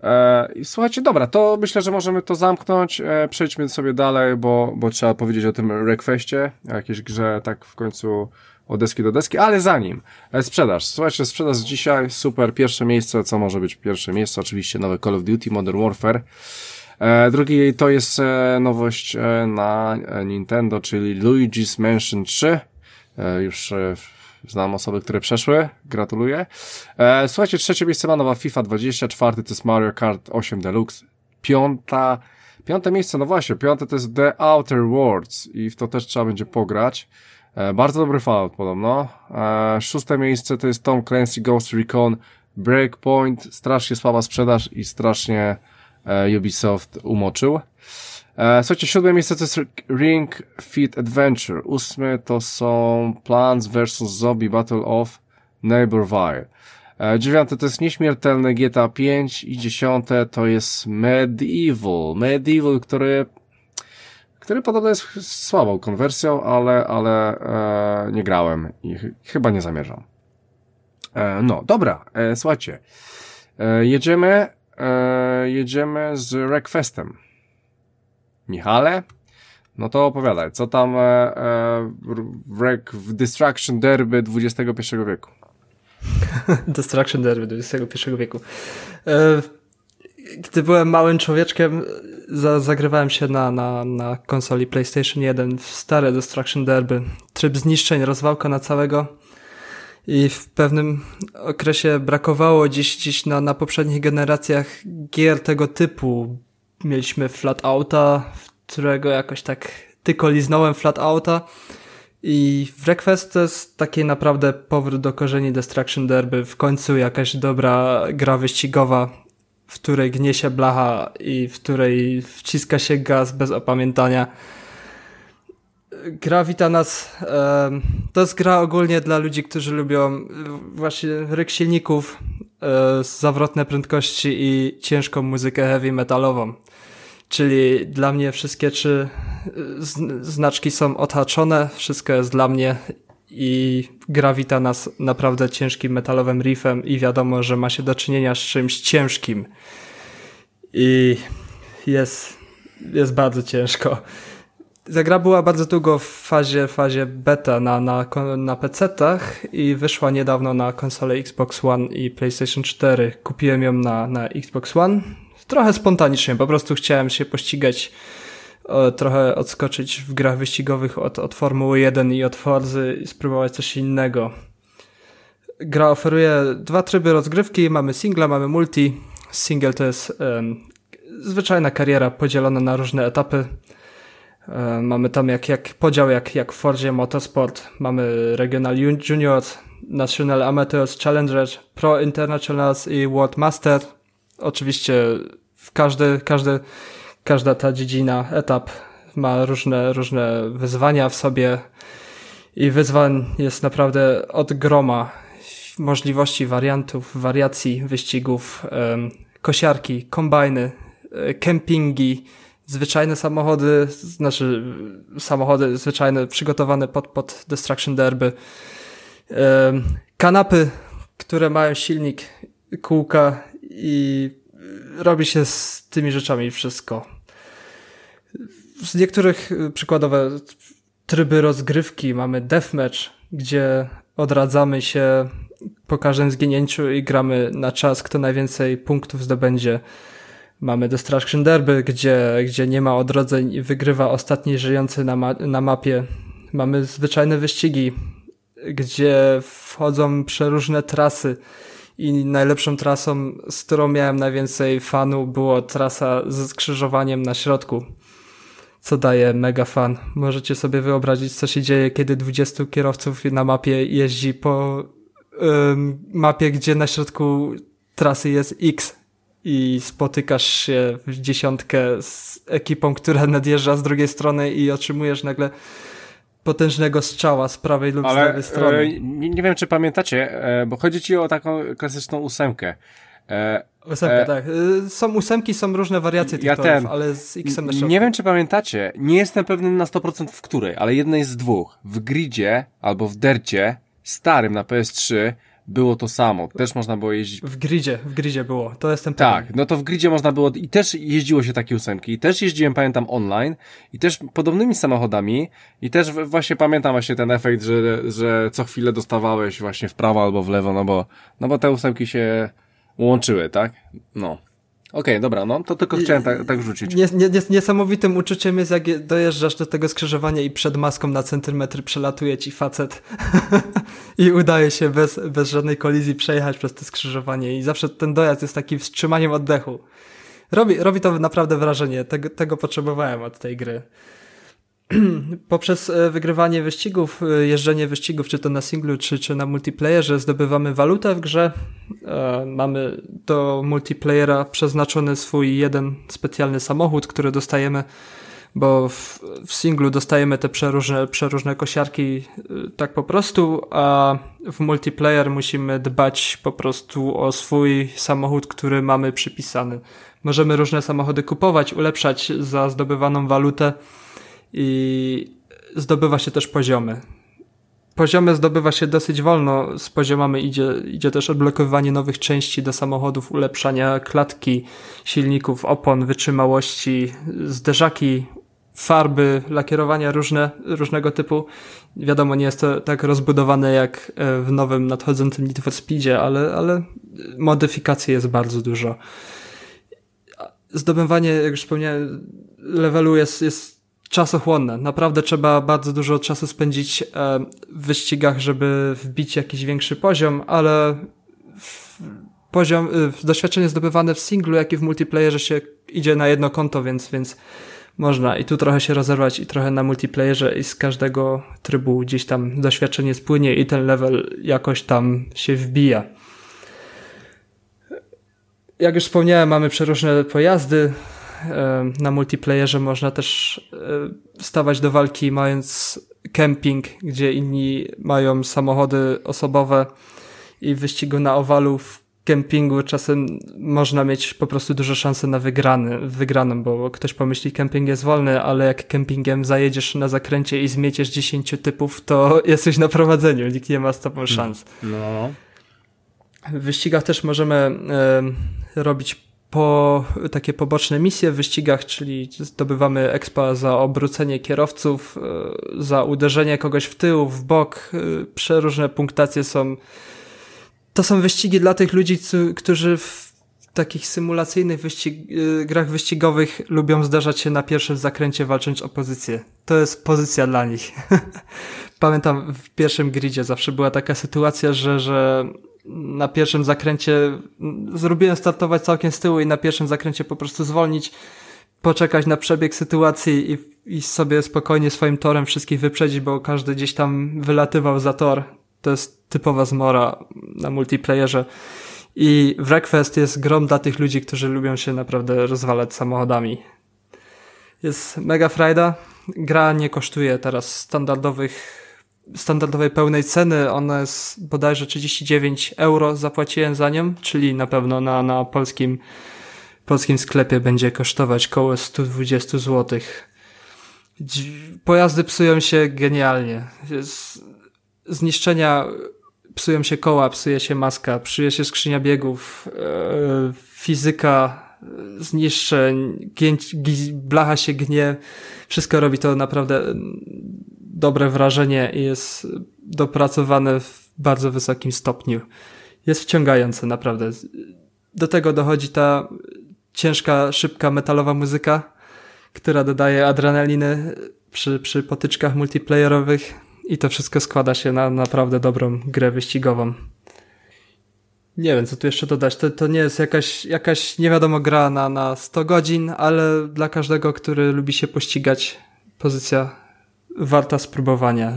E, słuchajcie, dobra, to myślę, że możemy to zamknąć. Przejdźmy sobie dalej, bo, bo trzeba powiedzieć o tym Wreckfestie, jakiejś grze tak w końcu od deski do deski, ale zanim sprzedaż. Słuchajcie, sprzedaż dzisiaj, super, pierwsze miejsce, co może być pierwsze miejsce? Oczywiście nowe Call of Duty Modern Warfare. Drugi to jest nowość na Nintendo, czyli Luigi's Mansion 3. E, już e, znam osoby, które przeszły. Gratuluję. E, słuchajcie, trzecie miejsce ma nowa FIFA 20, czwarty to jest Mario Kart 8 Deluxe, piąta, piąte miejsce, no właśnie, piąte to jest The Outer Worlds i w to też trzeba będzie pograć. Bardzo dobry Fallout podobno. Szóste miejsce to jest Tom Clancy Ghost Recon Breakpoint. Strasznie słaba sprzedaż i strasznie Ubisoft umoczył. E, słuchajcie, siódme miejsce to jest Ring Fit Adventure. Ósme to są Plants vs. Zombie Battle of Neighborville. E, dziewiąte to jest Nieśmiertelne GTA 5 i dziesiąte to jest Medieval. Medieval, który który podobno jest słabą konwersją, ale, ale e, nie grałem i ch chyba nie zamierzam. E, no, dobra, e, słuchajcie. E, jedziemy, e, jedziemy z Wreckfestem. Michale, no to opowiadaj, co tam e, e, w, w Destruction Derby XXI wieku? <laughs> Destruction Derby XXI wieku. E, gdy byłem małym człowieczkiem, za, zagrywałem się na, na, na konsoli PlayStation 1 w stare Destruction Derby. Tryb zniszczeń, rozwałka na całego. i w pewnym okresie brakowało dziś, dziś na, na poprzednich generacjach gier tego typu. Mieliśmy Flatouta, którego jakoś tak tylko liznąłem Flatouta i w Request to jest taki naprawdę powrót do korzeni Destruction Derby. W końcu jakaś dobra gra wyścigowa, w której gnie się blacha i w której wciska się gaz bez opamiętania gra wita nas. to jest gra ogólnie dla ludzi, którzy lubią właśnie ryk silników, e, zawrotne prędkości i ciężką muzykę heavy metalową. Czyli dla mnie wszystkie trzy e, znaczki są odhaczone, wszystko jest dla mnie i gra wita nas naprawdę ciężkim metalowym riffem i wiadomo, że ma się do czynienia z czymś ciężkim. I jest, jest bardzo ciężko. Ta gra była bardzo długo w fazie, fazie beta na, na, na PC-tach i wyszła niedawno na konsole Xbox One i PlayStation 4. Kupiłem ją na, na Xbox One. Trochę spontanicznie, po prostu chciałem się pościgać, o, trochę odskoczyć w grach wyścigowych od, od Formuły 1 i od Forzy i spróbować coś innego. Gra oferuje dwa tryby rozgrywki, mamy singla, mamy multi. Single to jest um, zwyczajna kariera podzielona na różne etapy E, mamy tam jak, jak podział jak, jak w Fordzie Motorsport. Mamy Regional Juniors, National Amateurs Challengers, Pro Internationals i World Master. Oczywiście każdy, każdy, każda ta dziedzina, etap ma różne, różne wyzwania w sobie i wyzwań jest naprawdę od groma możliwości wariantów, wariacji wyścigów, kosiarki, kombajny, e, kempingi, zwyczajne samochody, znaczy samochody zwyczajne przygotowane pod, pod Destruction Derby, kanapy, które mają silnik, kółka i robi się z tymi rzeczami wszystko. Z niektórych y, przykładowe tryby rozgrywki mamy deathmatch, gdzie odradzamy się po każdym zginięciu i gramy na czas, kto najwięcej punktów zdobędzie. Mamy Destruction Derby, gdzie, gdzie nie ma odrodzeń i wygrywa ostatni żyjący na, ma na mapie. Mamy zwyczajne wyścigi, gdzie wchodzą przeróżne trasy i najlepszą trasą, z którą miałem najwięcej fanu, było trasa ze skrzyżowaniem na środku, co daje mega fan. Możecie sobie wyobrazić, co się dzieje, kiedy 20 kierowców na mapie jeździ po ym, mapie, gdzie na środku trasy jest X i spotykasz się w dziesiątkę z ekipą, która nadjeżdża z drugiej strony i otrzymujesz nagle potężnego strzała z prawej lub Ale, z lewej strony. E, nie, nie, wiem, czy pamiętacie, e, bo chodzi ci o taką klasyczną ósemkę. E, Ósemkę, e, tak. E, są ósemki, są różne wariacje tych ja torów, ten, ale z X-em na Nie wiem, czy pamiętacie, nie jestem pewny na 100% w której, ale jednej z dwóch. W gridzie albo w dercie starym na PS3 było to samo. Też można było jeździć. W gridzie, w gridzie było. To jestem Tak, pewien. no to w gridzie można było i też jeździło się takie ósemki. I też jeździłem, pamiętam, online i też podobnymi samochodami i też właśnie pamiętam właśnie ten efekt, że, że co chwilę dostawałeś właśnie w prawo albo w lewo, no bo, no bo te ósemki się łączyły, tak? No. Okej, okay, dobra, no to tylko chciałem tak, tak rzucić. Nies, nies, niesamowitym uczuciem jest, jak dojeżdżasz do tego skrzyżowania i przed maską na centymetr przelatuje ci facet <laughs> i udaje się bez, bez żadnej kolizji przejechać przez to skrzyżowanie i zawsze ten dojazd jest taki wstrzymaniem oddechu. Robi, robi to naprawdę wrażenie, tego, tego potrzebowałem od tej gry. <clears throat> poprzez e, wygrywanie wyścigów, e, jeżdżenie wyścigów, czy to na singlu, czy, czy na multiplayerze, zdobywamy walutę w grze. E, mamy do multiplayera przeznaczony swój jeden specjalny samochód, który dostajemy, bo w, w singlu dostajemy te przeróżne, przeróżne kosiarki tak po prostu, a w multiplayer musimy dbać po prostu o swój samochód, który mamy przypisany. Możemy różne samochody kupować, ulepszać za zdobywaną walutę i zdobywa się też poziomy. Poziomy zdobywa się dosyć wolno, z poziomami idzie, idzie też odblokowywanie nowych części do samochodów, ulepszania klatki, silników, opon, wytrzymałości, zderzaki, farby, lakierowania różne, różnego typu. Wiadomo, nie jest to tak rozbudowane jak e, w nowym nadchodzącym Need for Speedzie, ale, ale modyfikacji jest bardzo dużo. Zdobywanie, jak już wspomniałem, levelu jest, jest czasochłonne. Naprawdę trzeba bardzo dużo czasu spędzić w wyścigach, żeby wbić jakiś większy poziom, ale poziom, doświadczenie zdobywane w singlu, jak i w multiplayerze się idzie na jedno konto, więc, więc można i tu trochę się rozerwać i trochę na multiplayerze i z każdego trybu gdzieś tam doświadczenie spłynie i ten level jakoś tam się wbija. Jak już wspomniałem, mamy przeróżne pojazdy. Na multiplayerze można też stawać do walki mając camping, gdzie inni mają samochody osobowe i w wyścigu na owalu w kempingu czasem można mieć po prostu duże szanse na wygrany, wygraną, bo ktoś pomyśli, kemping jest wolny, ale jak kempingiem zajedziesz na zakręcie i zmieciesz 10 typów, to <laughs> jesteś na prowadzeniu, nikt nie ma z tobą szans. No. W wyścigach też możemy e, robić po takie poboczne misje w wyścigach, czyli zdobywamy expa za obrócenie kierowców, e, za uderzenie kogoś w tył, w bok. E, przeróżne punktacje są to są wyścigi dla tych ludzi, którzy w takich symulacyjnych wyścig, y, grach wyścigowych lubią zdarzać się na pierwszym zakręcie walcząc o pozycję. To jest pozycja dla nich. <laughs> Pamiętam w pierwszym gridzie zawsze była taka sytuacja, że, że na pierwszym zakręcie zrobiłem startować całkiem z tyłu i na pierwszym zakręcie po prostu zwolnić, poczekać na przebieg sytuacji i, i sobie spokojnie swoim torem wszystkich wyprzedzić, bo każdy gdzieś tam wylatywał za tor to jest typowa zmora na multiplayerze. I Wreckfest jest grom dla tych ludzi, którzy lubią się naprawdę rozwalać samochodami. Jest mega frajda. Gra nie kosztuje teraz standardowych, standardowej pełnej ceny. Ona jest bodajże 39 euro zapłaciłem za nią, czyli na pewno na, na polskim, polskim sklepie będzie kosztować około 120 zł. Pojazdy psują się genialnie. Zniszczenia psują się koła, psuje się maska, psuje się skrzynia biegów, e, fizyka zniszczeń, blacha się gnie. Wszystko robi to naprawdę dobre wrażenie i jest dopracowane w bardzo wysokim stopniu. Jest wciągające, naprawdę. Do tego dochodzi ta ciężka, szybka, metalowa muzyka, która dodaje adrenaliny przy, przy potyczkach multiplayerowych i to wszystko składa się na naprawdę dobrą grę wyścigową. Nie wiem, co tu jeszcze dodać. To, to nie jest jakaś, jakaś nie wiadomo gra na, na 100 godzin, ale dla każdego, który lubi się pościgać, pozycja warta spróbowania.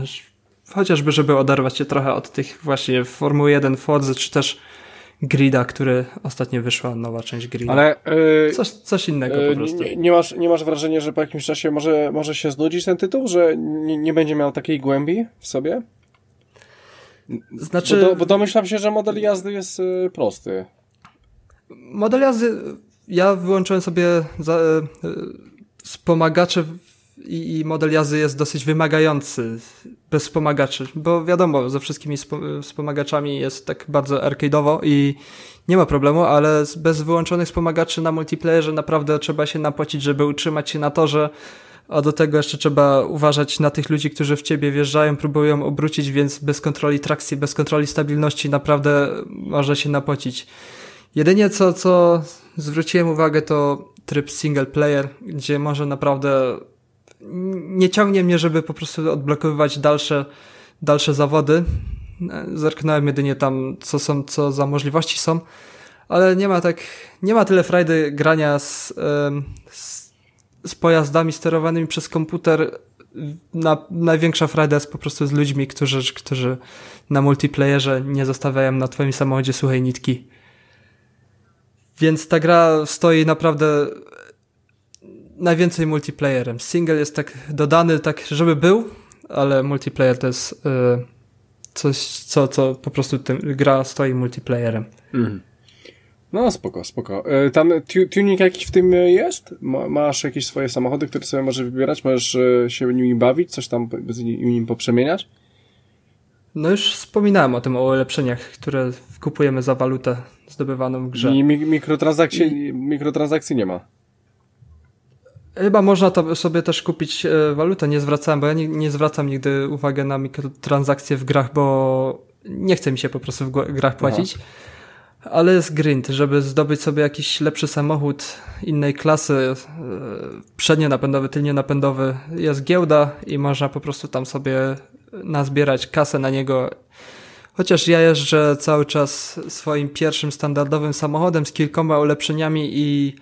Chociażby, żeby oderwać się trochę od tych właśnie Formuły 1, Forza, czy też Grida, który ostatnio wyszła, nowa część Grida. Ale yy, coś, coś innego yy, po prostu. Nie, nie, masz, nie masz wrażenia, że po jakimś czasie może, może się znudzić ten tytuł, że nie, nie będzie miał takiej głębi w sobie? Znaczy... Bo, do, bo domyślam się, że model jazdy jest yy, prosty. Model jazdy, ja wyłączyłem sobie za, wspomagacze i, i model jazdy jest dosyć wymagający bez wspomagaczy, bo wiadomo, ze wszystkimi wspomagaczami jest tak bardzo arcade'owo i nie ma problemu, ale bez wyłączonych wspomagaczy na multiplayerze naprawdę trzeba się napłacić, żeby utrzymać się na torze, a do tego jeszcze trzeba uważać na tych ludzi, którzy w ciebie wjeżdżają, próbują obrócić, więc bez kontroli trakcji, bez kontroli stabilności naprawdę można się napłacić. Jedynie co, co zwróciłem uwagę to tryb single player, gdzie może naprawdę nie ciągnie mnie, żeby po prostu odblokowywać dalsze, dalsze zawody. Zerknąłem jedynie tam, co są, co za możliwości są, ale nie ma tak, nie ma tyle frajdy grania z, z, z pojazdami sterowanymi przez komputer. Na, największa frajda jest po prostu z ludźmi, którzy, którzy na multiplayerze nie zostawiają na twoim samochodzie suchej nitki. Więc ta gra stoi naprawdę najwięcej multiplayerem. Single jest tak dodany, tak żeby był, ale multiplayer to jest yy, coś, co, co po prostu tym, gra stoi multiplayerem. Mm. No spoko, spoko. E, tam tu, tuning jakiś w tym jest? Ma, masz jakieś swoje samochody, które sobie możesz wybierać? Możesz e, się nimi bawić? Coś tam z nim poprzemieniać? No już wspominałem o tym, o ulepszeniach, które kupujemy za walutę zdobywaną w grze. I mikrotransakcji, I... mikrotransakcji nie ma. Chyba można to sobie też kupić e, walutę, nie zwracałem, bo ja nie, nie zwracam nigdy uwagi na mikrotransakcje w grach, bo nie chce mi się po prostu w grach płacić. ale jest grind, żeby zdobyć sobie jakiś lepszy samochód innej klasy, e, przednie napędowy, tylnie napędowy, jest giełda i można po prostu tam sobie nazbierać kasę na niego. Chociaż ja jeżdżę cały czas swoim pierwszym standardowym samochodem z kilkoma ulepszeniami i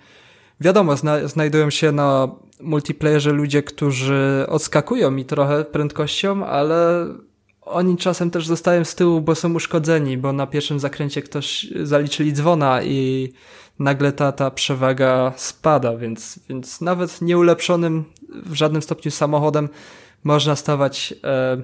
wiadomo, zna znajdują się na multiplayerze ludzie, którzy odskakują mi trochę prędkością, ale oni czasem też zostają z tyłu, bo są uszkodzeni, bo na pierwszym zakręcie ktoś zaliczyli dzwona i nagle ta, ta przewaga spada, więc, więc nawet nieulepszonym w żadnym stopniu samochodem można stawać e,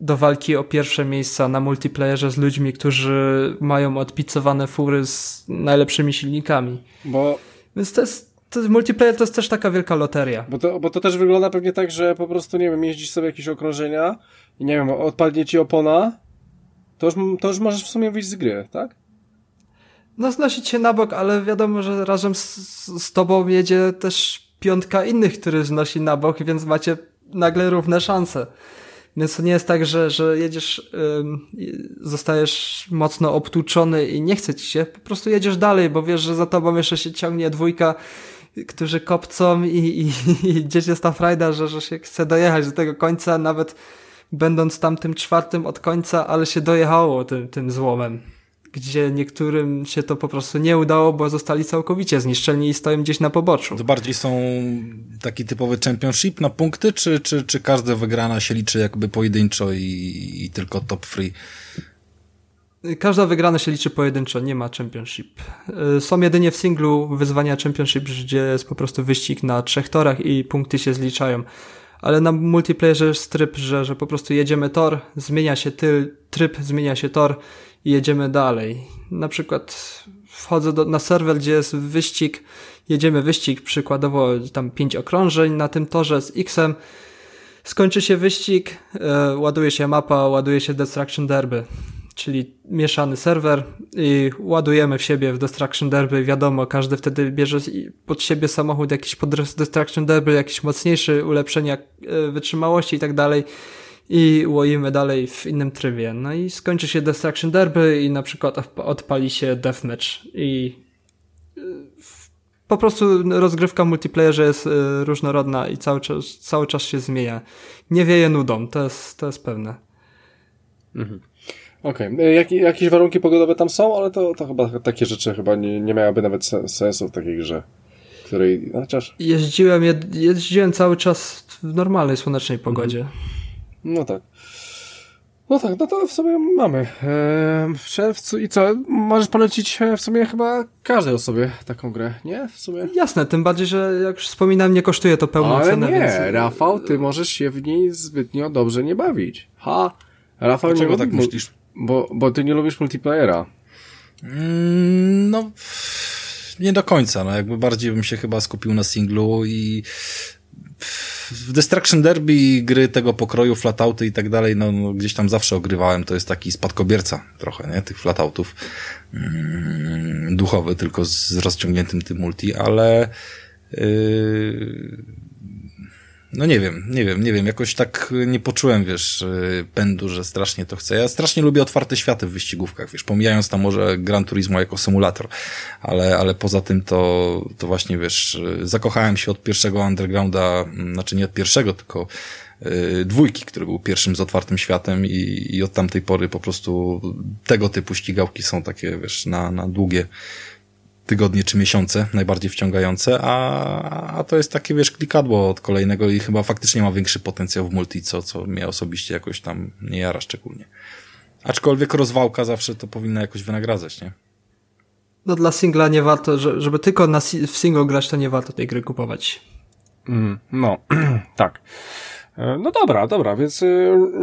do walki o pierwsze miejsca na multiplayerze z ludźmi, którzy mają odpicowane fury z najlepszymi silnikami. Bo... Więc to jest, to multiplayer to jest też taka wielka loteria. Bo to, bo to też wygląda pewnie tak, że po prostu, nie wiem, jeździsz sobie jakieś okrążenia i nie wiem, odpadnie ci opona, to już, to już możesz w sumie wyjść z gry, tak? No znosić się na bok, ale wiadomo, że razem z, z tobą jedzie też piątka innych, który znosi na bok, więc macie nagle równe szanse. Więc to nie jest tak, że, że jedziesz, zostajesz mocno obtłuczony i nie chce ci się, po prostu jedziesz dalej, bo wiesz, że za tobą jeszcze się ciągnie dwójka, którzy kopcą i, i, i gdzieś jest ta frajda, że, że się chce dojechać do tego końca, nawet będąc tam tym czwartym od końca, ale się dojechało tym, tym złomem gdzie niektórym się to po prostu nie udało, bo zostali całkowicie zniszczeni i stoją gdzieś na poboczu. To bardziej są taki typowy championship na punkty, czy, czy, czy każda wygrana się liczy jakby pojedynczo i, i tylko top free? Każda wygrana się liczy pojedynczo, nie ma championship. Y, są jedynie w singlu wyzwania championship, gdzie jest po prostu wyścig na trzech torach i punkty się zliczają. Ale na multiplayerze jest tryb, że, że po prostu jedziemy tor, zmienia się tyl, tryb, zmienia się tor i jedziemy dalej. Na przykład wchodzę do, na serwer, gdzie jest wyścig, jedziemy wyścig, przykładowo tam pięć okrążeń na tym torze z X-em, skończy się wyścig, e, ładuje się mapa, ładuje się Destruction Derby, czyli mieszany serwer i ładujemy w siebie w Destruction Derby, wiadomo, każdy wtedy bierze pod siebie samochód jakiś pod Destruction Derby, jakiś mocniejszy, ulepszenia e, wytrzymałości i tak dalej i łoimy dalej w innym trybie. No i skończy się Destruction Derby i na przykład odpali się Deathmatch i y, po prostu rozgrywka w multiplayerze jest y, różnorodna i cały czas, cały czas się zmienia. Nie wieje nudą, to jest, to jest pewne. Mhm. Okej. Okay. Jak, jakieś warunki pogodowe tam są, ale to, to chyba takie rzeczy chyba nie, nie miałyby nawet sensu w takiej grze. Której, chociaż... Jeździłem, jeździłem cały czas w normalnej, słonecznej pogodzie. Mhm. No tak. No tak, no to w sumie mamy. Eee, w czerwcu i co? Możesz polecić e, w sumie chyba każdej osobie taką grę, nie? W sumie. Jasne, tym bardziej, że jak już wspominałem, nie kosztuje to pełną Ale cenę. nie, więc... Rafał, ty możesz się w niej zbytnio dobrze nie bawić. Ha! Rafał, Dlaczego nie tak myślisz? Bo, bo ty nie lubisz multiplayera. Mm, no, nie do końca. No, jakby bardziej bym się chyba skupił na singlu i w Destruction Derby gry tego pokroju, flatouty i tak dalej, no, no, gdzieś tam zawsze ogrywałem, to jest taki spadkobierca trochę, nie, tych flatoutów mm, duchowy, tylko z rozciągniętym tym multi, ale yy, no nie wiem, nie wiem, nie wiem, jakoś tak nie poczułem, wiesz, pędu, że strasznie to chcę. Ja strasznie lubię otwarte światy w wyścigówkach, wiesz, pomijając tam może Gran Turismo jako symulator, ale, ale poza tym to, to właśnie, wiesz, zakochałem się od pierwszego Undergrounda, znaczy nie od pierwszego, tylko dwójki, który był pierwszym z otwartym światem i, i od tamtej pory po prostu tego typu ścigałki są takie, wiesz, na, na długie tygodnie czy miesiące najbardziej wciągające, a, a to jest takie, wiesz, klikadło od kolejnego i chyba faktycznie ma większy potencjał w multi, co, co mnie osobiście jakoś tam nie jara szczególnie. Aczkolwiek rozwałka zawsze to powinna jakoś wynagradzać, nie? No dla singla nie warto, żeby tylko na, w single grać, to nie warto tej gry kupować. Mm, no, <clears throat> tak. E, no dobra, dobra, więc e,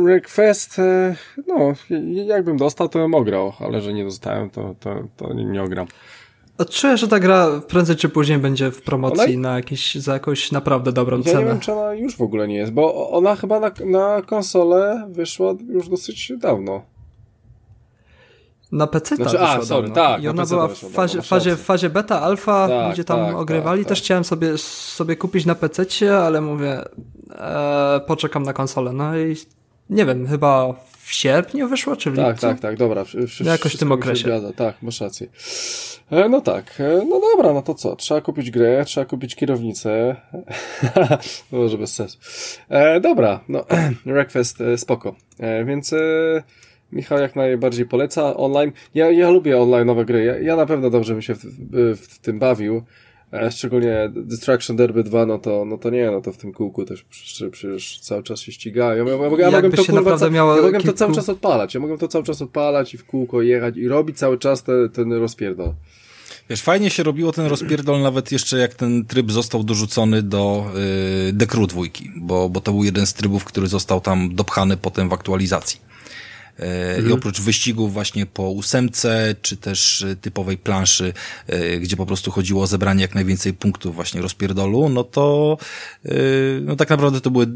Request, e, no, jakbym dostał, to bym ograł, ale że nie dostałem, to, to, to nie ogram. Czuję, że ta gra prędzej czy później będzie w promocji ona... na jakieś, za jakąś naprawdę dobrą ja cenę. Ja nie wiem, czy ona już w ogóle nie jest, bo ona chyba na, na konsolę wyszła już dosyć dawno. Na PC znaczy, a, sorry, tak, I ona była w fazie, fazie, fazie beta, alfa, tak, ludzie tam tak, ogrywali. Tak, Też tak. chciałem sobie, sobie kupić na PC, ale mówię, e, poczekam na konsolę. No i nie wiem, chyba w sierpniu wyszło, czy w Tak, lipcu? tak, tak, dobra. W, w, No jakoś w tym okresie. Zgadza. Tak, masz rację. E, no tak, e, no dobra, no to co? Trzeba kupić grę, trzeba kupić kierownicę. <laughs> może bez sensu. E, dobra, no, <clears throat> Wreckfest e, spoko. E, więc e, Michał jak najbardziej poleca online. Ja, ja lubię online nowe gry. Ja, ja na pewno dobrze bym się w, w, w tym bawił. E, szczególnie Destruction Derby 2, no to, no to nie, no to w tym kółku też przecież, przecież cały czas się ścigają. Ja, ja, ja, ja mogłem to kurwa, ca- ja mogłem to cały czas odpalać. Ja mogłem to cały czas odpalać i w kółko jechać i robić cały czas te, ten rozpierdol. Wiesz, fajnie się robiło ten rozpierdol nawet jeszcze jak ten tryb został dorzucony do yy, The Crew dwójki, bo, bo to był jeden z trybów, który został tam dopchany potem w aktualizacji. E, I oprócz wyścigów właśnie po ósemce, czy też e, typowej planszy, e, gdzie po prostu chodziło o zebranie jak najwięcej punktów właśnie rozpierdolu, no to no tak naprawdę to były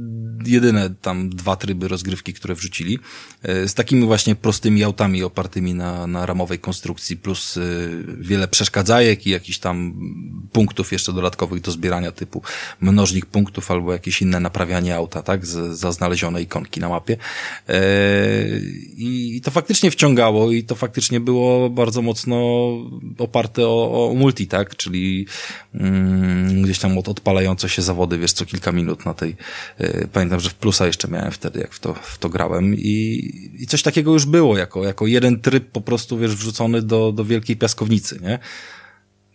jedyne tam dwa tryby rozgrywki, które wrzucili. Z takimi właśnie prostymi autami opartymi na, na ramowej konstrukcji, plus wiele przeszkadzajek i jakichś tam punktów jeszcze dodatkowych do zbierania typu mnożnik punktów albo jakieś inne naprawianie auta, tak, z, za znalezione ikonki na mapie. I, I to faktycznie wciągało i to faktycznie było bardzo mocno oparte o, o multi, tak, czyli mm, gdzieś tam od, odpalające się zawody, wiesz, co kilka minut na tej, e, pamiętam, że w plusa jeszcze miałem wtedy, jak w to, w to grałem i, i coś takiego już było, jako, jako jeden tryb po prostu, wiesz, wrzucony do, do wielkiej piaskownicy, nie?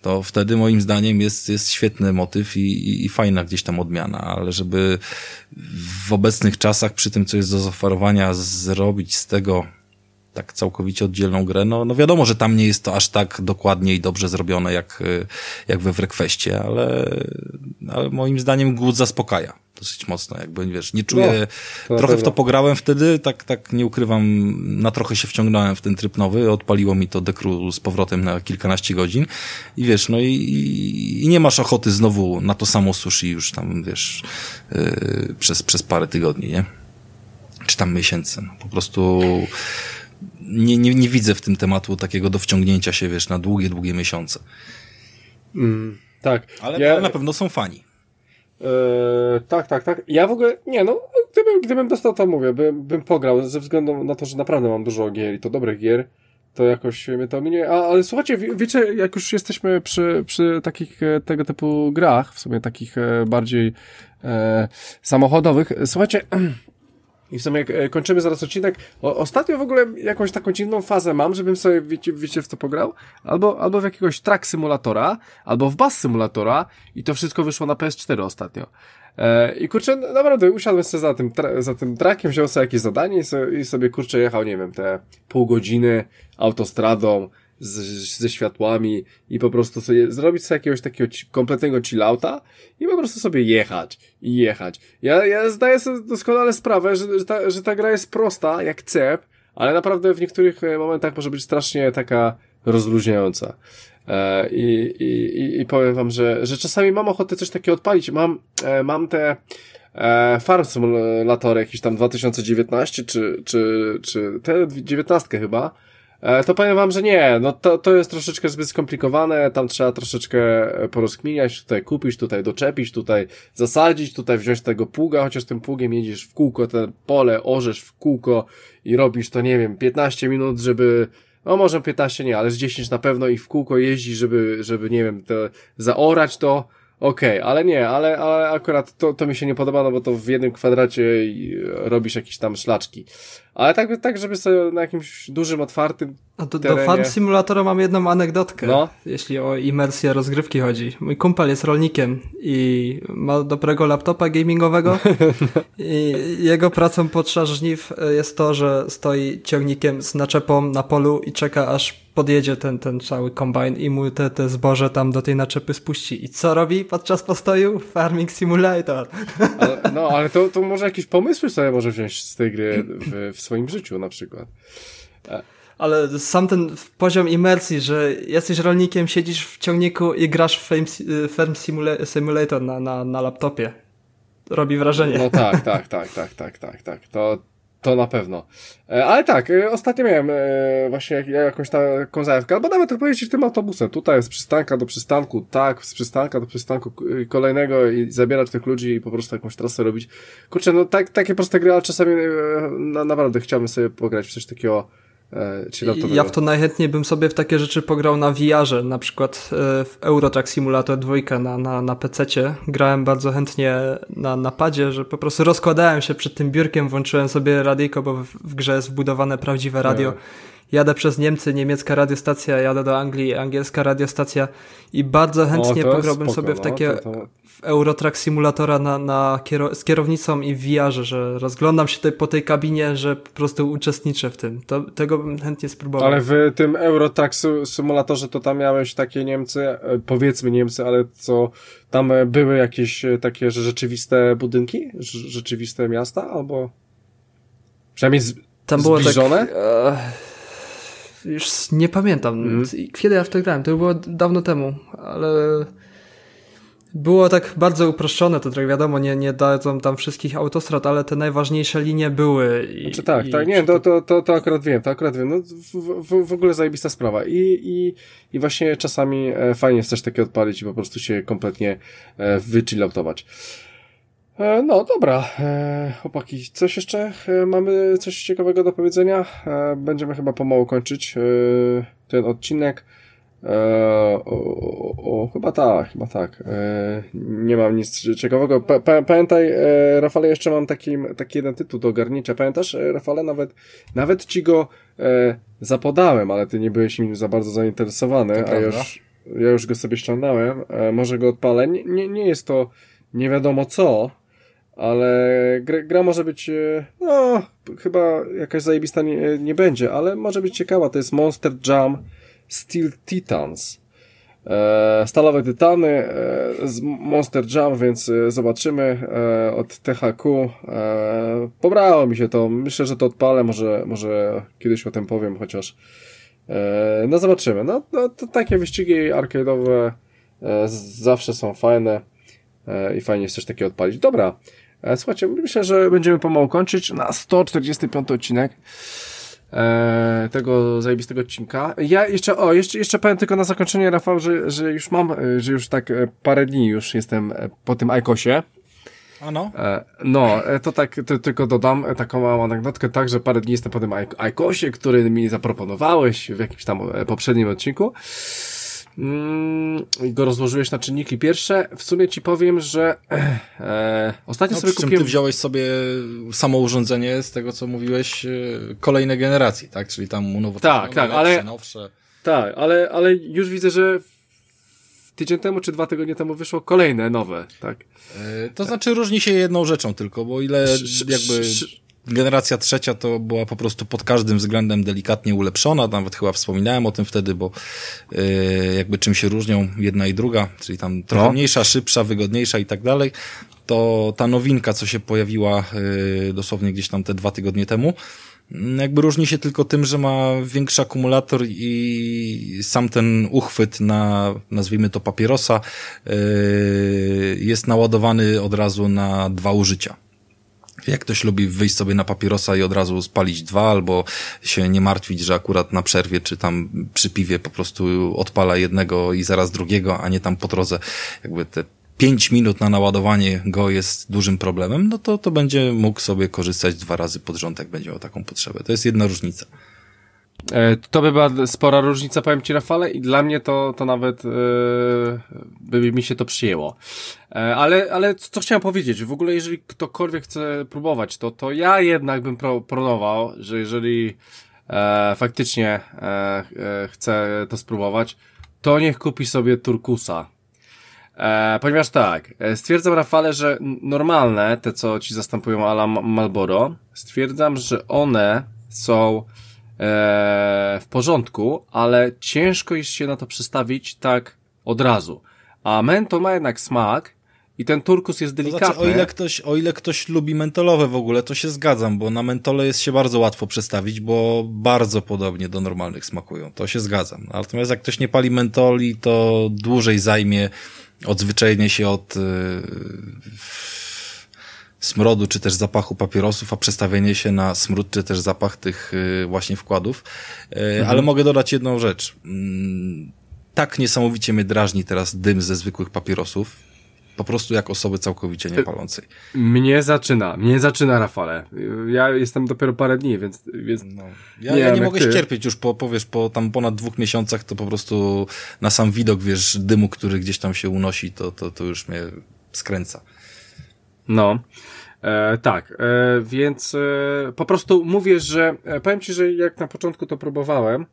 To wtedy moim zdaniem jest, jest świetny motyw i, i, i fajna gdzieś tam odmiana, ale żeby w obecnych czasach przy tym, co jest do zaoferowania, zrobić z tego tak całkowicie oddzielną grę, no, no wiadomo, że tam nie jest to aż tak dokładnie i dobrze zrobione jak, jak we Wreckfestie, ale, ale moim zdaniem głód zaspokaja dosyć mocno, jakby, wiesz, nie czuję, No, trochę w to pograłem wtedy, tak, tak nie ukrywam, na trochę się wciągnąłem w ten tryb nowy, odpaliło mi to dekru z powrotem na kilkanaście godzin i wiesz, no i, i, nie masz ochoty znowu na to samo sushi już tam, wiesz, yy, przez, przez parę tygodni, nie? Czy tam miesięcy, no, po prostu nie, nie, nie widzę w tym tematu takiego do wciągnięcia się, wiesz, na długie, długie miesiące. Mm, tak. Ale, ja, ale na pewno są fani. E, tak, tak, tak. Ja w ogóle, nie no, gdybym, gdybym dostał to, mówię, bym, bym pograł, ze względu na to, że naprawdę mam dużo gier i to dobrych gier, to jakoś mnie to minie. A, ale słuchajcie, wie- wiecie, jak już jesteśmy przy, przy takich e, tego typu grach, w sumie takich e, bardziej e, samochodowych, słuchajcie, <clears throat> i w sumie e, kończymy zaraz odcinek. O, ostatnio w ogóle jakąś taką dziwną fazę mam, żebym sobie, wiecie, wiecie w to pograł? Albo, albo w jakiegoś track symulatora, albo w bus symulatora i to wszystko wyszło na PS4 ostatnio. E, I kurczę, no, naprawdę usiadłem sobie za tym, za tym trackiem, wziął sobie jakieś zadanie i sobie, i sobie kurczę jechał, nie wiem, te pół godziny autostradą z, ze światłami i po prostu sobie zrobić sobie jakiegoś takiego kompletnego chillouta i po prostu sobie jechać i jechać. Ja, ja zdaję sobie doskonale sprawę, że, że, ta, że ta gra jest prosta jak cep, ale naprawdę w niektórych e, momentach może być strasznie taka rozluźniająca. E, i, i, i, I powiem wam, że, że czasami mam ochotę coś takiego odpalić. Mam, e, mam te e, Farm Simulator jakiś tam 2019, czy, czy, czy te 19 chyba. E, to powiem wam, że nie, no to, to jest troszeczkę zbyt skomplikowane, tam trzeba troszeczkę e, porozkminiać, tutaj kupić, tutaj doczepić, tutaj zasadzić, tutaj wziąć tego pługa, chociaż tym pługiem jedziesz w kółko, te pole orzesz w kółko i robisz to, nie wiem, 15 minut, żeby, no może 15 nie, ale z 10 na pewno i w kółko jeździć, żeby, żeby, nie wiem, to zaorać to, Okej, ale nie, ale, ale akurat to, to mi się nie podoba, no bo to w jednym kwadracie robisz jakieś tam szlaczki. Ale tak, tak, żeby sobie na jakimś dużym, otwartym A do, do terenie- Farm Simulatora mam jedną anegdotkę, No. jeśli o imersję rozgrywki chodzi. Mój kumpel jest rolnikiem i ma dobrego laptopa gamingowego <laughs> i jego pracą podczas żniw jest to, że stoi ciągnikiem z naczepą na polu i czeka aż podjedzie ten, ten cały kombajn i mu te, te zboże tam do tej naczepy spuści. I co robi podczas postoju? Farming Simulator. Ale, no, <laughs> ale to, to może jakieś pomysły sobie może wziąć z tej gry w, w swoim życiu na przykład. Ale sam ten poziom imersji, że jesteś rolnikiem, siedzisz w ciągniku i grasz w Farm, Farm Simula- Simulator na, na, na laptopie. Robi wrażenie. No tak, <laughs> tak, tak, tak, tak, tak, tak. To, To na pewno. E, ale tak, e, ostatnio miałem e, właśnie jakąś taką zajawkę, albo nawet pojeździć tym autobusem. Tutaj jest przystanka do przystanku, tak, z przystanka do przystanku kolejnego i zabierać tych ludzi i po prostu jakąś trasę robić. Kurczę, no tak, takie proste gry, ale czasami na, naprawdę chciałbym sobie pograć w coś takiego E, ja w to najchętniej bym sobie w takie rzeczy pograł na VR-ze, na przykład e, w Eurotrack Simulator 2 na, na, na PC-cie. Grałem bardzo chętnie na napadzie, że po prostu rozkładałem się przed tym biurkiem, włączyłem sobie radyjko, bo w, w grze jest wbudowane prawdziwe radio. Nie. Jadę przez Niemcy, niemiecka radiostacja, jadę do Anglii, angielska radiostacja i bardzo chętnie o, pograłbym spoko, sobie w no, takie no, to, to... Eurotrack Simulatora na, na kiero z kierownicą i w VR, że rozglądam się tutaj po tej kabinie, że po prostu uczestniczę w tym. To, tego bym chętnie spróbował. Ale w tym Eurotrack Simulatorze to tam miałeś takie Niemcy, e, powiedzmy Niemcy, ale co tam były jakieś e, takie rzeczywiste budynki? Rzeczywiste miasta? Albo przynajmniej z, tam zbliżone? Było tak, e już nie pamiętam. Mm. Kiedy ja w to grałem? To było dawno temu, ale było tak bardzo uproszczone, to tak wiadomo, nie, nie dadzą tam wszystkich autostrad, ale te najważniejsze linie były. I, znaczy tak, i, tak, nie, to, to, to, to akurat wiem, to akurat wiem. No, w, w, w ogóle zajebista sprawa. I, i, i właśnie czasami e, fajnie jest też takie odpalić i po prostu się kompletnie e, wychilloutować. E, no dobra, e, chłopaki, coś jeszcze? Mamy coś ciekawego do powiedzenia? Będziemy chyba pomału kończyć ten odcinek. O, o, o, chyba tak, chyba tak. Nie mam nic ciekawego. pamiętaj, Rafale, jeszcze mam taki, taki jeden tytuł do ogarnięcia. Pamiętasz, Rafale, nawet, nawet ci go zapodałem, ale ty nie byłeś nim za bardzo zainteresowany, a już, ja już go sobie ściągnąłem. Może go odpalę. Nie, nie, nie jest to nie wiadomo co, ale gra, gra, może być, e, no, chyba jakaś zajebista nie, nie, będzie, ale może być ciekawa. To jest Monster Jam Steel Titans. E, stalowe tytany e, z Monster Jam, więc e, zobaczymy od THQ. Pobrało mi się to. Myślę, że to odpalę. Może, może kiedyś o tym powiem, chociaż no zobaczymy. No, no to takie wyścigi arcade'owe zawsze są fajne i fajnie jest coś takiego odpalić. Dobra, słuchajcie, myślę, że będziemy pomału kończyć na 145 odcinek e, tego zajebistego odcinka. Ja jeszcze, o, jeszcze, jeszcze powiem tylko na zakończenie, Rafał, że, że już mam, e, że już tak parę dni już jestem po tym Ajkosie. A no? No, to tak to, tylko dodam taką małą anegdotkę, tak, że parę dni jestem po tym Ajkosie, który mi zaproponowałeś w jakimś tam poprzednim odcinku mm, go rozłożyłeś na czynniki pierwsze, w sumie ci powiem, że <clears throat> e, ostatnio no, sobie kupiłem... ty wziąłeś sobie samo urządzenie z tego, co mówiłeś, e, kolejnej generacji, tak? Czyli tam unowocześnione, tak, tak, ale, nowsze. Tak, ale, ale już widzę, że tydzień temu czy dwa tygodnie temu wyszło kolejne nowe, tak? E, to znaczy różni się jedną rzeczą tylko, bo ile jakby generacja trzecia to była po prostu pod każdym względem delikatnie ulepszona, nawet chyba wspominałem o tym wtedy, bo yy, jakby czym się różnią jedna i druga, czyli tam trochę no. mniejsza, szybsza, wygodniejsza i tak dalej, to ta nowinka, co się pojawiła yy, dosłownie gdzieś tam te dwa tygodnie temu, jakby różni się tylko tym, że ma większy akumulator i sam ten uchwyt na, nazwijmy to papierosa, yy, jest naładowany od razu na dwa użycia. Jak ktoś lubi wyjść sobie na papierosa i od razu spalić dwa, albo się nie martwić, że akurat na przerwie czy tam przy piwie po prostu odpala jednego i zaraz drugiego, a nie tam po drodze jakby te pięć minut na naładowanie go jest dużym problemem, no to, to będzie mógł sobie korzystać dwa razy pod rząd, jak będzie miał taką potrzebę. To jest jedna różnica. E, to by była spora różnica, powiem Ci Rafale, i dla mnie to, to nawet yy, by mi się to przyjęło. E, ale, ale co, chciałem powiedzieć, w ogóle jeżeli ktokolwiek chce próbować, to, to ja jednak bym pro, proponował, że jeżeli e, faktycznie e, e, chce to spróbować, to niech kupi sobie Turkusa. E, ponieważ tak, stwierdzam Rafale, że normalne, te co Ci zastępują ala Malboro, stwierdzam, że one są w porządku, ale ciężko jest się na to przestawić tak od razu. A mentol ma jednak smak i ten turkus jest delikatny. To znaczy, o ile ktoś, o ile ktoś lubi mentolowe w ogóle, to się zgadzam, bo na mentole jest się bardzo łatwo przestawić, bo bardzo podobnie do normalnych smakują. To się zgadzam. Natomiast jak ktoś nie pali mentoli, to dłużej zajmie odzwyczajenie się od yy, smrodu, czy też zapachu papierosów, a przestawienie się na smród, czy też zapach tych y, właśnie wkładów. Y, mhm. Ale mogę dodać jedną rzecz. Mm, tak niesamowicie mnie drażni teraz dym ze zwykłych papierosów. Po prostu jak osoby całkowicie niepalącej. Mnie zaczyna, mnie zaczyna Rafale. Ja jestem dopiero parę dni, więc... więc no. Ja nie, ja nie mogę ty. ścierpieć już po, powiesz, po tam ponad dwóch miesiącach, to po prostu na sam widok, wiesz, dymu, który gdzieś tam się unosi, to, to, to już mnie skręca. No. E, tak, e, więc e, po prostu mówię, że e, powiem Ci, że jak na początku to próbowałem,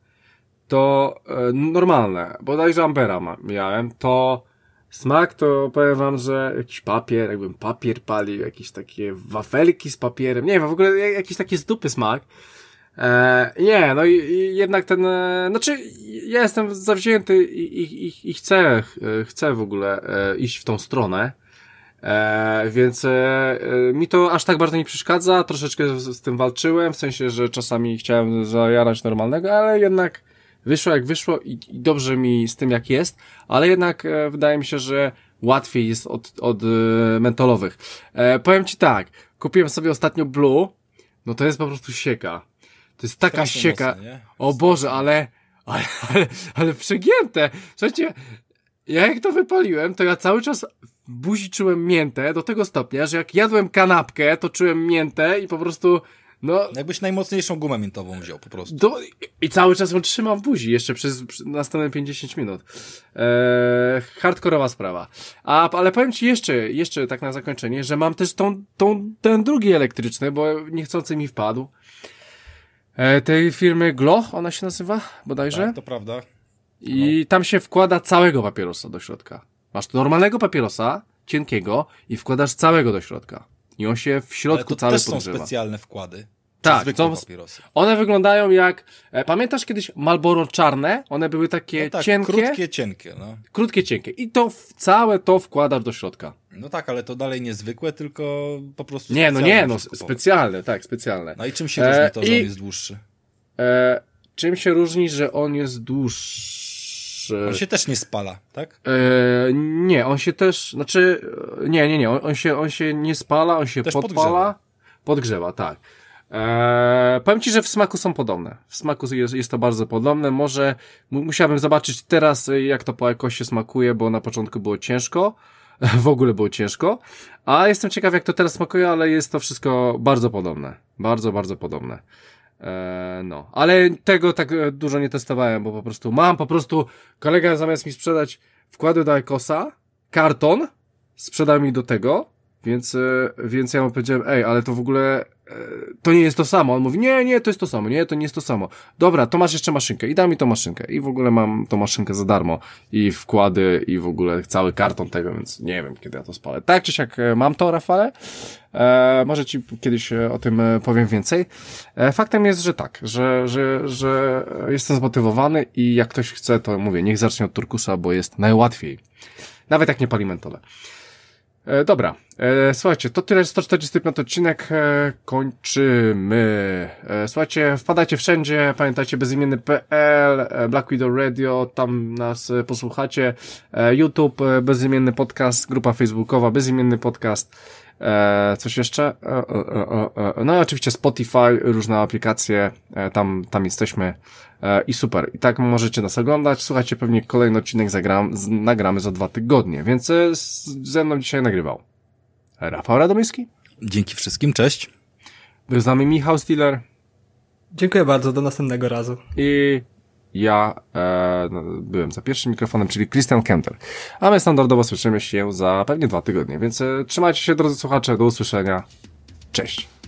to e, normalne, bodajże Ambera miałem, to smak to powiem Wam, że jakiś papier, jakbym papier palił, jakieś takie wafelki z papierem, nie wiem, w ogóle jakiś taki zdupy smak. E, nie, no i, i jednak ten, e, znaczy ja jestem zawzięty i, i, i, i chcę, chcę w ogóle iść w tą stronę. E, więc e, e, mi to aż tak bardzo nie przeszkadza, troszeczkę z, z, tym walczyłem, w sensie, że czasami chciałem zajarać normalnego, ale jednak wyszło jak wyszło i, i dobrze mi z tym jak jest, ale jednak e, wydaje mi się, że łatwiej jest od, od e, mentolowych. E, powiem Ci tak, kupiłem sobie ostatnio Blue, no to jest po prostu sieka. To jest taka Strasznie sieka. Mocno, o Boże, ale, ale, ale, ale przegięte. Słuchajcie, ja jak to wypaliłem, to ja cały czas buzi czułem miętę do tego stopnia, że jak jadłem kanapkę, to czułem miętę i po prostu no, Jakbyś najmocniejszą gumę miętową wziął po prostu. Do, I cały czas ją trzymam w buzi, jeszcze przez, przez następne 50 minut. Eee, hardkorowa sprawa. A, ale powiem Ci jeszcze, jeszcze tak na zakończenie, że mam też tą, tą, ten drugi elektryczny, bo niechcący mi wpadł. E, tej firmy Gloch, ona się nazywa bodajże? Tak, to prawda. I no. tam się wkłada całego papierosa do środka. Masz normalnego papierosa, cienkiego i wkładasz całego do środka. I on się w środku Ale to cały też są specjalne wkłady. Tak, to, one wyglądają jak, e, pamiętasz kiedyś Malboro czarne? One były takie no tak, cienkie. krótkie, cienkie, no. Krótkie, cienkie. I to w, całe to wkładasz do środka. No tak, ale to dalej niezwykłe, tylko po prostu Nie, no nie, no specjalne, tak, specjalne. No i czym się różni to, że on jest dłuższy? E, czym się różni, że on jest dłuższy? On się też nie spala, tak? E, nie, on się też, znaczy, nie, nie, nie, on, on, się, on się nie spala, on się też podpala. Podgrzewa, podgrzewa tak. Eee, powiem Ci, że w smaku są podobne. W smaku jest, jest to bardzo podobne. Może musiałbym zobaczyć teraz, jak to po jakości smakuje, bo na początku było ciężko. <laughs> w ogóle było ciężko. A jestem ciekaw, jak to teraz smakuje, ale jest to wszystko bardzo podobne. Bardzo, bardzo podobne. Eee, no, ale tego tak e, dużo nie testowałem, bo po prostu mam po prostu, kolega zamiast mi sprzedać wkłady do Ecosa, karton, sprzedał mi do tego, więc, e, więc ja mu powiedziałem, ej, ale to w ogóle E, to nie jest to samo. On mówi, nie, nie, to jest to samo, nie, to nie jest to samo. Dobra, to masz jeszcze maszynkę i daj mi tą maszynkę. I w ogóle mam tą maszynkę za darmo. I wkłady, i w ogóle cały karton tego, więc nie wiem, kiedy ja to spalę. Tak czy siak e, mam to, Rafale. E, może ci kiedyś e, o tym powiem więcej. E, faktem jest, że tak, że, że, że jestem zmotywowany i jak ktoś chce, to mówię, niech zacznie od turkusa, bo jest najłatwiej. Nawet jak nie pali mentole. E, dobra, e, słuchajcie, to tyle 145 odcinek, e, kończymy. Słuchajcie, wpadajcie wszędzie, pamiętajcie bezimienny.pl, Black Widow Radio, tam nas posłuchacie, YouTube, bezimienny podcast, grupa facebookowa, bezimienny podcast, e, coś jeszcze? E, e, e, no i oczywiście Spotify, różne aplikacje, e, tam, tam jesteśmy. E, I super. I tak możecie nas oglądać. Słuchajcie, pewnie kolejny odcinek zagram, z, nagramy za dwa tygodnie, więc e, z, ze mną dzisiaj nagrywał Rafał Radomyski. Dzięki wszystkim, cześć. Był z nami Michał Stiller. Dziękuję bardzo, do następnego razu. I ja e, no, byłem za pierwszym mikrofonem, czyli Christian Kenter. A my standardowo słyszymy się za pewnie dwa tygodnie, więc e, trzymajcie się drodzy słuchacze, do usłyszenia. Cześć.